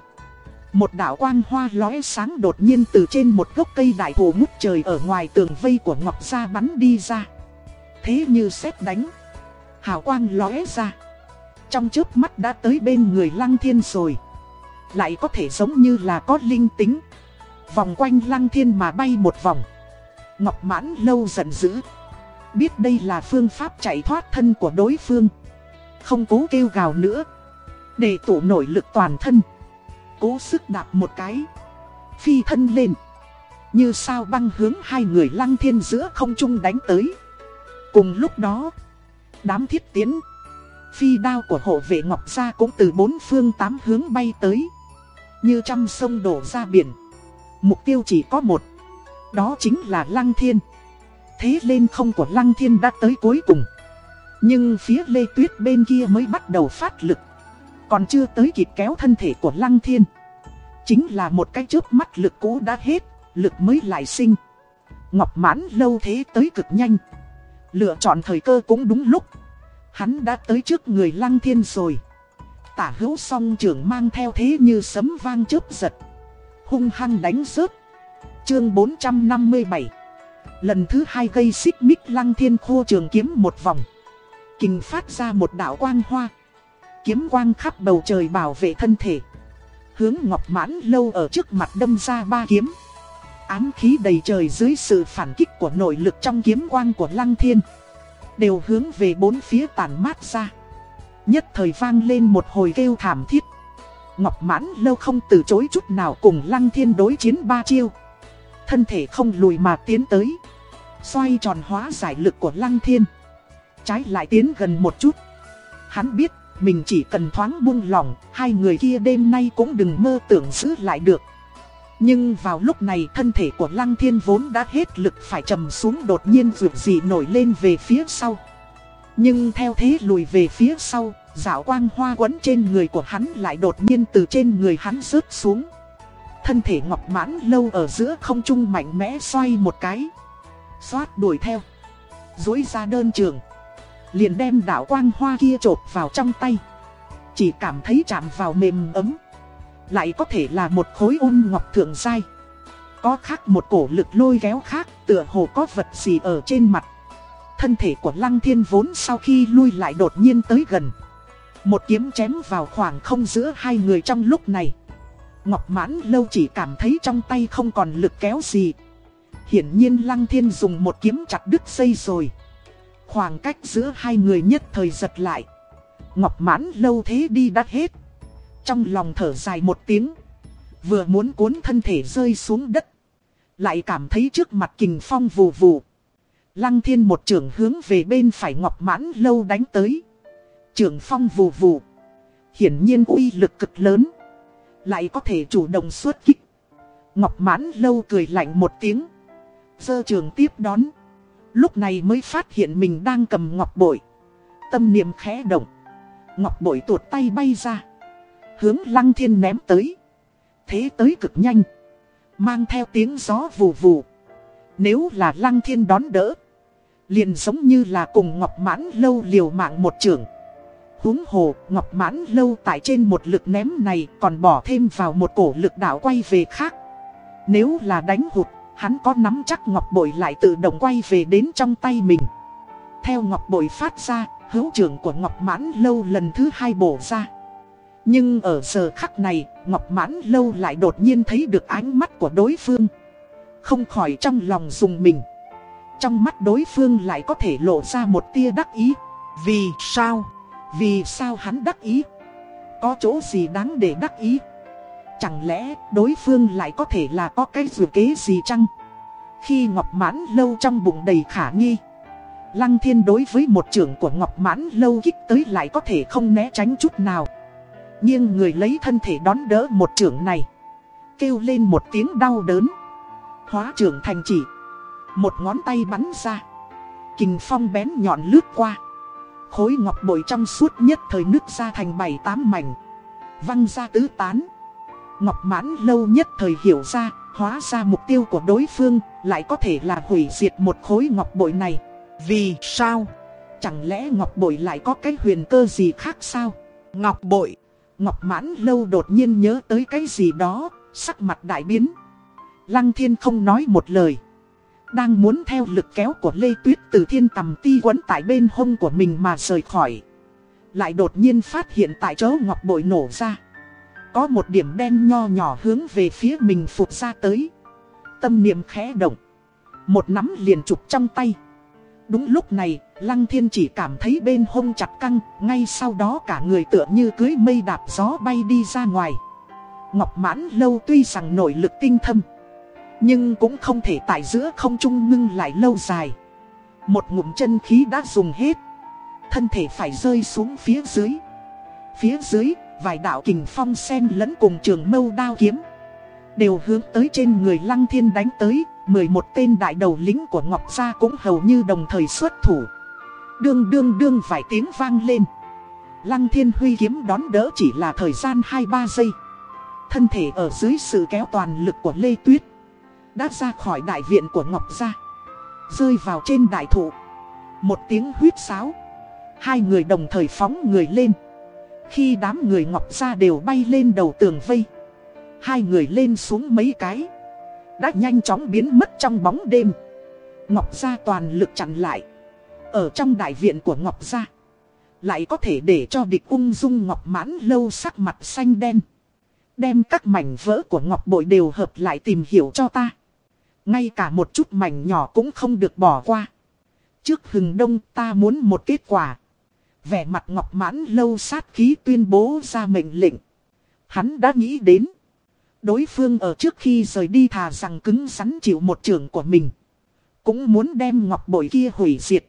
Một đạo quang hoa lóe sáng đột nhiên từ trên một gốc cây đại thụ ngút trời ở ngoài tường vây của Ngọc Gia bắn đi ra. Thế như sét đánh. Hào quang lóe ra. Trong chớp mắt đã tới bên người lăng thiên rồi. Lại có thể giống như là có linh tính. Vòng quanh lăng thiên mà bay một vòng. Ngọc mãn lâu giận dữ. Biết đây là phương pháp chạy thoát thân của đối phương. Không cố kêu gào nữa. Để tụ nổi lực toàn thân cố sức đạp một cái. Phi thân lên. Như sao băng hướng hai người lăng thiên giữa không trung đánh tới. Cùng lúc đó, đám thiết tiến. Phi đao của hộ vệ Ngọc Gia cũng từ bốn phương tám hướng bay tới. Như trăm sông đổ ra biển. Mục tiêu chỉ có một. Đó chính là Lăng Thiên. Thế lên không của Lăng Thiên đã tới cuối cùng. Nhưng phía Lê Tuyết bên kia mới bắt đầu phát lực. Còn chưa tới kịp kéo thân thể của Lăng Thiên Chính là một cái chớp mắt lực cũ đã hết, Lực mới lại sinh. Ngọc mãn lâu thế tới cực nhanh. Lựa chọn thời cơ cũng đúng lúc. Hắn đã tới trước người Lăng Thiên rồi. Tả hữu song trưởng mang theo thế như sấm vang chớp giật. Hung hăng đánh rớt. Chương 457 Lần thứ hai gây xích mích Lăng Thiên khô trường kiếm một vòng. Kình phát ra một đạo quang hoa. Kiếm quang khắp bầu trời bảo vệ thân thể. Hướng ngọc mãn lâu ở trước mặt đâm ra ba kiếm. Ám khí đầy trời dưới sự phản kích của nội lực trong kiếm quang của lăng thiên. Đều hướng về bốn phía tàn mát ra. Nhất thời vang lên một hồi kêu thảm thiết. Ngọc mãn lâu không từ chối chút nào cùng lăng thiên đối chiến ba chiêu. Thân thể không lùi mà tiến tới. Xoay tròn hóa giải lực của lăng thiên. Trái lại tiến gần một chút. Hắn biết mình chỉ cần thoáng buông lòng hai người kia đêm nay cũng đừng mơ tưởng giữ lại được. Nhưng vào lúc này thân thể của Lăng Thiên vốn đã hết lực phải trầm xuống đột nhiên rượu gì nổi lên về phía sau. Nhưng theo thế lùi về phía sau, dạo quang hoa quấn trên người của hắn lại đột nhiên từ trên người hắn rớt xuống. Thân thể ngọc mãn lâu ở giữa không trung mạnh mẽ xoay một cái. Xoát đuổi theo. Dối ra đơn trường. Liền đem đạo quang hoa kia trộp vào trong tay. Chỉ cảm thấy chạm vào mềm ấm. Lại có thể là một khối ôn ngọc thượng dai. Có khác một cổ lực lôi kéo khác, tựa hồ có vật gì ở trên mặt. Thân thể của lăng thiên vốn sau khi lui lại đột nhiên tới gần. Một kiếm chém vào khoảng không giữa hai người trong lúc này. Ngọc mãn lâu chỉ cảm thấy trong tay không còn lực kéo gì. Hiển nhiên lăng thiên dùng một kiếm chặt đứt dây rồi. Khoảng cách giữa hai người nhất thời giật lại. Ngọc mãn lâu thế đi đắt hết. Trong lòng thở dài một tiếng. Vừa muốn cuốn thân thể rơi xuống đất. Lại cảm thấy trước mặt kình phong vù vù. Lăng thiên một trường hướng về bên phải ngọc mãn lâu đánh tới. Trường phong vù vù. Hiển nhiên uy lực cực lớn. Lại có thể chủ động xuất kích. Ngọc mãn lâu cười lạnh một tiếng. sơ trường tiếp đón. Lúc này mới phát hiện mình đang cầm ngọc bội. Tâm niệm khẽ động. Ngọc bội tuột tay bay ra. Hướng lăng thiên ném tới. Thế tới cực nhanh. Mang theo tiếng gió vù vù. Nếu là lăng thiên đón đỡ. Liền giống như là cùng Ngọc Mãn Lâu liều mạng một trường. Húng hồ, Ngọc Mãn Lâu tại trên một lực ném này còn bỏ thêm vào một cổ lực đảo quay về khác. Nếu là đánh hụt, hắn có nắm chắc Ngọc Bội lại tự động quay về đến trong tay mình. Theo Ngọc Bội phát ra, hữu trưởng của Ngọc Mãn Lâu lần thứ hai bổ ra. Nhưng ở giờ khắc này, Ngọc Mãn Lâu lại đột nhiên thấy được ánh mắt của đối phương. Không khỏi trong lòng dùng mình. Trong mắt đối phương lại có thể lộ ra một tia đắc ý. Vì sao? Vì sao hắn đắc ý? Có chỗ gì đáng để đắc ý? Chẳng lẽ đối phương lại có thể là có cái dự kế gì chăng? Khi Ngọc Mãn Lâu trong bụng đầy khả nghi, Lăng thiên đối với một trưởng của Ngọc Mãn Lâu kích tới lại có thể không né tránh chút nào. Nhưng người lấy thân thể đón đỡ một trưởng này, Kêu lên một tiếng đau đớn, Hóa trưởng thành chỉ. Một ngón tay bắn ra, Kình phong bén nhọn lướt qua. Khối ngọc bội trong suốt nhất thời nứt ra thành bảy tám mảnh, Văng ra tứ tán. Ngọc mãn lâu nhất thời hiểu ra Hóa ra mục tiêu của đối phương Lại có thể là hủy diệt một khối ngọc bội này Vì sao? Chẳng lẽ ngọc bội lại có cái huyền cơ gì khác sao? Ngọc bội Ngọc mãn lâu đột nhiên nhớ tới cái gì đó Sắc mặt đại biến Lăng thiên không nói một lời đang muốn theo lực kéo của Lê Tuyết từ thiên tầm ti quấn tại bên hông của mình mà rời khỏi. Lại đột nhiên phát hiện tại chỗ ngọc bội nổ ra. Có một điểm đen nho nhỏ hướng về phía mình phụt ra tới. Tâm niệm khẽ động. Một nắm liền chụp trong tay. Đúng lúc này, Lăng Thiên chỉ cảm thấy bên hông chặt căng, ngay sau đó cả người tựa như cưới mây đạp gió bay đi ra ngoài. Ngọc mãn lâu tuy rằng nội lực tinh thâm. Nhưng cũng không thể tại giữa không trung ngưng lại lâu dài Một ngụm chân khí đã dùng hết Thân thể phải rơi xuống phía dưới Phía dưới, vài đạo kình phong sen lẫn cùng trường mâu đao kiếm. Đều hướng tới trên người lăng thiên đánh tới 11 tên đại đầu lính của Ngọc Gia cũng hầu như đồng thời xuất thủ. Đương đương đương vài tiếng vang lên. Lăng thiên huy kiếm đón đỡ chỉ là thời gian 2-3 giây. Thân thể ở dưới sự kéo toàn lực của Lê Tuyết, đã ra khỏi đại viện của Ngọc Gia. Rơi vào trên đại thụ. Một tiếng huyết sáo. Hai người đồng thời phóng người lên. Khi đám người Ngọc Gia đều bay lên đầu tường vây Hai người lên xuống mấy cái Đã nhanh chóng biến mất trong bóng đêm Ngọc Gia toàn lực chặn lại Ở trong đại viện của Ngọc Gia, Lại có thể để cho địch ung dung ngọc mãn lâu sắc mặt xanh đen. Đem các mảnh vỡ của ngọc bội đều hợp lại tìm hiểu cho ta. Ngay cả một chút mảnh nhỏ cũng không được bỏ qua. Trước hừng đông ta muốn một kết quả. Vẻ mặt ngọc mãn lâu sát khí tuyên bố ra mệnh lệnh. Hắn đã nghĩ đến. Đối phương ở trước khi rời đi thà rằng cứng rắn chịu một trường của mình. Cũng muốn đem ngọc bội kia hủy diệt.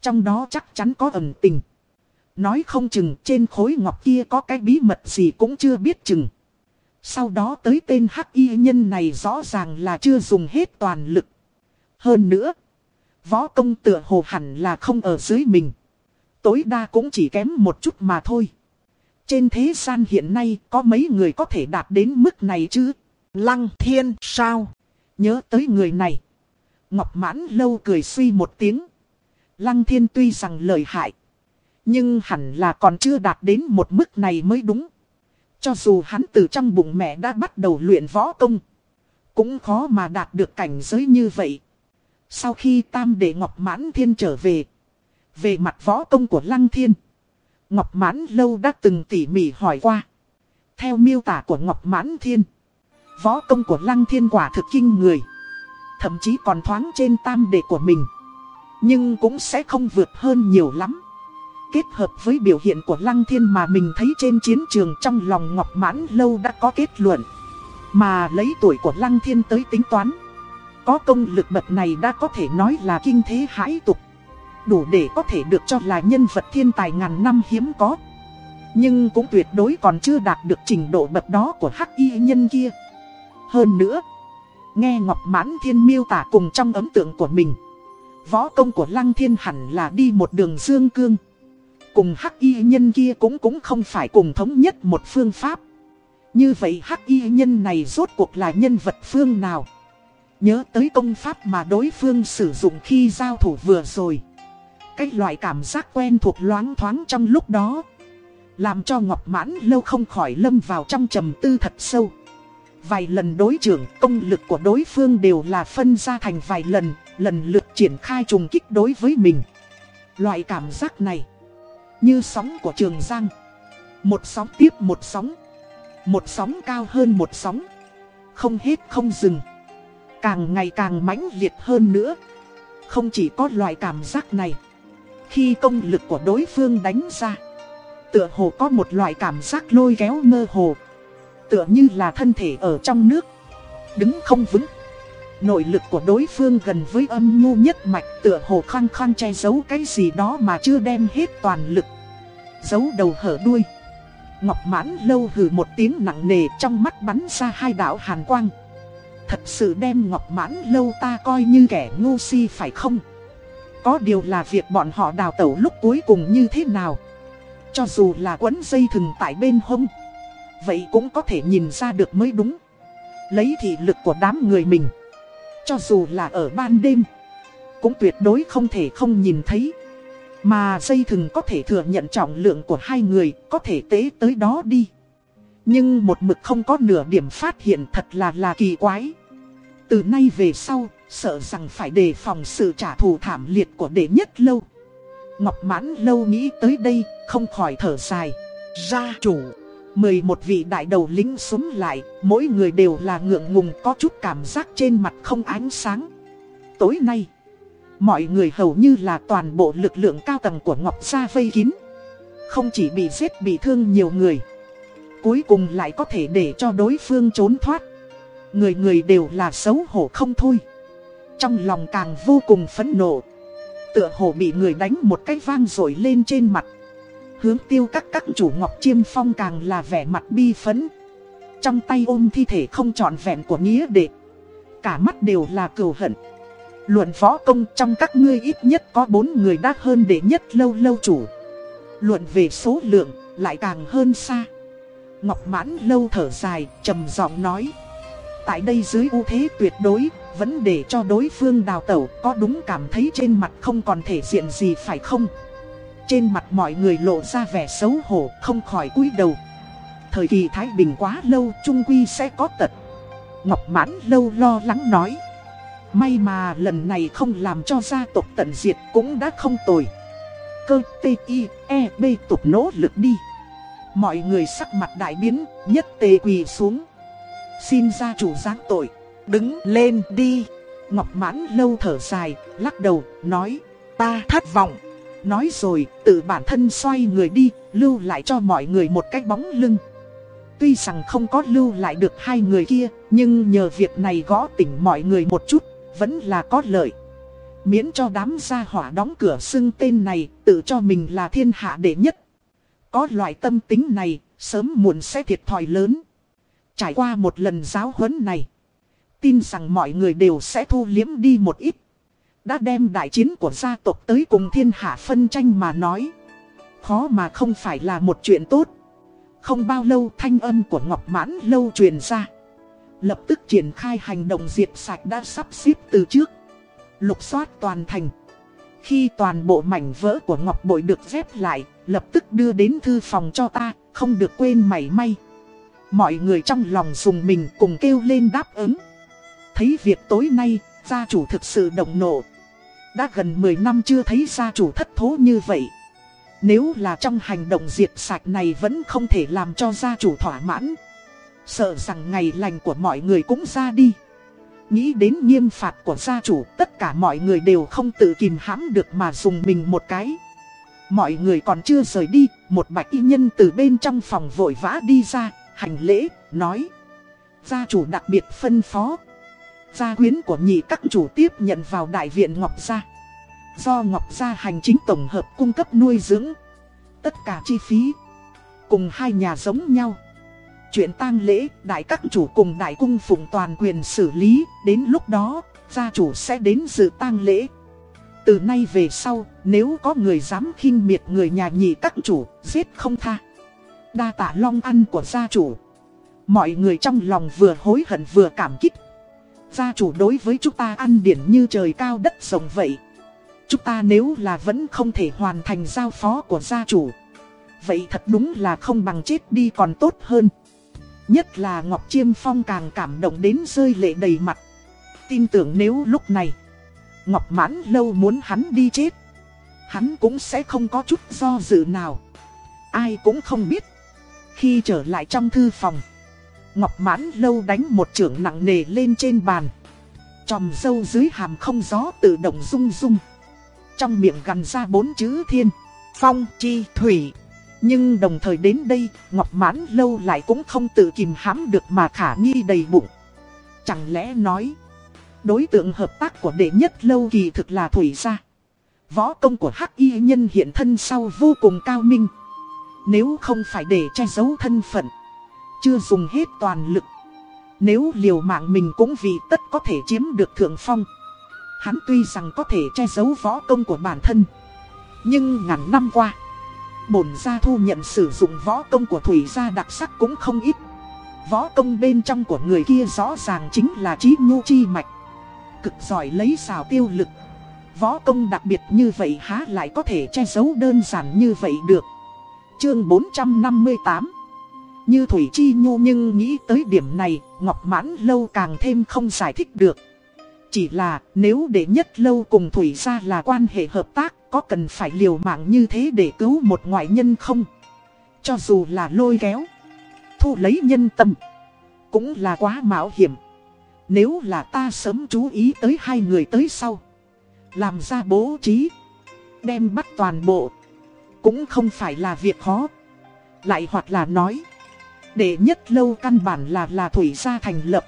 Trong đó chắc chắn có ẩn tình. Nói không chừng trên khối ngọc kia có cái bí mật gì cũng chưa biết chừng. Sau đó tới tên hắc y nhân này rõ ràng là chưa dùng hết toàn lực. Hơn nữa, võ công tựa hồ hẳn là không ở dưới mình. Tối đa cũng chỉ kém một chút mà thôi. Trên thế gian hiện nay có mấy người có thể đạt đến mức này chứ? Lăng thiên sao? Nhớ tới người này. Ngọc mãn lâu cười suy một tiếng. Lăng thiên tuy rằng lợi hại. Nhưng hẳn là còn chưa đạt đến một mức này mới đúng. Cho dù hắn từ trong bụng mẹ đã bắt đầu luyện võ công. Cũng khó mà đạt được cảnh giới như vậy. Sau khi tam đệ Ngọc Mãn Thiên trở về. Về mặt võ công của Lăng Thiên. Ngọc Mãn Lâu đã từng tỉ mỉ hỏi qua. Theo miêu tả của Ngọc Mãn Thiên. Võ công của Lăng Thiên quả thực kinh người. Thậm chí còn thoáng trên tam đệ của mình. Nhưng cũng sẽ không vượt hơn nhiều lắm. Kết hợp với biểu hiện của Lăng Thiên mà mình thấy trên chiến trường trong lòng Ngọc Mãn Lâu đã có kết luận. Mà lấy tuổi của Lăng Thiên tới tính toán. Có công lực bậc này đã có thể nói là kinh thế hãi tục. Đủ để có thể được cho là nhân vật thiên tài ngàn năm hiếm có. Nhưng cũng tuyệt đối còn chưa đạt được trình độ bậc đó của hắc y nhân kia. Hơn nữa, nghe Ngọc Mãn Thiên miêu tả cùng trong ấn tượng của mình. Võ công của Lăng Thiên hẳn là đi một đường dương cương. Cùng hắc y nhân kia cũng cũng không phải cùng thống nhất một phương pháp. Như vậy hắc y nhân này rốt cuộc là nhân vật phương nào? Nhớ tới công pháp mà đối phương sử dụng khi giao thủ vừa rồi. Cái loại cảm giác quen thuộc loáng thoáng trong lúc đó. Làm cho Ngọc Mãn lâu không khỏi lâm vào trong trầm tư thật sâu. Vài lần đối trưởng công lực của đối phương đều là phân ra thành vài lần, lần lượt triển khai trùng kích đối với mình. Loại cảm giác này như sóng của Trường Giang. Một sóng tiếp một sóng. Một sóng cao hơn một sóng. Không hết không dừng. Càng ngày càng mãnh liệt hơn nữa. Không chỉ có loại cảm giác này. Khi công lực của đối phương đánh ra. Tựa hồ có một loại cảm giác lôi kéo mơ hồ. Tựa như là thân thể ở trong nước. Đứng không vững. Nội lực của đối phương gần với âm nhu nhất mạch tựa hồ khăng khăng che giấu cái gì đó mà chưa đem hết toàn lực. Giấu đầu hở đuôi. Ngọc mãn lâu hừ một tiếng nặng nề trong mắt bắn ra hai đạo hàn quang. Thật sự đem ngọc mãn lâu ta coi như kẻ ngu si phải không? Có điều là việc bọn họ đào tẩu lúc cuối cùng như thế nào? Cho dù là quấn dây thừng tại bên hông, Vậy cũng có thể nhìn ra được mới đúng. Lấy thị lực của đám người mình, cho dù là ở ban đêm, Cũng tuyệt đối không thể không nhìn thấy. Mà dây thừng có thể thừa nhận trọng lượng của hai người, Có thể tế tới đó đi. Nhưng một mực không có nửa điểm phát hiện thật là là kỳ quái. Từ nay về sau Sợ rằng phải đề phòng sự trả thù thảm liệt của đệ nhất lâu Ngọc mãn lâu nghĩ tới đây Không khỏi thở dài Gia chủ 11 vị đại đầu lính xuống lại, mỗi người đều là ngượng ngùng có chút cảm giác trên mặt không ánh sáng. Tối nay, mọi người hầu như là toàn bộ lực lượng cao tầng của Ngọc Gia vây kín. Không chỉ bị giết bị thương nhiều người, cuối cùng lại có thể để cho đối phương trốn thoát. Người người đều là xấu hổ không thôi. Trong lòng càng vô cùng phẫn nộ. Tựa hồ bị người đánh một cái vang rồi lên trên mặt. Hướng tiêu các các chủ Ngọc Chiêm Phong càng là vẻ mặt bi phấn. Trong tay ôm thi thể không trọn vẹn của nghĩa đệ. Cả mắt đều là cừu hận. Luận võ công trong các ngươi ít nhất có bốn người đã hơn đệ nhất lâu lâu chủ. Luận về số lượng lại càng hơn xa. Ngọc mãn lâu thở dài, trầm giọng nói. Tại đây dưới ưu thế tuyệt đối Vẫn để cho đối phương đào tẩu Có đúng cảm thấy trên mặt không còn thể diện gì phải không? Trên mặt mọi người lộ ra vẻ xấu hổ không khỏi cúi đầu. Thời kỳ Thái Bình quá lâu trung quy sẽ có tật. Ngọc mãn lâu lo lắng nói. May mà lần này không làm cho gia tộc tận diệt cũng đã không tồi. Cơ T-I-E B tục nỗ lực đi. Mọi người sắc mặt đại biến, nhất tề quỳ xuống. Xin gia chủ giáng tội. Đứng lên đi. Ngọc mãn lâu thở dài, lắc đầu, nói. Ta thất vọng. Nói rồi, tự bản thân xoay người đi, lưu lại cho mọi người một cái bóng lưng. Tuy rằng không có lưu lại được hai người kia, nhưng nhờ việc này gõ tỉnh mọi người một chút, vẫn là có lợi. Miễn cho đám gia hỏa đóng cửa xưng tên này, tự cho mình là thiên hạ đệ nhất. Có loại tâm tính này, sớm muộn sẽ thiệt thòi lớn. Trải qua một lần giáo huấn này, tin rằng mọi người đều sẽ thu liếm đi một ít. Đã đem đại chiến của gia tộc tới cùng thiên hạ phân tranh mà nói. Khó mà không phải là một chuyện tốt. Không bao lâu thanh âm của Ngọc Mãn lâu truyền ra. Lập tức triển khai hành động diệt sạch đã sắp xếp từ trước. Lục soát toàn thành. Khi toàn bộ mảnh vỡ của Ngọc Bội được dép lại, lập tức đưa đến thư phòng cho ta, không được quên mảy may. Mọi người trong lòng dùng mình cùng kêu lên đáp ứng. Thấy việc tối nay, gia chủ thực sự động nộ. Đã gần 10 năm chưa thấy gia chủ thất thố như vậy. Nếu là trong hành động diệt sạch này vẫn không thể làm cho gia chủ thỏa mãn. Sợ rằng ngày lành của mọi người cũng ra đi. Nghĩ đến nghiêm phạt của gia chủ, tất cả mọi người đều không tự kìm hãm được mà dùng mình một cái. Mọi người còn chưa rời đi, một bạch y nhân từ bên trong phòng vội vã đi ra, hành lễ, nói. Gia chủ đặc biệt phân phó. Gia quyến của nhị các chủ tiếp nhận vào đại viện Ngọc Gia. Do Ngọc Gia hành chính tổng hợp cung cấp nuôi dưỡng. Tất cả chi phí. Cùng hai nhà giống nhau. Chuyện tang lễ, đại các chủ cùng đại cung phụng toàn quyền xử lý, đến lúc đó, gia chủ sẽ đến dự tang lễ. Từ nay về sau, nếu có người dám khinh miệt người nhà nhị các chủ, giết không tha. Đa tạ long ăn của gia chủ. Mọi người trong lòng vừa hối hận vừa cảm kích. Gia chủ đối với chúng ta ăn điển như trời cao đất rộng vậy. Chúng ta nếu là vẫn không thể hoàn thành giao phó của gia chủ. Vậy thật đúng là không bằng chết đi còn tốt hơn. Nhất là Ngọc Chiêm Phong càng cảm động đến rơi lệ đầy mặt. Tin tưởng nếu lúc này, Ngọc Mãn Lâu muốn hắn đi chết, hắn cũng sẽ không có chút do dự nào. Ai cũng không biết. Khi trở lại trong thư phòng, Ngọc Mãn Lâu đánh một trưởng nặng nề lên trên bàn. chòm dâu dưới hàm không gió tự động rung rung. Trong miệng gần ra bốn chữ thiên, phong, chi, thủy. Nhưng đồng thời đến đây, Ngọc Mãn Lâu lại cũng không tự kìm hãm được mà khả nghi đầy bụng. Chẳng lẽ nói, đối tượng hợp tác của đệ nhất lâu kỳ thực là Thủy Gia. Võ công của Hắc Y nhân hiện thân sau vô cùng cao minh. Nếu không phải để che giấu thân phận, chưa dùng hết toàn lực. Nếu liều mạng mình cũng vì tất có thể chiếm được thượng phong. Hắn tuy rằng có thể che giấu võ công của bản thân. Nhưng ngàn năm qua bổn gia thu nhận sử dụng võ công của Thủy gia đặc sắc cũng không ít. Võ công bên trong của người kia rõ ràng chính là trí nhu chi mạch. Cực giỏi lấy xào tiêu lực. Võ công đặc biệt như vậy há lại có thể che giấu đơn giản như vậy được. Chương 458 Như Thủy Chi Nhu nhưng nghĩ tới điểm này, Ngọc Mãn Lâu càng thêm không giải thích được. Chỉ là nếu để nhất lâu cùng Thủy ra là quan hệ hợp tác có cần phải liều mạng như thế để cứu một ngoại nhân không? Cho dù là lôi kéo, thu lấy nhân tâm, cũng là quá mạo hiểm. Nếu là ta sớm chú ý tới hai người tới sau, làm ra bố trí, đem bắt toàn bộ, cũng không phải là việc khó. Lại hoặc là nói, để nhất lâu căn bản là là Thủy gia thành lập.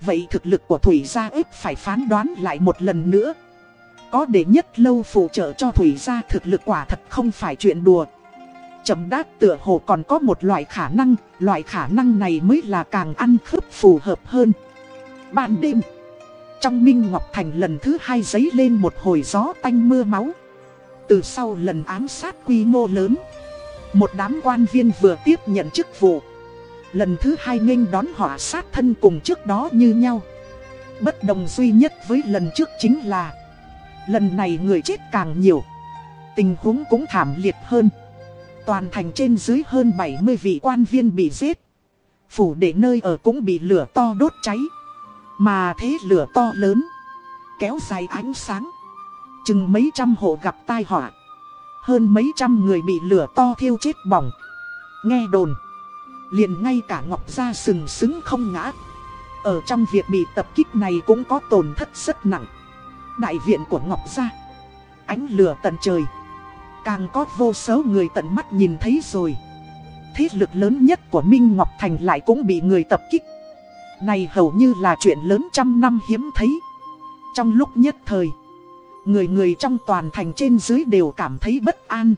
Vậy thực lực của Thủy gia ít phải phán đoán lại một lần nữa. Có để nhất lâu phụ trợ cho Thủy gia thực lực quả thật không phải chuyện đùa. Chậm đát tựa hồ còn có một loại khả năng, loại khả năng này mới là càng ăn khớp phù hợp hơn. Ban đêm, trong Minh Ngọc Thành lần thứ hai giấy lên một hồi gió tanh mưa máu. Từ sau lần ám sát quy mô lớn, một đám quan viên vừa tiếp nhận chức vụ. Lần thứ hai nghênh đón họa sát thân cùng trước đó như nhau. Bất đồng duy nhất với lần trước chính là Lần này người chết càng nhiều Tình huống cũng thảm liệt hơn. Toàn thành trên dưới hơn 70 vị quan viên bị giết. Phủ để nơi ở cũng bị lửa to đốt cháy. Mà thế lửa to lớn Kéo dài ánh sáng. Chừng mấy trăm hộ gặp tai họa Hơn mấy trăm người bị lửa to thiêu chết bỏng. Nghe đồn, liền ngay cả Ngọc Gia sừng sững không ngã. Ở trong việc bị tập kích này cũng có tổn thất rất nặng. Đại viện của Ngọc Gia, ánh lửa tận trời. Càng có vô số người tận mắt nhìn thấy rồi. Thế lực lớn nhất của Minh Ngọc Thành lại cũng bị người tập kích. Này hầu như là chuyện lớn trăm năm hiếm thấy. Trong lúc nhất thời, người người trong toàn thành trên dưới đều cảm thấy bất an.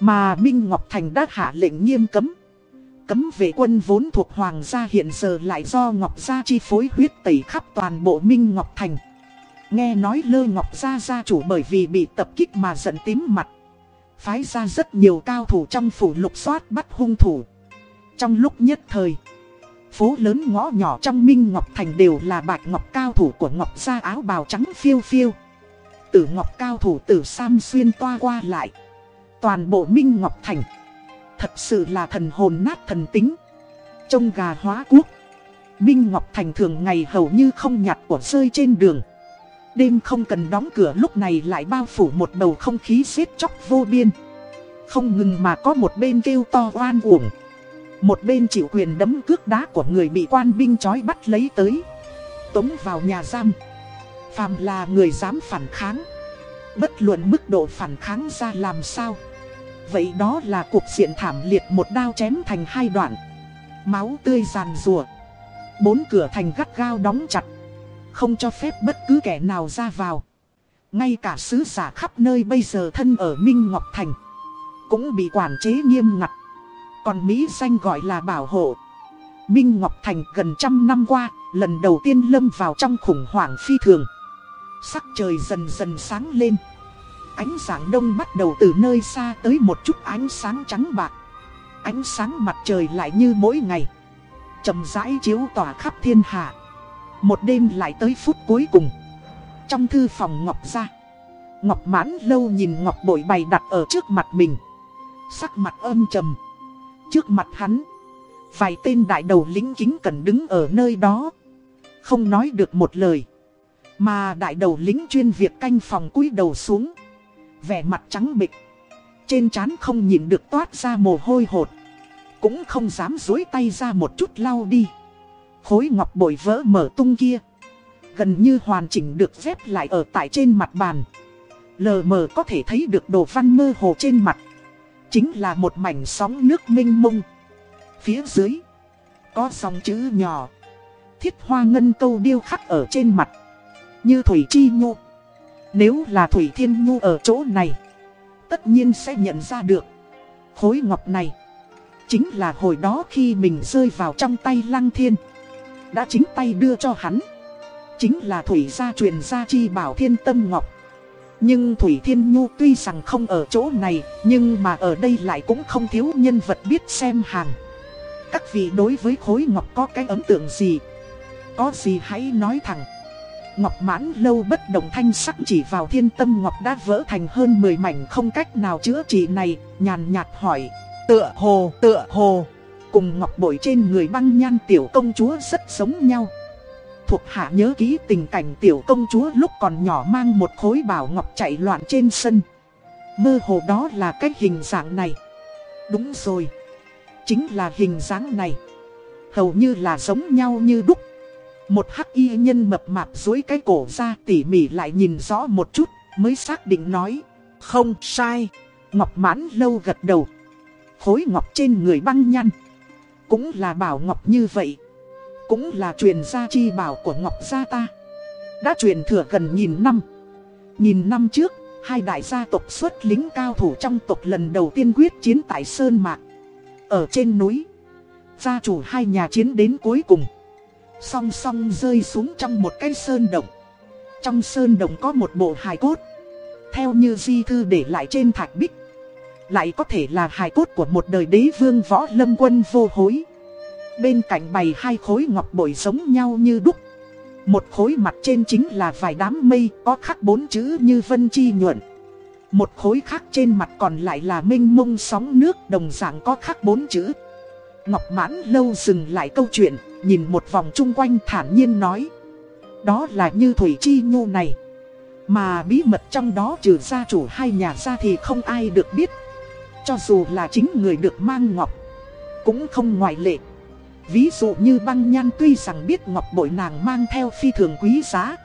Mà Minh Ngọc Thành đã hạ lệnh nghiêm cấm. Cấm vệ quân vốn thuộc Hoàng gia hiện giờ lại do Ngọc gia chi phối huyết tẩy khắp toàn bộ Minh Ngọc Thành. Nghe nói lơ Ngọc gia gia chủ bởi vì bị tập kích mà giận tím mặt. Phái ra rất nhiều cao thủ trong phủ lục soát bắt hung thủ. Trong lúc nhất thời, phố lớn ngõ nhỏ trong Minh Ngọc Thành đều là bạch ngọc cao thủ của Ngọc gia áo bào trắng phiêu phiêu. Tử ngọc cao thủ tử Sam xuyên toa qua lại. Toàn bộ Minh Ngọc Thành. Thật sự là thần hồn nát thần tính. Trông gà hóa quốc. Minh Ngọc Thành thường ngày hầu như không nhặt của rơi trên đường. Đêm không cần đóng cửa lúc này lại bao phủ một bầu không khí xếp chóc vô biên. Không ngừng mà có một bên kêu to oan uổng. Một bên chịu quyền đấm cước đá của người bị quan binh trói bắt lấy tới. Tống vào nhà giam. Phàm là người dám phản kháng. Bất luận mức độ phản kháng ra làm sao. Vậy đó là cuộc diện thảm liệt một đao chém thành hai đoạn. Máu tươi ràn rùa. Bốn cửa thành gắt gao đóng chặt. Không cho phép bất cứ kẻ nào ra vào. Ngay cả sứ giả khắp nơi bây giờ thân ở Minh Ngọc Thành. Cũng bị quản chế nghiêm ngặt. Còn Mỹ danh gọi là bảo hộ. Minh Ngọc Thành gần trăm năm qua, lần đầu tiên lâm vào trong khủng hoảng phi thường. Sắc trời dần dần sáng lên. Ánh sáng đông bắt đầu từ nơi xa tới một chút ánh sáng trắng bạc. Ánh sáng mặt trời lại như mỗi ngày. chậm rãi chiếu tỏa khắp thiên hạ. Một đêm lại tới phút cuối cùng. Trong thư phòng Ngọc ra. Ngọc mãn lâu nhìn Ngọc bội bày đặt ở trước mặt mình. Sắc mặt âm trầm. Trước mặt hắn. Vài tên đại đầu lính kính cần đứng ở nơi đó. Không nói được một lời. Mà đại đầu lính chuyên việc canh phòng cúi đầu xuống. Vẻ mặt trắng bịch. Trên trán không nhìn được toát ra mồ hôi hột. Cũng không dám dối tay ra một chút lau đi. Khối ngọc bội vỡ mở tung kia. Gần như hoàn chỉnh được dép lại ở tại trên mặt bàn. Lờ mờ có thể thấy được đồ văn mơ hồ trên mặt. Chính là một mảnh sóng nước minh mông. Phía dưới. Có dòng chữ nhỏ. Thiết hoa ngân câu điêu khắc ở trên mặt. Như Thủy Chi Nhu. Nếu là Thủy Thiên Nhu ở chỗ này. Tất nhiên sẽ nhận ra được. Khối ngọc này. Chính là hồi đó khi mình rơi vào trong tay Lăng Thiên. Đã chính tay đưa cho hắn. Chính là Thủy gia truyền gia chi bảo thiên tâm ngọc. Nhưng Thủy Thiên Nhu tuy rằng không ở chỗ này, nhưng mà ở đây lại cũng không thiếu nhân vật biết xem hàng. Các vị đối với khối ngọc có cái ấn tượng gì? Có gì hãy nói thẳng. Ngọc mãn lâu bất động thanh sắc chỉ vào thiên tâm ngọc đã vỡ thành hơn 10 mảnh không cách nào chữa trị này, nhàn nhạt hỏi. Tựa hồ, tựa hồ, cùng ngọc bội trên người băng nhan tiểu công chúa rất giống nhau. Thuộc hạ nhớ ký tình cảnh tiểu công chúa lúc còn nhỏ mang một khối bảo ngọc chạy loạn trên sân. Mơ hồ đó là cái hình dạng này. Đúng rồi. Chính là hình dáng này. Hầu như là giống nhau như đúc. Một hắc y nhân mập mạp dối cái cổ ra tỉ mỉ lại nhìn rõ một chút mới xác định nói. Không sai. Ngọc mãn lâu gật đầu. Khối ngọc trên người băng nhăn. Cũng là bảo ngọc như vậy. Cũng là truyền gia chi bảo của ngọc gia ta. Đã truyền thừa gần nghìn năm. Nghìn năm trước, hai đại gia tộc xuất lính cao thủ trong tộc lần đầu tiên quyết chiến tại Sơn Mạc. Ở trên núi, gia chủ hai nhà chiến đến cuối cùng. Song song rơi xuống trong một cái sơn động. Trong sơn động có một bộ hài cốt. Theo như di thư để lại trên thạch bích. Lại có thể là hài cốt của một đời đế vương võ lâm quân vô hối. Bên cạnh bày hai khối ngọc bội giống nhau như đúc. Một khối mặt trên chính là vài đám mây có khắc bốn chữ như vân chi nhuận. Một khối khác trên mặt còn lại là minh mông sóng nước đồng dạng có khắc bốn chữ. Ngọc mãn lâu dừng lại câu chuyện, nhìn một vòng chung quanh thản nhiên nói. Đó là như Thủy Chi Nhu này. Mà bí mật trong đó trừ gia chủ hai nhà ra thì không ai được biết. Cho dù là chính người được mang ngọc, Cũng không ngoại lệ. Ví dụ như băng nhan tuy rằng biết ngọc bội nàng mang theo phi thường quý giá,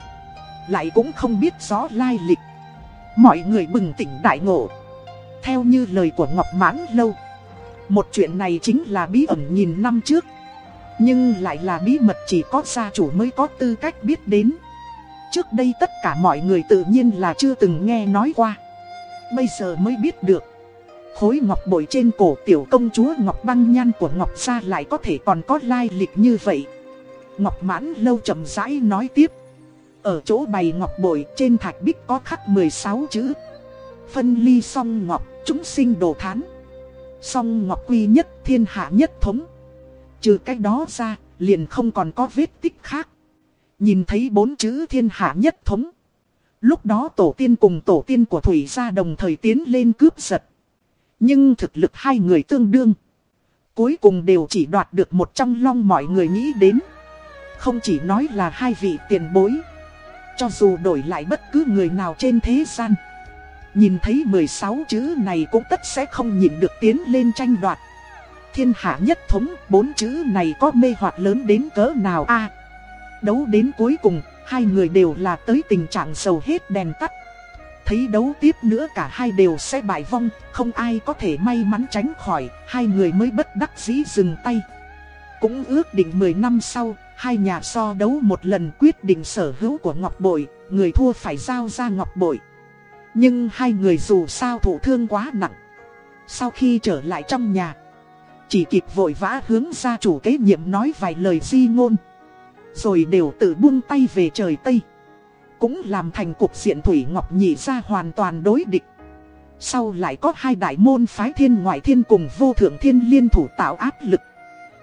Lại cũng không biết rõ lai lịch. Mọi người bừng tỉnh đại ngộ. Theo như lời của Ngọc Mãn Lâu, Một chuyện này chính là bí ẩn nhìn năm trước. Nhưng lại là bí mật chỉ có gia chủ mới có tư cách biết đến. Trước đây tất cả mọi người tự nhiên là chưa từng nghe nói qua. Bây giờ mới biết được. Khối ngọc bội trên cổ tiểu công chúa Ngọc Băng Nhan của Ngọc Gia lại có thể còn có lai lịch như vậy. Ngọc Mãn Lâu chậm rãi nói tiếp. Ở chỗ bày ngọc bội trên thạch bích có khắc 16 chữ. Phân ly song ngọc, chúng sinh đồ thán. Song ngọc quy nhất, thiên hạ nhất thống. Trừ cách đó ra, liền không còn có vết tích khác. Nhìn thấy bốn chữ thiên hạ nhất thống. Lúc đó tổ tiên cùng tổ tiên của Thủy gia đồng thời tiến lên cướp giật. Nhưng thực lực hai người tương đương. Cuối cùng đều chỉ đoạt được một trong long mọi người nghĩ đến. Không chỉ nói là hai vị tiền bối. Cho dù đổi lại bất cứ người nào trên thế gian. Nhìn thấy 16 chữ này cũng tất sẽ không nhìn được tiến lên tranh đoạt. Thiên hạ nhất thống, bốn chữ này có mê hoặc lớn đến cỡ nào a Đấu đến cuối cùng, hai người đều là tới tình trạng sầu hết đèn tắt. Thấy đấu tiếp nữa cả hai đều sẽ bại vong, không ai có thể may mắn tránh khỏi, hai người mới bất đắc dĩ dừng tay. Cũng ước định 10 năm sau, hai nhà so đấu một lần quyết định sở hữu của Ngọc Bội, người thua phải giao ra Ngọc Bội. Nhưng hai người dù sao thụ thương quá nặng. Sau khi trở lại trong nhà, chỉ kịp vội vã hướng ra chủ kế nhiệm nói vài lời di ngôn. Rồi đều tự buông tay về trời Tây. Cũng làm thành cục diện Thủy Ngọc nhị ra hoàn toàn đối địch. Sau lại có hai đại môn phái thiên ngoại thiên cùng vô thượng thiên liên thủ tạo áp lực.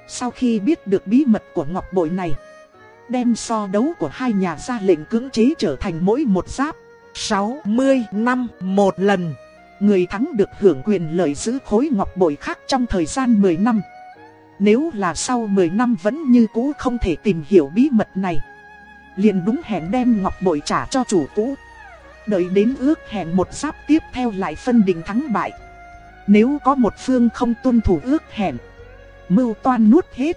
Sau khi biết được bí mật của Ngọc Bội này, Đem so đấu của hai nhà ra lệnh cưỡng chế trở thành mỗi một giáp. 60 năm một lần. Người thắng được hưởng quyền lợi giữ khối Ngọc Bội khác trong thời gian 10 năm. Nếu là sau 10 năm vẫn như cũ không thể tìm hiểu bí mật này, liền đúng hẹn đem ngọc bội trả cho chủ cũ. Đợi đến ước hẹn một giáp tiếp theo lại phân định thắng bại. Nếu có một phương không tuân thủ ước hẹn, Mưu toan nuốt hết,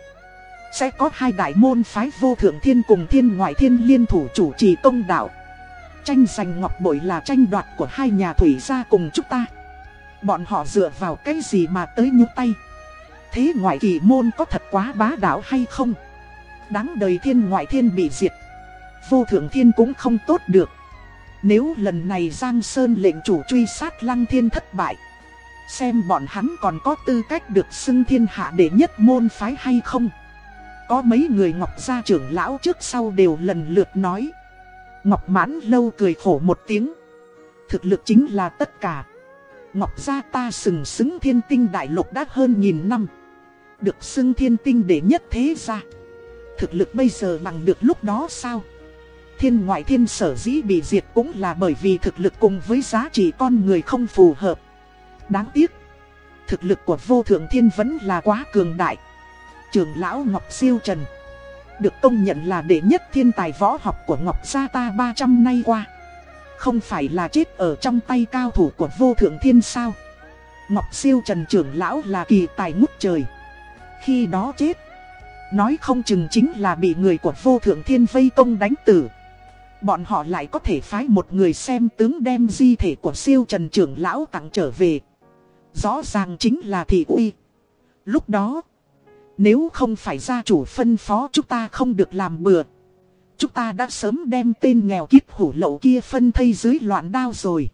Sẽ có hai đại môn phái vô thượng thiên cùng thiên ngoại thiên liên thủ chủ trì công đạo. Tranh giành ngọc bội là tranh đoạt của hai nhà thủy gia cùng chúng ta Bọn họ dựa vào cái gì mà tới nhúc tay Thế ngoại kỳ môn có thật quá bá đạo hay không? Đáng đời thiên ngoại thiên bị diệt. Vô thượng thiên cũng không tốt được. Nếu lần này Giang Sơn lệnh chủ truy sát lăng thiên thất bại. Xem bọn hắn còn có tư cách được xưng thiên hạ để nhất môn phái hay không? Có mấy người Ngọc gia trưởng lão trước sau đều lần lượt nói. Ngọc mãn lâu cười khổ một tiếng. Thực lực chính là tất cả. Ngọc gia ta sừng sững thiên tinh đại lục đã hơn nghìn năm được xưng thiên tinh để nhất thế ra. Thực lực bây giờ bằng được lúc đó sao? Thiên ngoại thiên sở dĩ bị diệt cũng là bởi vì thực lực cùng với giá trị con người không phù hợp. Đáng tiếc, thực lực của vô thượng thiên vẫn là quá cường đại. Trường lão Ngọc Siêu Trần được công nhận là đệ nhất thiên tài võ học của Ngọc Gia ta 300 nay qua. Không phải là chết ở trong tay cao thủ của vô thượng thiên sao. Ngọc Siêu Trần trưởng lão là kỳ tài ngút trời. Khi đó chết, Nói không chừng chính là bị người của vô thượng thiên vây công đánh tử Bọn họ lại có thể phái một người xem tướng đem di thể của siêu trần trưởng lão tặng trở về Rõ ràng chính là thị uy Lúc đó nếu không phải gia chủ phân phó chúng ta không được làm bừa Chúng ta đã sớm đem tên nghèo kiếp hủ lậu kia phân thây dưới loạn đao rồi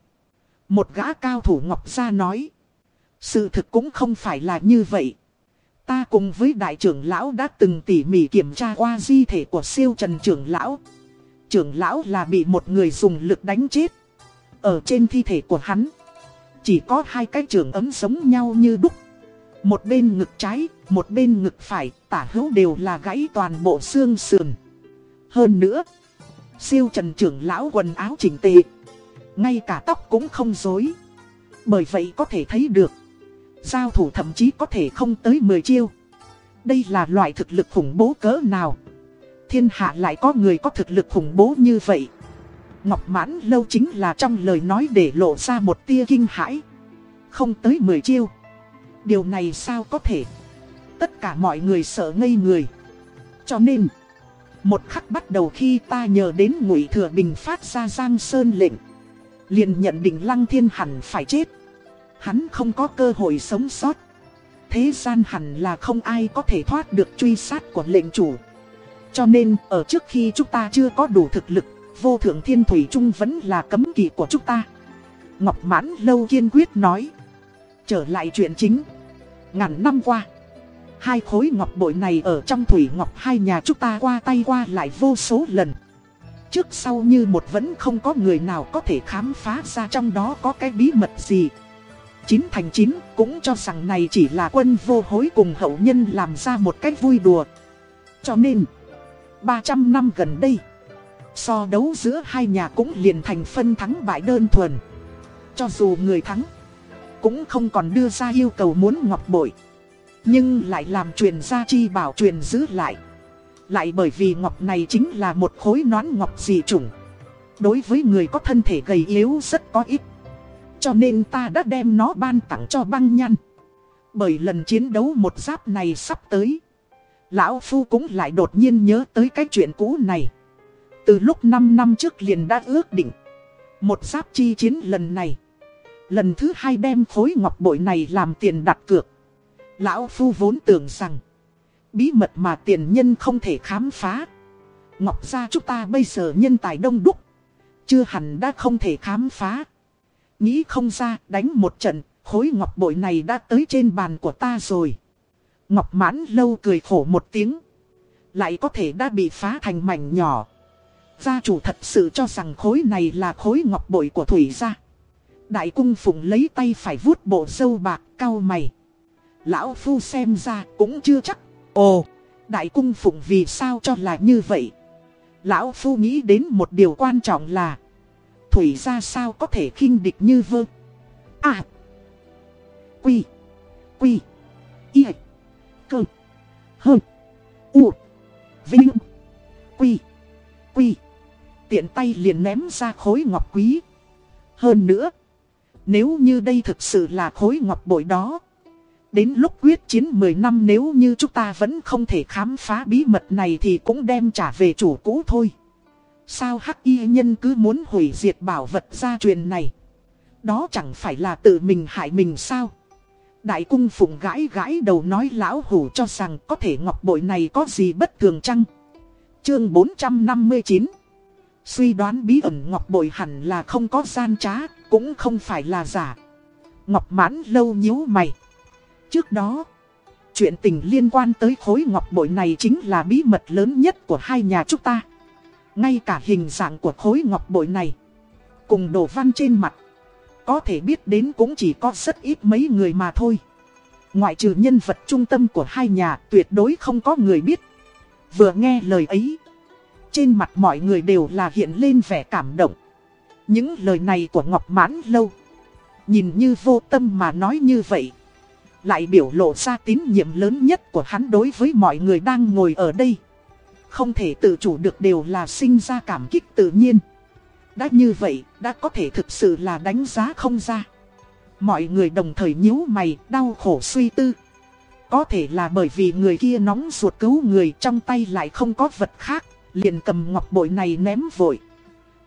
Một gã cao thủ ngọc gia nói Sự thực cũng không phải là như vậy Ta cùng với đại trưởng lão đã từng tỉ mỉ kiểm tra qua di thể của siêu trần trưởng lão. Trưởng lão là bị một người dùng lực đánh chết. Ở trên thi thể của hắn, chỉ có hai cái trường ấm giống nhau như đúc. Một bên ngực trái, một bên ngực phải, tả hữu đều là gãy toàn bộ xương sườn. Hơn nữa, siêu trần trưởng lão quần áo chỉnh tề. Ngay cả tóc cũng không rối. Bởi vậy có thể thấy được Giao thủ thậm chí có thể không tới 10 chiêu. Đây là loại thực lực khủng bố cỡ nào. Thiên hạ lại có người có thực lực khủng bố như vậy. Ngọc mãn lâu chính là trong lời nói để lộ ra một tia kinh hãi. Không tới 10 chiêu. Điều này sao có thể? Tất cả mọi người sợ ngây người. Cho nên, một khắc bắt đầu khi ta nhờ đến ngụy Thừa Bình phát ra Giang Sơn lệnh. Liền nhận định Lăng Thiên hẳn phải chết. Hắn không có cơ hội sống sót. Thế gian hẳn là không ai có thể thoát được truy sát của lệnh chủ. Cho nên, ở trước khi chúng ta chưa có đủ thực lực, vô thượng thiên thủy trung vẫn là cấm kỵ của chúng ta. Ngọc Mãn Lâu kiên quyết nói. Trở lại chuyện chính. Ngàn năm qua, hai khối ngọc bội này ở trong thủy ngọc hai nhà chúng ta qua tay qua lại vô số lần. Trước sau như một vẫn không có người nào có thể khám phá ra trong đó có cái bí mật gì. Chín thành chín cũng cho rằng này chỉ là quân vô hối cùng hậu nhân làm ra một cách vui đùa. Cho nên, 300 năm gần đây, so đấu giữa hai nhà cũng liền thành phân thắng bại đơn thuần. Cho dù người thắng, cũng không còn đưa ra yêu cầu muốn ngọc bội. Nhưng lại làm truyền gia chi bảo truyền giữ lại. Lại bởi vì ngọc này chính là một khối nón ngọc dị chủng. Đối với người có thân thể gầy yếu rất có ích. Cho nên ta đã đem nó ban tặng cho băng nhăn. Bởi lần chiến đấu một giáp này sắp tới. Lão Phu cũng lại đột nhiên nhớ tới cái chuyện cũ này. Từ lúc 5 năm trước liền đã ước định. Một giáp chi chiến lần này. Lần thứ hai đem khối ngọc bội này làm tiền đặt cược. Lão Phu vốn tưởng rằng. Bí mật mà tiền nhân không thể khám phá. Ngọc gia chúng ta bây giờ nhân tài đông đúc. Chưa hẳn đã không thể khám phá. Nghĩ không ra đánh một trận, khối ngọc bội này đã tới trên bàn của ta rồi. Ngọc mãn lâu cười khổ một tiếng. Lại có thể đã bị phá thành mảnh nhỏ. Gia chủ thật sự cho rằng khối này là khối ngọc bội của Thủy gia. Đại cung phụng lấy tay phải vuốt bộ sâu bạc cao mày. Lão Phu xem ra cũng chưa chắc. Ồ, đại cung phụng vì sao cho là như vậy? Lão Phu nghĩ đến một điều quan trọng là Thủy ra sao có thể khinh địch như vơ? À Quy. Quy. Y. Cơ. Hơn U. Vinh. Quy. Quy. Tiện tay liền ném ra khối ngọc quý. Hơn nữa nếu như đây thực sự là khối ngọc bội đó, Đến lúc quyết chiến 10 năm nếu như chúng ta vẫn không thể khám phá bí mật này thì cũng đem trả về chủ cũ thôi. Sao hắc y nhân cứ muốn hủy diệt bảo vật gia truyền này? Đó chẳng phải là tự mình hại mình sao? Đại cung phụng gãi gãi đầu nói lão hủ cho rằng có thể ngọc bội này có gì bất thường chăng? Chương 459 Suy đoán bí ẩn ngọc bội hẳn là không có gian trá, cũng không phải là giả. Ngọc mãn lâu nhíu mày. Trước đó, chuyện tình liên quan tới khối ngọc bội này chính là bí mật lớn nhất của hai nhà chúng ta. Ngay cả hình dạng của khối ngọc bội này, cùng đồ văn trên mặt, có thể biết đến cũng chỉ có rất ít mấy người mà thôi. Ngoại trừ nhân vật trung tâm của hai nhà tuyệt đối không có người biết. Vừa nghe lời ấy, trên mặt mọi người đều là hiện lên vẻ cảm động. Những lời này của Ngọc Mãn Lâu, nhìn như vô tâm mà nói như vậy. Lại biểu lộ ra tín nhiệm lớn nhất của hắn đối với mọi người đang ngồi ở đây. Không thể tự chủ được đều là sinh ra cảm kích tự nhiên. Đã như vậy, đã có thể thực sự là đánh giá không ra. Mọi người đồng thời nhíu mày, đau khổ suy tư. Có thể là bởi vì người kia nóng ruột cứu người trong tay lại không có vật khác, liền cầm ngọc bội này ném vội.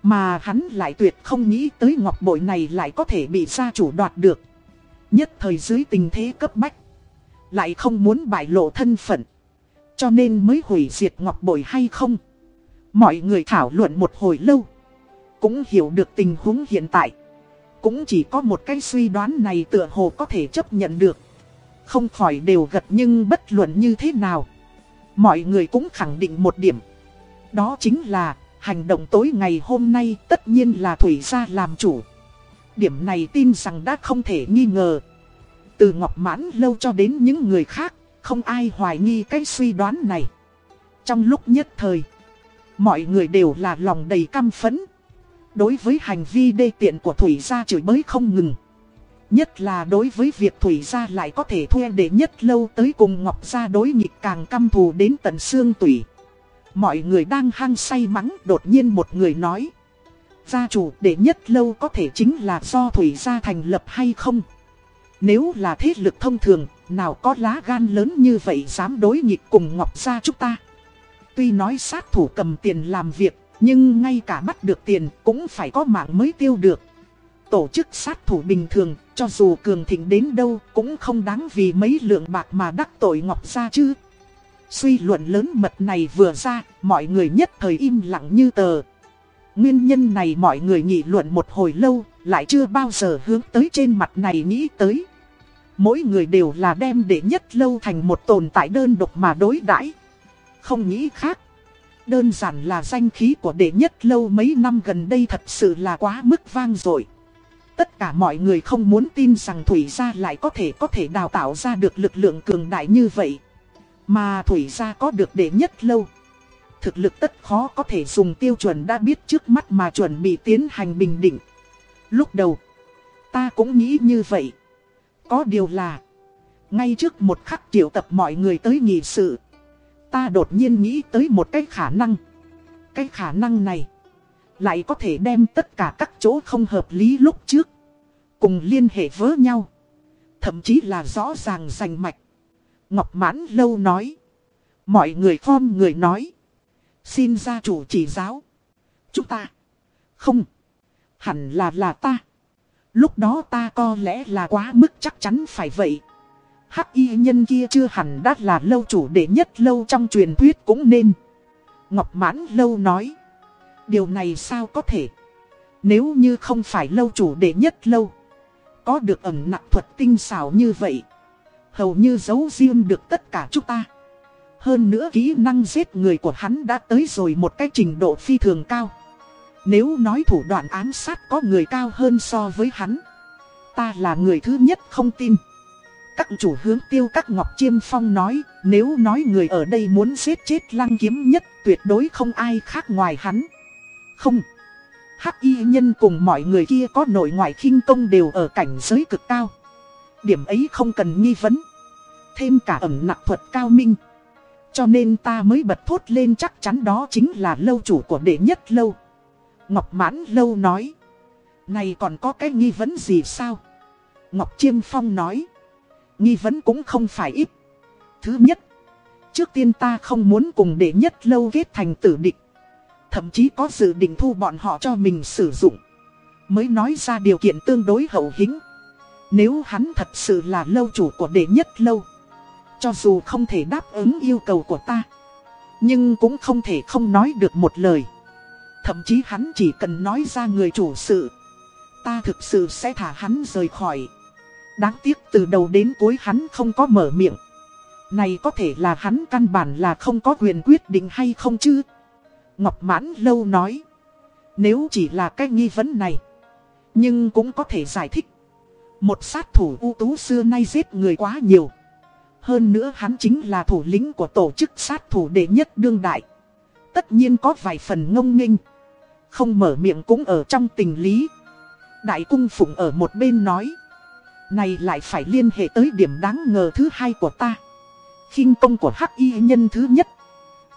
Mà hắn lại tuyệt không nghĩ tới ngọc bội này lại có thể bị gia chủ đoạt được. Nhất thời dưới tình thế cấp bách. Lại không muốn bại lộ thân phận. Cho nên mới hủy diệt ngọc bội hay không. Mọi người thảo luận một hồi lâu. Cũng hiểu được tình huống hiện tại. Cũng chỉ có một cái suy đoán này tựa hồ có thể chấp nhận được. Không khỏi đều gật nhưng bất luận như thế nào. Mọi người cũng khẳng định một điểm. Đó chính là hành động tối ngày hôm nay tất nhiên là Thủy gia làm chủ. Điểm này tin rằng đã không thể nghi ngờ. Từ Ngọc Mãn lâu cho đến những người khác, không ai hoài nghi cái suy đoán này. Trong lúc nhất thời, mọi người đều là lòng đầy căm phẫn. Đối với hành vi đê tiện của Thủy gia chửi bới không ngừng. Nhất là đối với việc Thủy gia lại có thể thuê để nhất lâu tới cùng Ngọc gia đối nghịch càng căm thù đến tận xương tủy. Mọi người đang hăng say mắng đột nhiên một người nói. Gia chủ đệ nhất lâu có thể chính là do Thủy Gia thành lập hay không? Nếu là thế lực thông thường, nào có lá gan lớn như vậy dám đối nghịch cùng Ngọc Gia chúng ta? Tuy nói sát thủ cầm tiền làm việc, nhưng ngay cả bắt được tiền cũng phải có mạng mới tiêu được. Tổ chức sát thủ bình thường, cho dù cường thịnh đến đâu cũng không đáng vì mấy lượng bạc mà đắc tội Ngọc Gia chứ. Suy luận lớn mật này vừa ra, mọi người nhất thời im lặng như tờ. Nguyên nhân này mọi người nghị luận một hồi lâu, lại chưa bao giờ hướng tới trên mặt này nghĩ tới. Mỗi người đều là đem đệ nhất lâu thành một tồn tại đơn độc mà đối đãi Không nghĩ khác. Đơn giản là danh khí của đệ nhất lâu mấy năm gần đây thật sự là quá mức vang dội Tất cả mọi người không muốn tin rằng Thủy Gia lại có thể có thể đào tạo ra được lực lượng cường đại như vậy. Mà Thủy Gia có được đệ nhất lâu. Thực lực tất khó có thể dùng tiêu chuẩn đã biết trước mắt mà chuẩn bị tiến hành bình định. Lúc đầu, ta cũng nghĩ như vậy. Có điều là, ngay trước một khắc triệu tập mọi người tới nghị sự. Ta đột nhiên nghĩ tới một cái khả năng. Cái khả năng này lại có thể đem tất cả các chỗ không hợp lý lúc trước cùng liên hệ với nhau. Thậm chí là rõ ràng rành mạch. Ngọc Mãn Lâu nói. Mọi người khom người nói. Xin gia chủ chỉ giáo. Chúng ta. Không. Hẳn là là ta. Lúc đó ta có lẽ là quá mức chắc chắn phải vậy. Hắc y nhân kia chưa hẳn đã là lâu chủ đệ nhất lâu trong truyền thuyết cũng nên. Ngọc Mãn Lâu nói. Điều này sao có thể? Nếu như không phải lâu chủ đệ nhất lâu. Có được ẩn nặng thuật tinh xảo như vậy. Hầu như giấu riêng được tất cả chúng ta. Hơn nữa kỹ năng giết người của hắn đã tới rồi một cái trình độ phi thường cao. Nếu nói thủ đoạn ám sát có người cao hơn so với hắn. Ta là người thứ nhất không tin. Các chủ hướng tiêu các Ngọc Chiêm Phong nói, nếu nói người ở đây muốn giết chết lăng kiếm nhất tuyệt đối không ai khác ngoài hắn. Không. Hắc y nhân cùng mọi người kia có nội ngoại khinh công đều ở cảnh giới cực cao. Điểm ấy không cần nghi vấn. Thêm cả ẩm nặng thuật cao minh. Cho nên ta mới bật thốt lên chắc chắn đó chính là lâu chủ của đệ nhất lâu. Ngọc mãn lâu nói. Này còn có cái nghi vấn gì sao? Ngọc Chiêm Phong nói. Nghi vấn cũng không phải ít. Thứ nhất. Trước tiên ta không muốn cùng đệ nhất lâu kết thành tử địch. Thậm chí có dự định thu bọn họ cho mình sử dụng Mới nói ra điều kiện tương đối hậu hĩnh nếu hắn thật sự là lâu chủ của đệ nhất lâu, Cho dù không thể đáp ứng yêu cầu của ta, Nhưng cũng không thể không nói được một lời Thậm chí hắn chỉ cần nói ra người chủ sự, Ta thực sự sẽ thả hắn rời khỏi Đáng tiếc từ đầu đến cuối hắn không có mở miệng Này có thể là hắn căn bản là không có quyền quyết định hay không chứ Ngọc Mãn Lâu nói. Nếu chỉ là cái nghi vấn này. Nhưng cũng có thể giải thích. Một sát thủ ưu tú xưa nay giết người quá nhiều. Hơn nữa hắn chính là thủ lĩnh của tổ chức sát thủ đệ nhất đương đại. Tất nhiên có vài phần ngông nghênh. Không mở miệng cũng ở trong tình lý. Đại cung phụng ở một bên nói. Này lại phải liên hệ tới điểm đáng ngờ thứ hai của ta. khinh công của hắc y nhân thứ nhất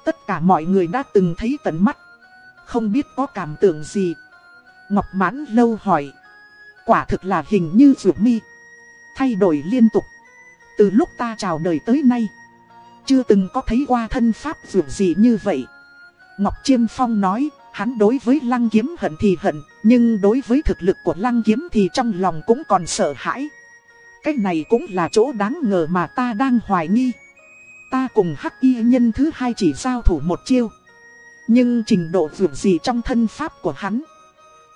Tất cả mọi người đã từng thấy tận mắt. Không biết có cảm tưởng gì. Ngọc mãn lâu hỏi. Quả thực là hình như ruột mi. Thay đổi liên tục. Từ lúc ta chào đời tới nay. Chưa từng có thấy qua thân pháp ruột gì như vậy. Ngọc Chiêm Phong nói. Hắn đối với lăng kiếm hận thì hận. Nhưng đối với thực lực của lăng kiếm thì trong lòng cũng còn sợ hãi. Cái này cũng là chỗ đáng ngờ mà ta đang hoài nghi. Ta cùng hắc y nhân thứ hai chỉ giao thủ một chiêu. Nhưng trình độ vượt gì trong thân pháp của hắn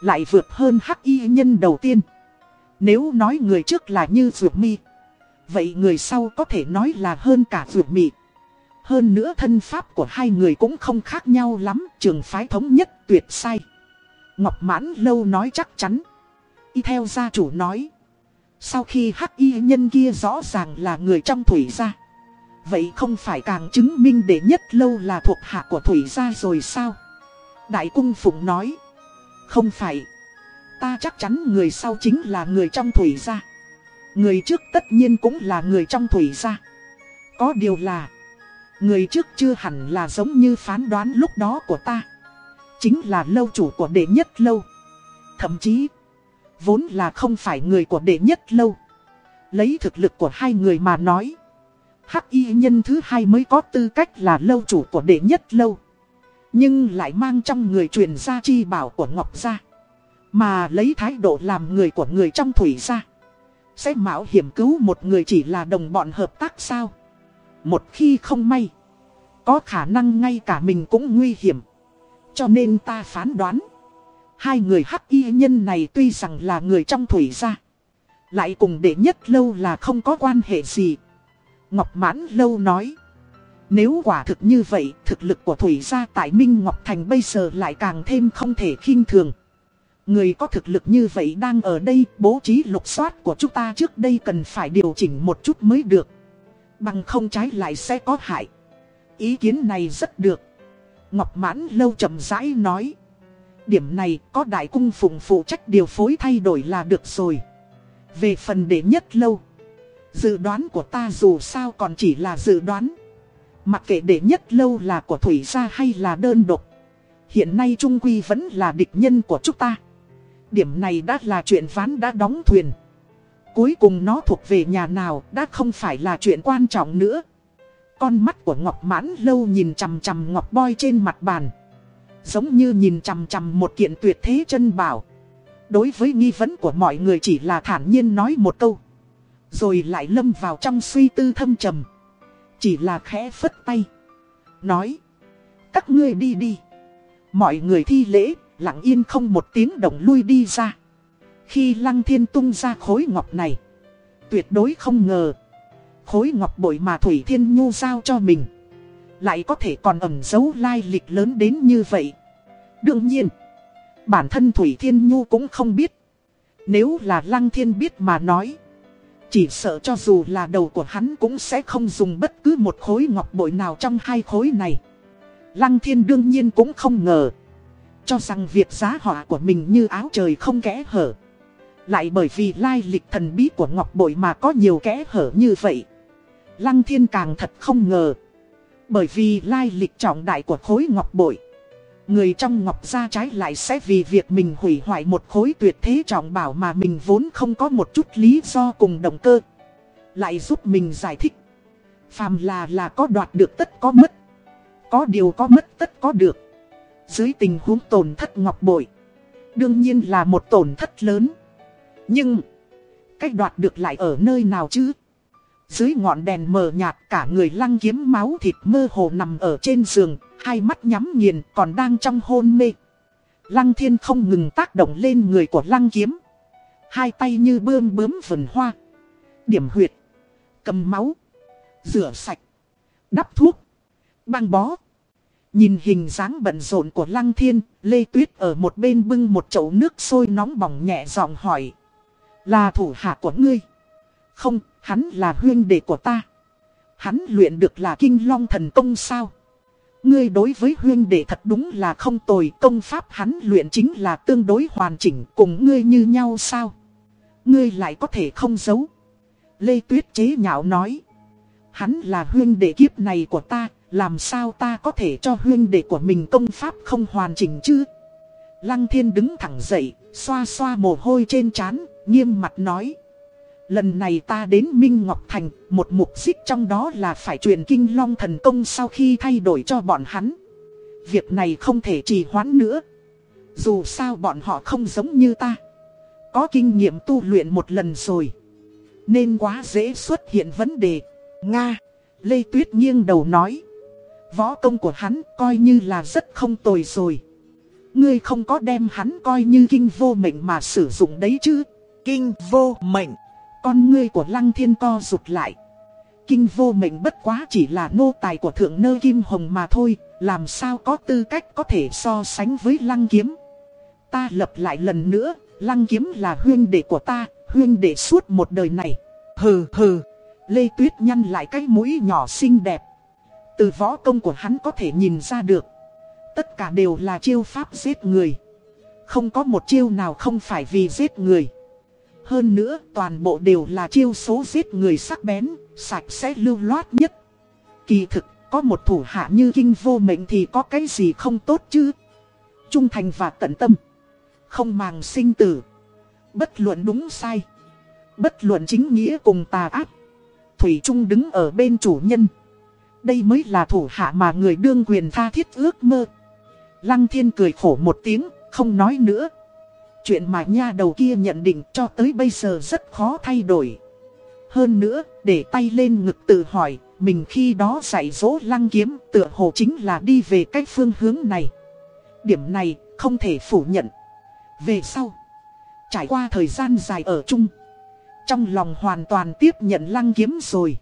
lại vượt hơn hắc y nhân đầu tiên Nếu nói người trước là như vượt mi Vậy người sau có thể nói là hơn cả vượt mị Hơn nữa thân pháp của hai người cũng không khác nhau lắm, Trường phái thống nhất tuyệt sai Ngọc Mãn Lâu nói chắc chắn Y theo gia chủ nói, Sau khi hắc y nhân kia rõ ràng là người trong thủy gia, Vậy không phải càng chứng minh để nhất lâu là thuộc hạ của Thủy gia rồi sao? Đại cung Phụng nói. Không phải. Ta chắc chắn người sau chính là người trong Thủy gia. Người trước tất nhiên cũng là người trong Thủy gia. Có điều là. Người trước chưa hẳn là giống như phán đoán lúc đó của ta. Chính là lâu chủ của đệ nhất lâu. Thậm chí, vốn là không phải người của đệ nhất lâu. Lấy thực lực của hai người mà nói. Hắc y nhân thứ hai mới có tư cách là lâu chủ của đệ nhất lâu. Nhưng lại mang trong người truyền gia chi bảo của Ngọc Gia. Mà lấy thái độ làm người của người trong thủy gia. Sẽ mạo hiểm cứu một người chỉ là đồng bọn hợp tác sao? Một khi không may, có khả năng ngay cả mình cũng nguy hiểm. Cho nên ta phán đoán, hai người hắc y nhân này tuy rằng là người trong thủy gia. Lại cùng đệ nhất lâu là không có quan hệ gì. Ngọc Mãn Lâu nói. Nếu quả thực như vậy, thực lực của Thủy gia tại Minh Ngọc Thành bây giờ lại càng thêm không thể khinh thường. Người có thực lực như vậy đang ở đây, bố trí lục soát của chúng ta trước đây cần phải điều chỉnh một chút mới được. Bằng không trái lại sẽ có hại. Ý kiến này rất được. Ngọc Mãn Lâu chậm rãi nói. Điểm này có đại cung phụng phụ trách điều phối thay đổi là được rồi. Về phần đệ nhất lâu. Dự đoán của ta dù sao còn chỉ là dự đoán. Mặc kệ đệ nhất lâu là của Thủy gia hay là đơn độc. Hiện nay Trung Quy vẫn là địch nhân của chúng ta. Điểm này đã là chuyện ván đã đóng thuyền. Cuối cùng nó thuộc về nhà nào đã không phải là chuyện quan trọng nữa. Con mắt của Ngọc Mãn lâu nhìn chằm chằm Ngọc Boy trên mặt bàn. Giống như nhìn chằm chằm một kiện tuyệt thế chân bảo. Đối với nghi vấn của mọi người chỉ là thản nhiên nói một câu. Rồi lại lâm vào trong suy tư thâm trầm. Chỉ là khẽ phất tay. Nói. Các ngươi đi đi. Mọi người thi lễ, lặng yên không một tiếng động lui đi ra. Khi Lăng Thiên tung ra khối ngọc này. Tuyệt đối không ngờ. Khối ngọc bội mà Thủy Thiên Nhu giao cho mình. Lại có thể còn ẩn giấu lai lịch lớn đến như vậy. Đương nhiên. Bản thân Thủy Thiên Nhu cũng không biết. Nếu là Lăng Thiên biết mà nói. Chỉ sợ cho dù là đầu của hắn cũng sẽ không dùng bất cứ một khối ngọc bội nào trong hai khối này. Lăng Thiên đương nhiên cũng không ngờ. Cho rằng việc giá họa của mình như áo trời không kẽ hở. Lại bởi vì lai lịch thần bí của ngọc bội mà có nhiều kẽ hở như vậy. Lăng Thiên càng thật không ngờ. Bởi vì lai lịch trọng đại của khối ngọc bội. Người trong ngọc gia trái lại sẽ vì việc mình hủy hoại một khối tuyệt thế trọng bảo mà mình vốn không có một chút lý do cùng động cơ. Lại giúp mình giải thích. Phàm là là có đoạt được tất có mất. Có điều có mất tất có được. Dưới tình huống tổn thất ngọc bội. Đương nhiên là một tổn thất lớn. Nhưng, cách đoạt được lại ở nơi nào chứ? Dưới ngọn đèn mờ nhạt cả người lăng kiếm máu thịt mơ hồ nằm ở trên giường, hai mắt nhắm nghiền còn đang trong hôn mê. Lăng thiên không ngừng tác động lên người của lăng kiếm. Hai tay như bươm bướm vần hoa. Điểm huyệt. Cầm máu. Rửa sạch. Đắp thuốc. Băng bó. Nhìn hình dáng bận rộn của lăng thiên, Lê Tuyết ở một bên bưng một chậu nước sôi nóng bỏng nhẹ giọng hỏi. Là thủ hạ của ngươi. Không, hắn là huyên đệ của ta. Hắn luyện được là kinh long thần công sao? Ngươi đối với huyên đệ thật đúng là không tồi công pháp hắn luyện chính là tương đối hoàn chỉnh cùng ngươi như nhau sao? Ngươi lại có thể không giấu. Lê Tuyết chế nhạo nói. Hắn là huyên đệ kiếp này của ta, làm sao ta có thể cho huyên đệ của mình công pháp không hoàn chỉnh chứ? Lăng thiên đứng thẳng dậy, xoa xoa mồ hôi trên trán, nghiêm mặt nói. Lần này ta đến Minh Ngọc Thành, một mục xích trong đó là phải truyền kinh long thần công sau khi thay đổi cho bọn hắn. Việc này không thể trì hoãn nữa. Dù sao bọn họ không giống như ta. Có kinh nghiệm tu luyện một lần rồi. Nên quá dễ xuất hiện vấn đề. Nga, Lê Tuyết nghiêng đầu nói. Võ công của hắn coi như là rất không tồi rồi. Ngươi không có đem hắn coi như kinh vô mệnh mà sử dụng đấy chứ. Kinh vô mệnh. Con ngươi của lăng thiên co rụt lại. Kinh vô mệnh bất quá chỉ là nô tài của thượng nơ kim hồng mà thôi. Làm sao có tư cách có thể so sánh với lăng kiếm. Ta lập lại lần nữa. Lăng kiếm là huyên đệ của ta. Huyên đệ suốt một đời này. Hừ hừ. Lê Tuyết nhăn lại cái mũi nhỏ xinh đẹp. Từ võ công của hắn có thể nhìn ra được. Tất cả đều là chiêu pháp giết người. Không có một chiêu nào không phải vì giết người. Hơn nữa toàn bộ đều là chiêu số giết người sắc bén, sạch sẽ lưu loát nhất. Kỳ thực, có một thủ hạ như kinh vô mệnh thì có cái gì không tốt chứ? Trung thành và tận tâm. Không màng sinh tử. Bất luận đúng sai. Bất luận chính nghĩa cùng tà ác. Thủy Trung đứng ở bên chủ nhân. Đây mới là thủ hạ mà người đương quyền tha thiết ước mơ. Lăng thiên cười khổ một tiếng, không nói nữa. Chuyện mà nha đầu kia nhận định cho tới bây giờ rất khó thay đổi. Hơn nữa, để tay lên ngực tự hỏi, mình khi đó dạy dỗ lăng kiếm tựa hồ chính là đi về cách phương hướng này. Điểm này không thể phủ nhận. Về sau, trải qua thời gian dài ở chung, trong lòng hoàn toàn tiếp nhận lăng kiếm rồi.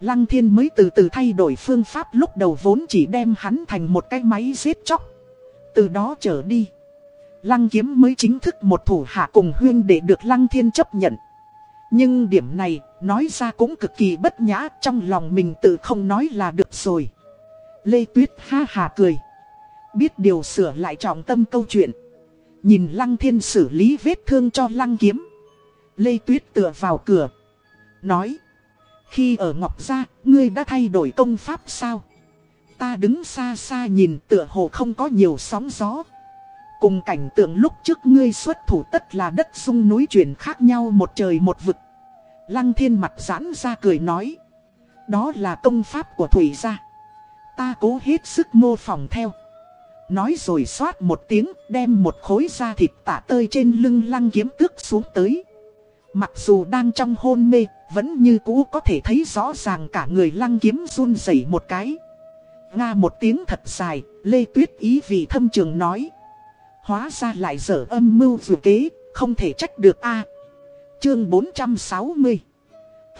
Lăng thiên mới từ từ thay đổi phương pháp lúc đầu vốn chỉ đem hắn thành một cái máy giết chóc. Từ đó trở đi, lăng kiếm mới chính thức một thủ hạ cùng huyên để được lăng thiên chấp nhận. Nhưng điểm này, nói ra cũng cực kỳ bất nhã, trong lòng mình tự không nói là được rồi. Lê Tuyết ha hà cười. Biết điều sửa lại trọng tâm câu chuyện. Nhìn Lăng Thiên xử lý vết thương cho Lăng Kiếm. Lê Tuyết tựa vào cửa. Nói. Khi ở Ngọc Gia, ngươi đã thay đổi công pháp sao? Ta đứng xa xa nhìn tựa hồ không có nhiều sóng gió. Cùng cảnh tượng lúc trước ngươi xuất thủ tất là đất sung núi chuyển khác nhau một trời một vực. Lăng thiên mặt giãn ra cười nói. Đó là công pháp của Thủy gia. Ta cố hết sức mô phỏng theo. Nói rồi xoát một tiếng đem một khối da thịt tả tơi trên lưng lăng kiếm tước xuống tới. Mặc dù đang trong hôn mê, vẫn như cũ có thể thấy rõ ràng cả người lăng kiếm run rẩy một cái. Nga một tiếng thật dài, Lê Tuyết ý vì thâm trường nói. Hóa ra lại dở âm mưu vừa kế, không thể trách được a. Chương 460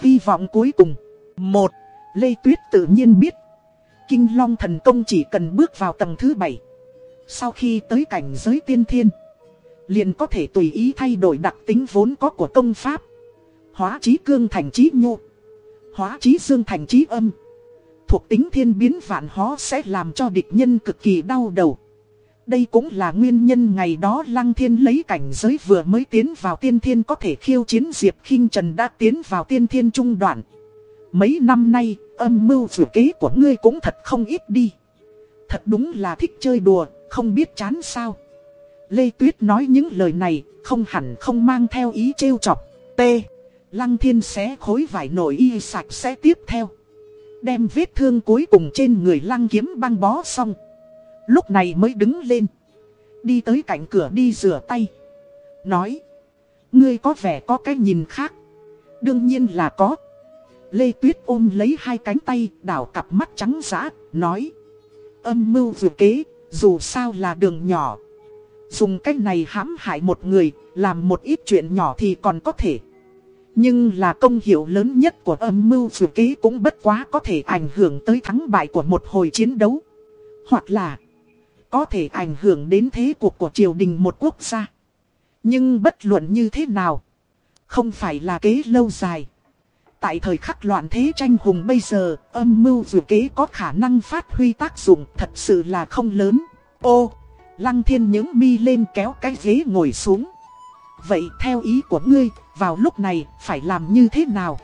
Hy vọng cuối cùng. Một Lê Tuyết tự nhiên biết. Kinh Long thần công chỉ cần bước vào tầng thứ 7 Sau khi tới cảnh giới tiên thiên Liền có thể tùy ý thay đổi đặc tính vốn có của công pháp. Hóa trí cương thành trí nhu Hóa trí dương thành trí âm. Thuộc tính thiên biến vạn hóa sẽ làm cho địch nhân cực kỳ đau đầu đây cũng là nguyên nhân ngày đó Lăng Thiên lấy cảnh giới vừa mới tiến vào tiên thiên có thể khiêu chiến Diệp khinh Trần đã tiến vào tiên thiên trung đoạn. Mấy năm nay, âm mưu dự kế của ngươi cũng thật không ít đi. Thật đúng là thích chơi đùa, không biết chán sao. Lê Tuyết nói những lời này, không hẳn không mang theo ý trêu chọc. T. Lăng Thiên xé khối vải nổi y sạch sẽ tiếp theo. Đem vết thương cuối cùng trên người Lăng kiếm băng bó xong. Lúc này mới đứng lên. Đi tới cạnh cửa đi rửa tay. Nói. Ngươi có vẻ có cái nhìn khác. Đương nhiên là có. Lê Tuyết ôm lấy hai cánh tay, đảo cặp mắt trắng giã. Nói. Âm mưu vừa kế. Dù sao là đường nhỏ. Dùng cách này hãm hại một người. Làm một ít chuyện nhỏ thì còn có thể. Nhưng là công hiệu lớn nhất của âm mưu vừa kế cũng bất quá có thể ảnh hưởng tới thắng bại của một hồi chiến đấu. Hoặc là có thể ảnh hưởng đến thế cuộc của triều đình một quốc gia. Nhưng bất luận như thế nào, không phải là kế lâu dài. Tại thời khắc loạn thế tranh hùng bây giờ, âm mưu dù kế có khả năng phát huy tác dụng thật sự là không lớn. Ô, lăng thiên những mi lên kéo cái ghế ngồi xuống. Vậy theo ý của ngươi, vào lúc này phải làm như thế nào?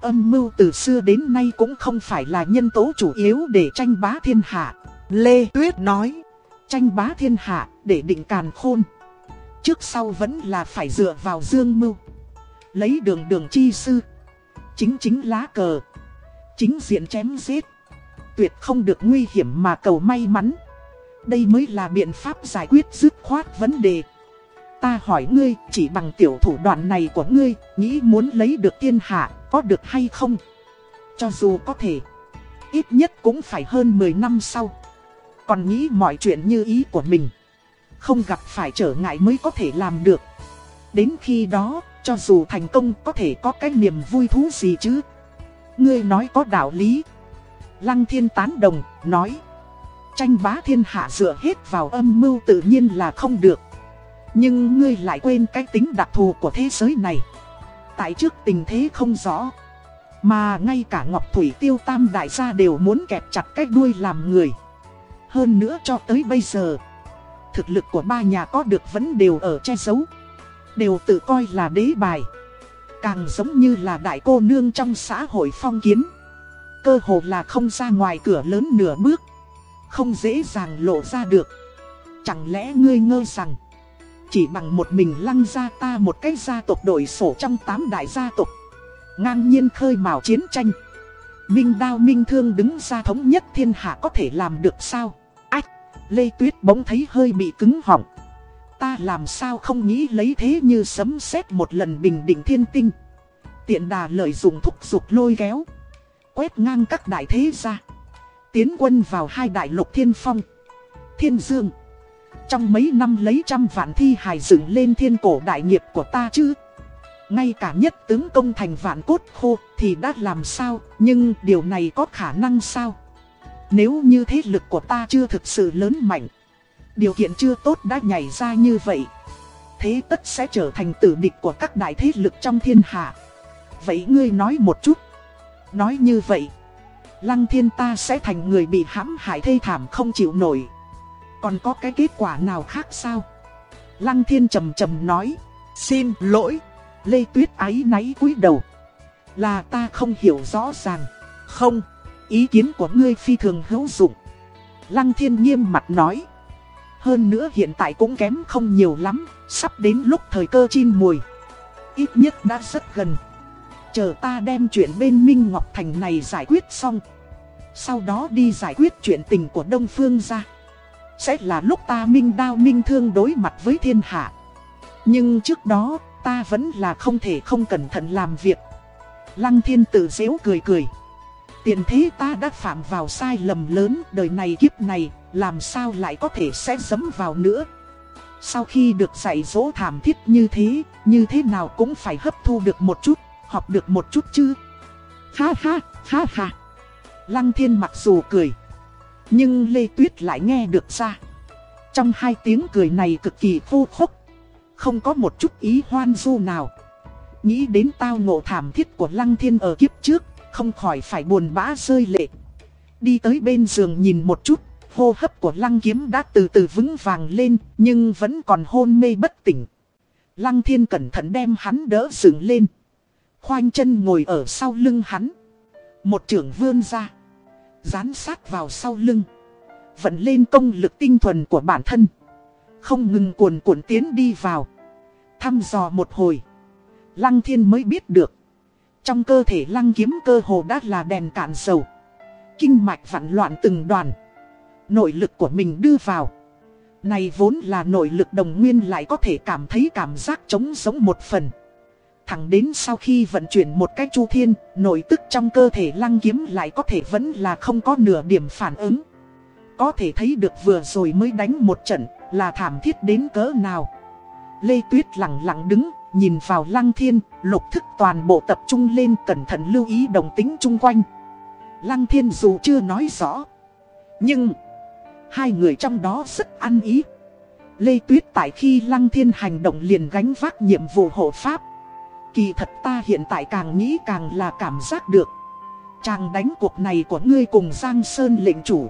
Âm mưu từ xưa đến nay cũng không phải là nhân tố chủ yếu để tranh bá thiên hạ. Lê Tuyết nói. Tranh bá thiên hạ, để định càn khôn. Trước sau vẫn là phải dựa vào dương mưu. Lấy đường đường chi sư. Chính chính lá cờ. Chính diện chém giết. Tuyệt không được nguy hiểm mà cầu may mắn. Đây mới là biện pháp giải quyết dứt khoát vấn đề. Ta hỏi ngươi, chỉ bằng tiểu thủ đoạn này của ngươi, Nghĩ muốn lấy được thiên hạ, có được hay không? Cho dù có thể, Ít nhất cũng phải hơn 10 năm sau còn nghĩ mọi chuyện như ý của mình. Không gặp phải trở ngại mới có thể làm được. Đến khi đó, cho dù thành công có thể có cái niềm vui thú gì chứ? Ngươi nói có đạo lý. Lăng thiên tán đồng, nói. Tranh bá thiên hạ dựa hết vào âm mưu tự nhiên là không được. Nhưng ngươi lại quên cái tính đặc thù của thế giới này. Tại trước tình thế không rõ. Mà ngay cả Ngọc Thủy Tiêu Tam Đại gia đều muốn kẹp chặt cái đuôi làm người hơn nữa cho tới bây giờ, Thực lực của ba nhà có được vẫn đều ở che giấu. Đều tự coi là đế bài. Càng giống như là đại cô nương trong xã hội phong kiến. Cơ hồ là không ra ngoài cửa lớn nửa bước. Không dễ dàng lộ ra được. Chẳng lẽ ngươi ngơ rằng, Chỉ bằng một mình lăng gia ta một cái gia tộc đổi sổ trong tám đại gia tộc. Ngang nhiên khơi mào chiến tranh. Minh đao minh thương đứng ra thống nhất thiên hạ có thể làm được sao? Lê Tuyết bỗng thấy hơi bị cứng họng. Ta làm sao không nghĩ lấy thế như sấm sét một lần bình định thiên tinh. Tiện đà lợi dụng thúc giục lôi kéo. Quét ngang các đại thế ra Tiến quân vào hai đại lục thiên phong. Thiên dương. Trong mấy năm lấy trăm vạn thi hài dựng lên thiên cổ đại nghiệp của ta chứ? Ngay cả nhất tướng công thành vạn cốt khô thì đã làm sao? Nhưng điều này có khả năng sao? Nếu như thế lực của ta chưa thực sự lớn mạnh, Điều kiện chưa tốt đã nhảy ra như vậy, Thế tất sẽ trở thành tử địch của các đại thế lực trong thiên hạ. Vậy ngươi nói một chút. Nói như vậy, Lăng thiên ta sẽ thành người bị hãm hại thê thảm không chịu nổi. Còn có cái kết quả nào khác sao? Lăng thiên trầm trầm nói, Xin lỗi. Lê Tuyết ái náy cúi đầu. Là ta không hiểu rõ ràng. Không. Ý kiến của ngươi phi thường hữu dụng. Lăng thiên nghiêm mặt nói. Hơn nữa hiện tại cũng kém không nhiều lắm, Sắp đến lúc thời cơ chín mùi. Ít nhất đã rất gần. Chờ ta đem chuyện bên Minh Ngọc Thành này giải quyết xong. Sau đó đi giải quyết chuyện tình của Đông Phương ra. Sẽ là lúc ta minh đao minh thương đối mặt với thiên hạ. Nhưng trước đó, ta vẫn là không thể không cẩn thận làm việc. Lăng thiên tự dễu cười cười. Tiền thế ta đã phạm vào sai lầm lớn đời này kiếp này Làm sao lại có thể sẽ dấm vào nữa Sau khi được dạy dỗ thảm thiết như thế Như thế nào cũng phải hấp thu được một chút học được một chút chứ. Ha ha, ha ha. Lăng thiên mặc dù cười. Nhưng Lê Tuyết lại nghe được ra. Trong hai tiếng cười này cực kỳ vô khốc. Không có một chút ý hoan du nào. Nghĩ đến tao ngộ thảm thiết của Lăng Thiên ở kiếp trước, không khỏi phải buồn bã rơi lệ. Đi tới bên giường nhìn một chút, hô hấp của Lăng Kiếm đã từ từ vững vàng lên, nhưng vẫn còn hôn mê bất tỉnh. Lăng Thiên cẩn thận đem hắn đỡ dựng lên. Khoanh chân ngồi ở sau lưng hắn. Một trưởng vươn ra. Dán sát vào sau lưng. Vận lên công lực tinh thuần của bản thân. Không ngừng cuồn cuộn tiến đi vào. Thăm dò một hồi. Lăng thiên mới biết được. Trong cơ thể lăng kiếm cơ hồ đã là đèn cạn dầu. Kinh mạch vặn loạn từng đoàn. Nội lực của mình đưa vào. Này vốn là nội lực đồng nguyên lại có thể cảm thấy cảm giác trống sống một phần. Thẳng đến sau khi vận chuyển một cách chu thiên, nội tức trong cơ thể lăng kiếm lại có thể vẫn là không có nửa điểm phản ứng. Có thể thấy được vừa rồi mới đánh một trận, là thảm thiết đến cỡ nào. Lê Tuyết lặng lặng đứng, nhìn vào lăng thiên, lục thức toàn bộ tập trung lên cẩn thận lưu ý đồng tính chung quanh. Lăng thiên dù chưa nói rõ, nhưng hai người trong đó rất ăn ý. Lê Tuyết tại khi lăng thiên hành động liền gánh vác nhiệm vụ hộ pháp. Kỳ thật ta hiện tại càng nghĩ càng là cảm giác được Chàng đánh cuộc này của ngươi cùng Giang Sơn lệnh chủ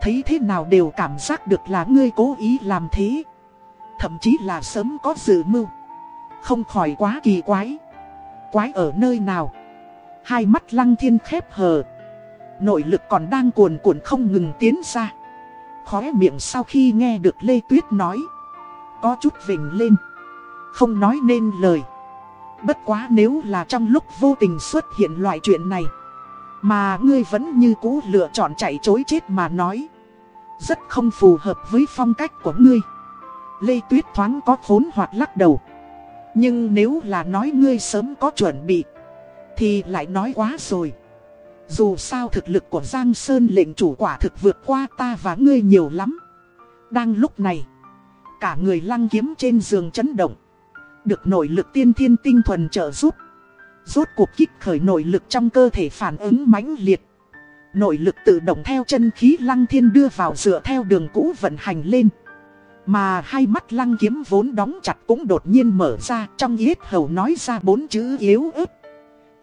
Thấy thế nào đều cảm giác được là ngươi cố ý làm thế Thậm chí là sớm có dự mưu không khỏi quá kỳ quái. Quái ở nơi nào? Hai mắt lăng thiên khép hờ. Nội lực còn đang cuồn cuộn không ngừng tiến ra. Khóe miệng sau khi nghe được Lê Tuyết nói, Có chút vỉnh lên. Không nói nên lời. Bất quá nếu là trong lúc vô tình xuất hiện loại chuyện này, Mà ngươi vẫn như cũ lựa chọn chạy chối chết mà nói, Rất không phù hợp với phong cách của ngươi. Lê Tuyết thoáng có khốn hoặc lắc đầu. Nhưng nếu là nói ngươi sớm có chuẩn bị, Thì lại nói quá rồi Dù sao thực lực của Giang Sơn lệnh chủ quả thực vượt qua ta và ngươi nhiều lắm Đang lúc này, Cả người lăng kiếm trên giường chấn động được nội lực tiên thiên tinh thuần trợ giúp. Rốt cuộc kích khởi nội lực trong cơ thể phản ứng mãnh liệt. Nội lực tự động theo chân khí lăng thiên đưa vào dựa theo đường cũ vận hành lên. Mà hai mắt lăng kiếm vốn đóng chặt cũng đột nhiên mở ra, trong yết hầu nói ra bốn chữ yếu ớt.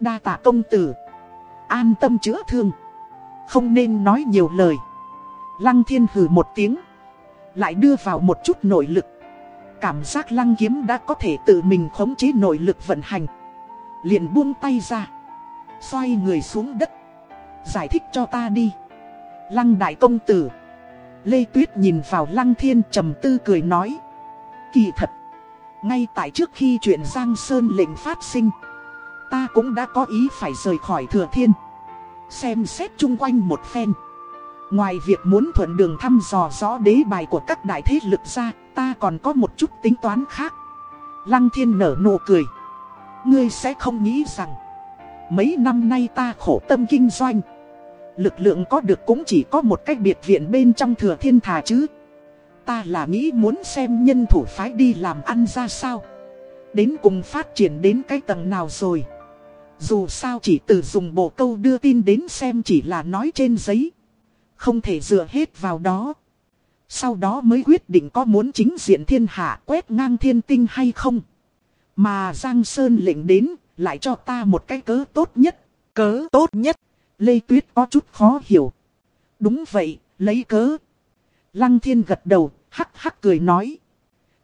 Đa tạ công tử. An tâm chữa thương. Không nên nói nhiều lời. Lăng thiên hừ một tiếng. Lại đưa vào một chút nội lực cảm giác lăng kiếm đã có thể tự mình khống chế nội lực vận hành. Liền buông tay ra. Xoay người xuống đất. Giải thích cho ta đi. Lăng đại công tử. Lê Tuyết nhìn vào lăng thiên trầm tư cười nói. Kỳ thật, ngay tại trước khi chuyện Giang Sơn lệnh phát sinh, ta cũng đã có ý phải rời khỏi thừa thiên. Xem xét chung quanh một phen. Ngoài việc muốn thuận đường thăm dò rõ đế bài của các đại thế lực ra, ta còn có một chút tính toán khác. Lăng thiên nở nụ cười. Ngươi sẽ không nghĩ rằng, mấy năm nay ta khổ tâm kinh doanh. Lực lượng có được cũng chỉ có một cách biệt viện bên trong thừa thiên thà chứ. Ta là nghĩ muốn xem nhân thủ phái đi làm ăn ra sao. Đến cùng phát triển đến cái tầng nào rồi. Dù sao chỉ từ dùng bộ câu đưa tin đến xem chỉ là nói trên giấy. Không thể dựa hết vào đó. Sau đó mới quyết định có muốn chính diện thiên hạ quét ngang thiên tinh hay không. Mà Giang Sơn lệnh đến, lại cho ta một cái cớ tốt nhất. Cớ tốt nhất. Lê Tuyết có chút khó hiểu. Đúng vậy, lấy cớ. Lăng thiên gật đầu, hắc hắc cười nói.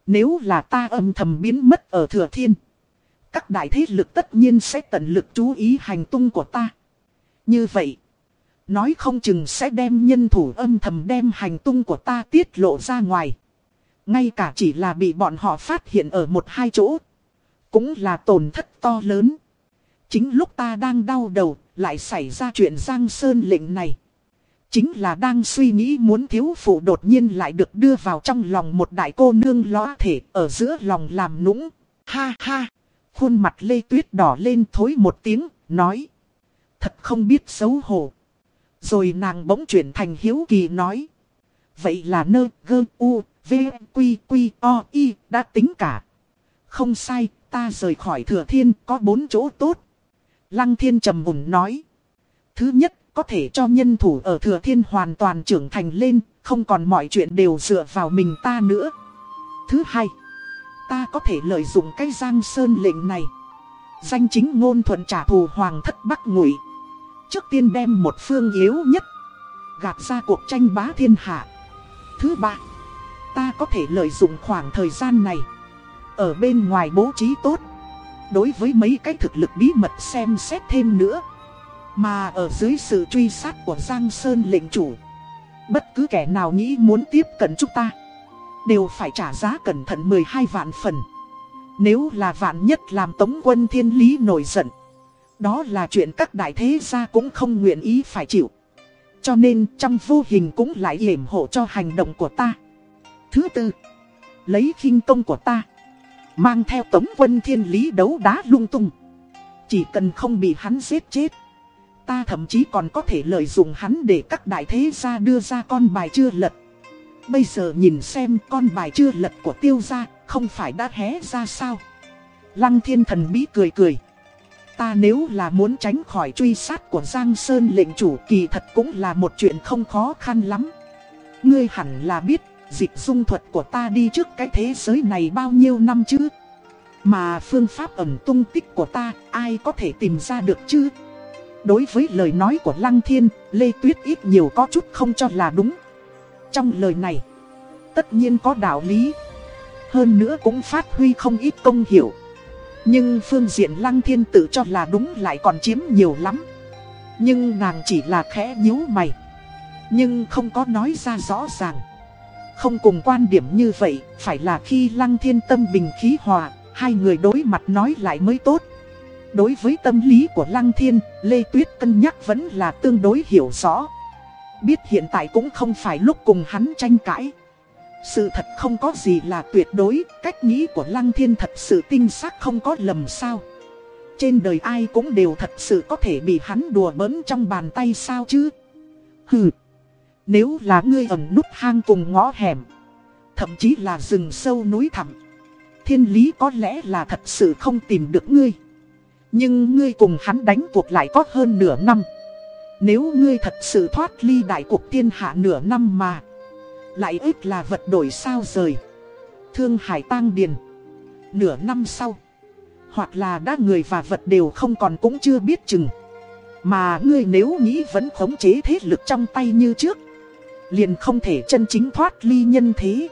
Nếu là ta âm thầm biến mất ở thừa thiên. Các đại thế lực tất nhiên sẽ tận lực chú ý hành tung của ta. Như vậy, nói không chừng sẽ đem nhân thủ âm thầm đem hành tung của ta tiết lộ ra ngoài. Ngay cả chỉ là bị bọn họ phát hiện ở một hai chỗ. Cũng là tổn thất to lớn. Chính lúc ta đang đau đầu, lại xảy ra chuyện Giang Sơn lệnh này. Chính là đang suy nghĩ muốn thiếu phụ đột nhiên lại được đưa vào trong lòng một đại cô nương lõa thể ở giữa lòng làm nũng. Ha ha! Khuôn mặt Lê Tuyết đỏ lên thối một tiếng, nói. Thật không biết xấu hổ. Rồi nàng bỗng chuyển thành hiếu kỳ nói. Vậy là nơ, gơ, u, v, quy, quy, o, y, đã tính cả. Không sai, ta rời khỏi thừa thiên có bốn chỗ tốt. Lăng thiên trầm mùn nói. Thứ nhất, có thể cho nhân thủ ở thừa thiên hoàn toàn trưởng thành lên, không còn mọi chuyện đều dựa vào mình ta nữa. Thứ hai, ta có thể lợi dụng cái giang sơn lệnh này. Danh chính ngôn thuận trả thù hoàng thất bắc ngụy. Trước tiên đem một phương yếu nhất, gạt ra cuộc tranh bá thiên hạ. Thứ ba, ta có thể lợi dụng khoảng thời gian này, ở bên ngoài bố trí tốt. Đối với mấy cái thực lực bí mật xem xét thêm nữa. Mà ở dưới sự truy sát của Giang Sơn lệnh chủ, Bất cứ kẻ nào nghĩ muốn tiếp cận chúng ta, Đều phải trả giá cẩn thận 12 vạn phần. Nếu là vạn nhất làm tống quân thiên lý nổi giận, Đó là chuyện các đại thế gia cũng không nguyện ý phải chịu. Cho nên trong vô hình cũng lại yểm hộ cho hành động của ta. Thứ tư, Lấy khinh công của ta. Mang theo tống quân thiên lý đấu đá lung tung Chỉ cần không bị hắn giết chết, Ta thậm chí còn có thể lợi dụng hắn để các đại thế gia đưa ra con bài chưa lật. Bây giờ nhìn xem con bài chưa lật của tiêu gia không phải đã hé ra sao. Lăng thiên thần bí cười cười. Ta nếu là muốn tránh khỏi truy sát của Giang Sơn lệnh chủ kỳ thật cũng là một chuyện không khó khăn lắm. Ngươi hẳn là biết dịch dung thuật của ta đi trước cái thế giới này bao nhiêu năm chứ. Mà phương pháp ẩn tung tích của ta ai có thể tìm ra được chứ. Đối với lời nói của Lăng Thiên, Lê Tuyết ít nhiều có chút không cho là đúng. Trong lời này, tất nhiên có đạo lý. Hơn nữa cũng phát huy không ít công hiểu. Nhưng phương diện Lăng Thiên tự cho là đúng lại còn chiếm nhiều lắm. Nhưng nàng chỉ là khẽ nhíu mày. Nhưng không có nói ra rõ ràng. Không cùng quan điểm như vậy, phải là khi Lăng Thiên tâm bình khí hòa, hai người đối mặt nói lại mới tốt. Đối với tâm lý của Lăng Thiên, Lê Tuyết cân nhắc vẫn là tương đối hiểu rõ. Biết hiện tại cũng không phải lúc cùng hắn tranh cãi. Sự thật không có gì là tuyệt đối, cách nghĩ của Lăng Thiên thật sự tinh xác không có lầm sao. Trên đời ai cũng đều thật sự có thể bị hắn đùa bỡn trong bàn tay sao chứ. Hừ, nếu là ngươi ẩn nút hang cùng ngõ hẻm, thậm chí là rừng sâu núi thẳm. Thiên lý có lẽ là thật sự không tìm được ngươi. Nhưng ngươi cùng hắn đánh cuộc lại có hơn nửa năm Nếu ngươi thật sự thoát ly đại cuộc thiên hạ nửa năm mà Lại ít là vật đổi sao rời Thương hải tang điền Nửa năm sau Hoặc là đã người và vật đều không còn cũng chưa biết chừng Mà ngươi nếu nghĩ vẫn khống chế thế lực trong tay như trước Liền không thể chân chính thoát ly nhân thế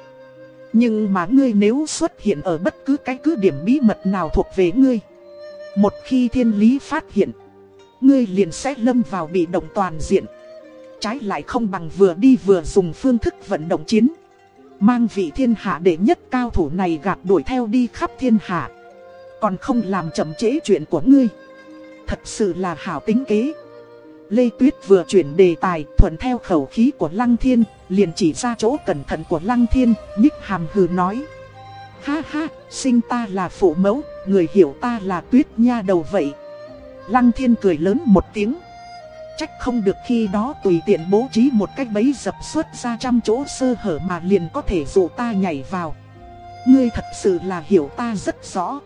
Nhưng mà ngươi nếu xuất hiện ở bất cứ cái cứ điểm bí mật nào thuộc về ngươi một khi thiên lý phát hiện, ngươi liền sẽ lâm vào bị động toàn diện. Trái lại không bằng vừa đi vừa dùng phương thức vận động chiến. Mang vị thiên hạ đệ nhất cao thủ này gạt đuổi theo đi khắp thiên hạ Còn không làm chậm trễ chuyện của ngươi Thật sự là hảo tính kế Lê Tuyết vừa chuyển đề tài thuận theo khẩu khí của Lăng Thiên Liền chỉ ra chỗ cẩn thận của Lăng Thiên Nhích hàm hừ nói. Ha ha, sinh ta là phụ mẫu, người hiểu ta là Tuyết nha đầu vậy. Lăng Thiên cười lớn một tiếng. Trách không được khi đó tùy tiện bố trí một cách bấy dập xuất ra trăm chỗ sơ hở mà liền có thể dụ ta nhảy vào. Ngươi thật sự là hiểu ta rất rõ.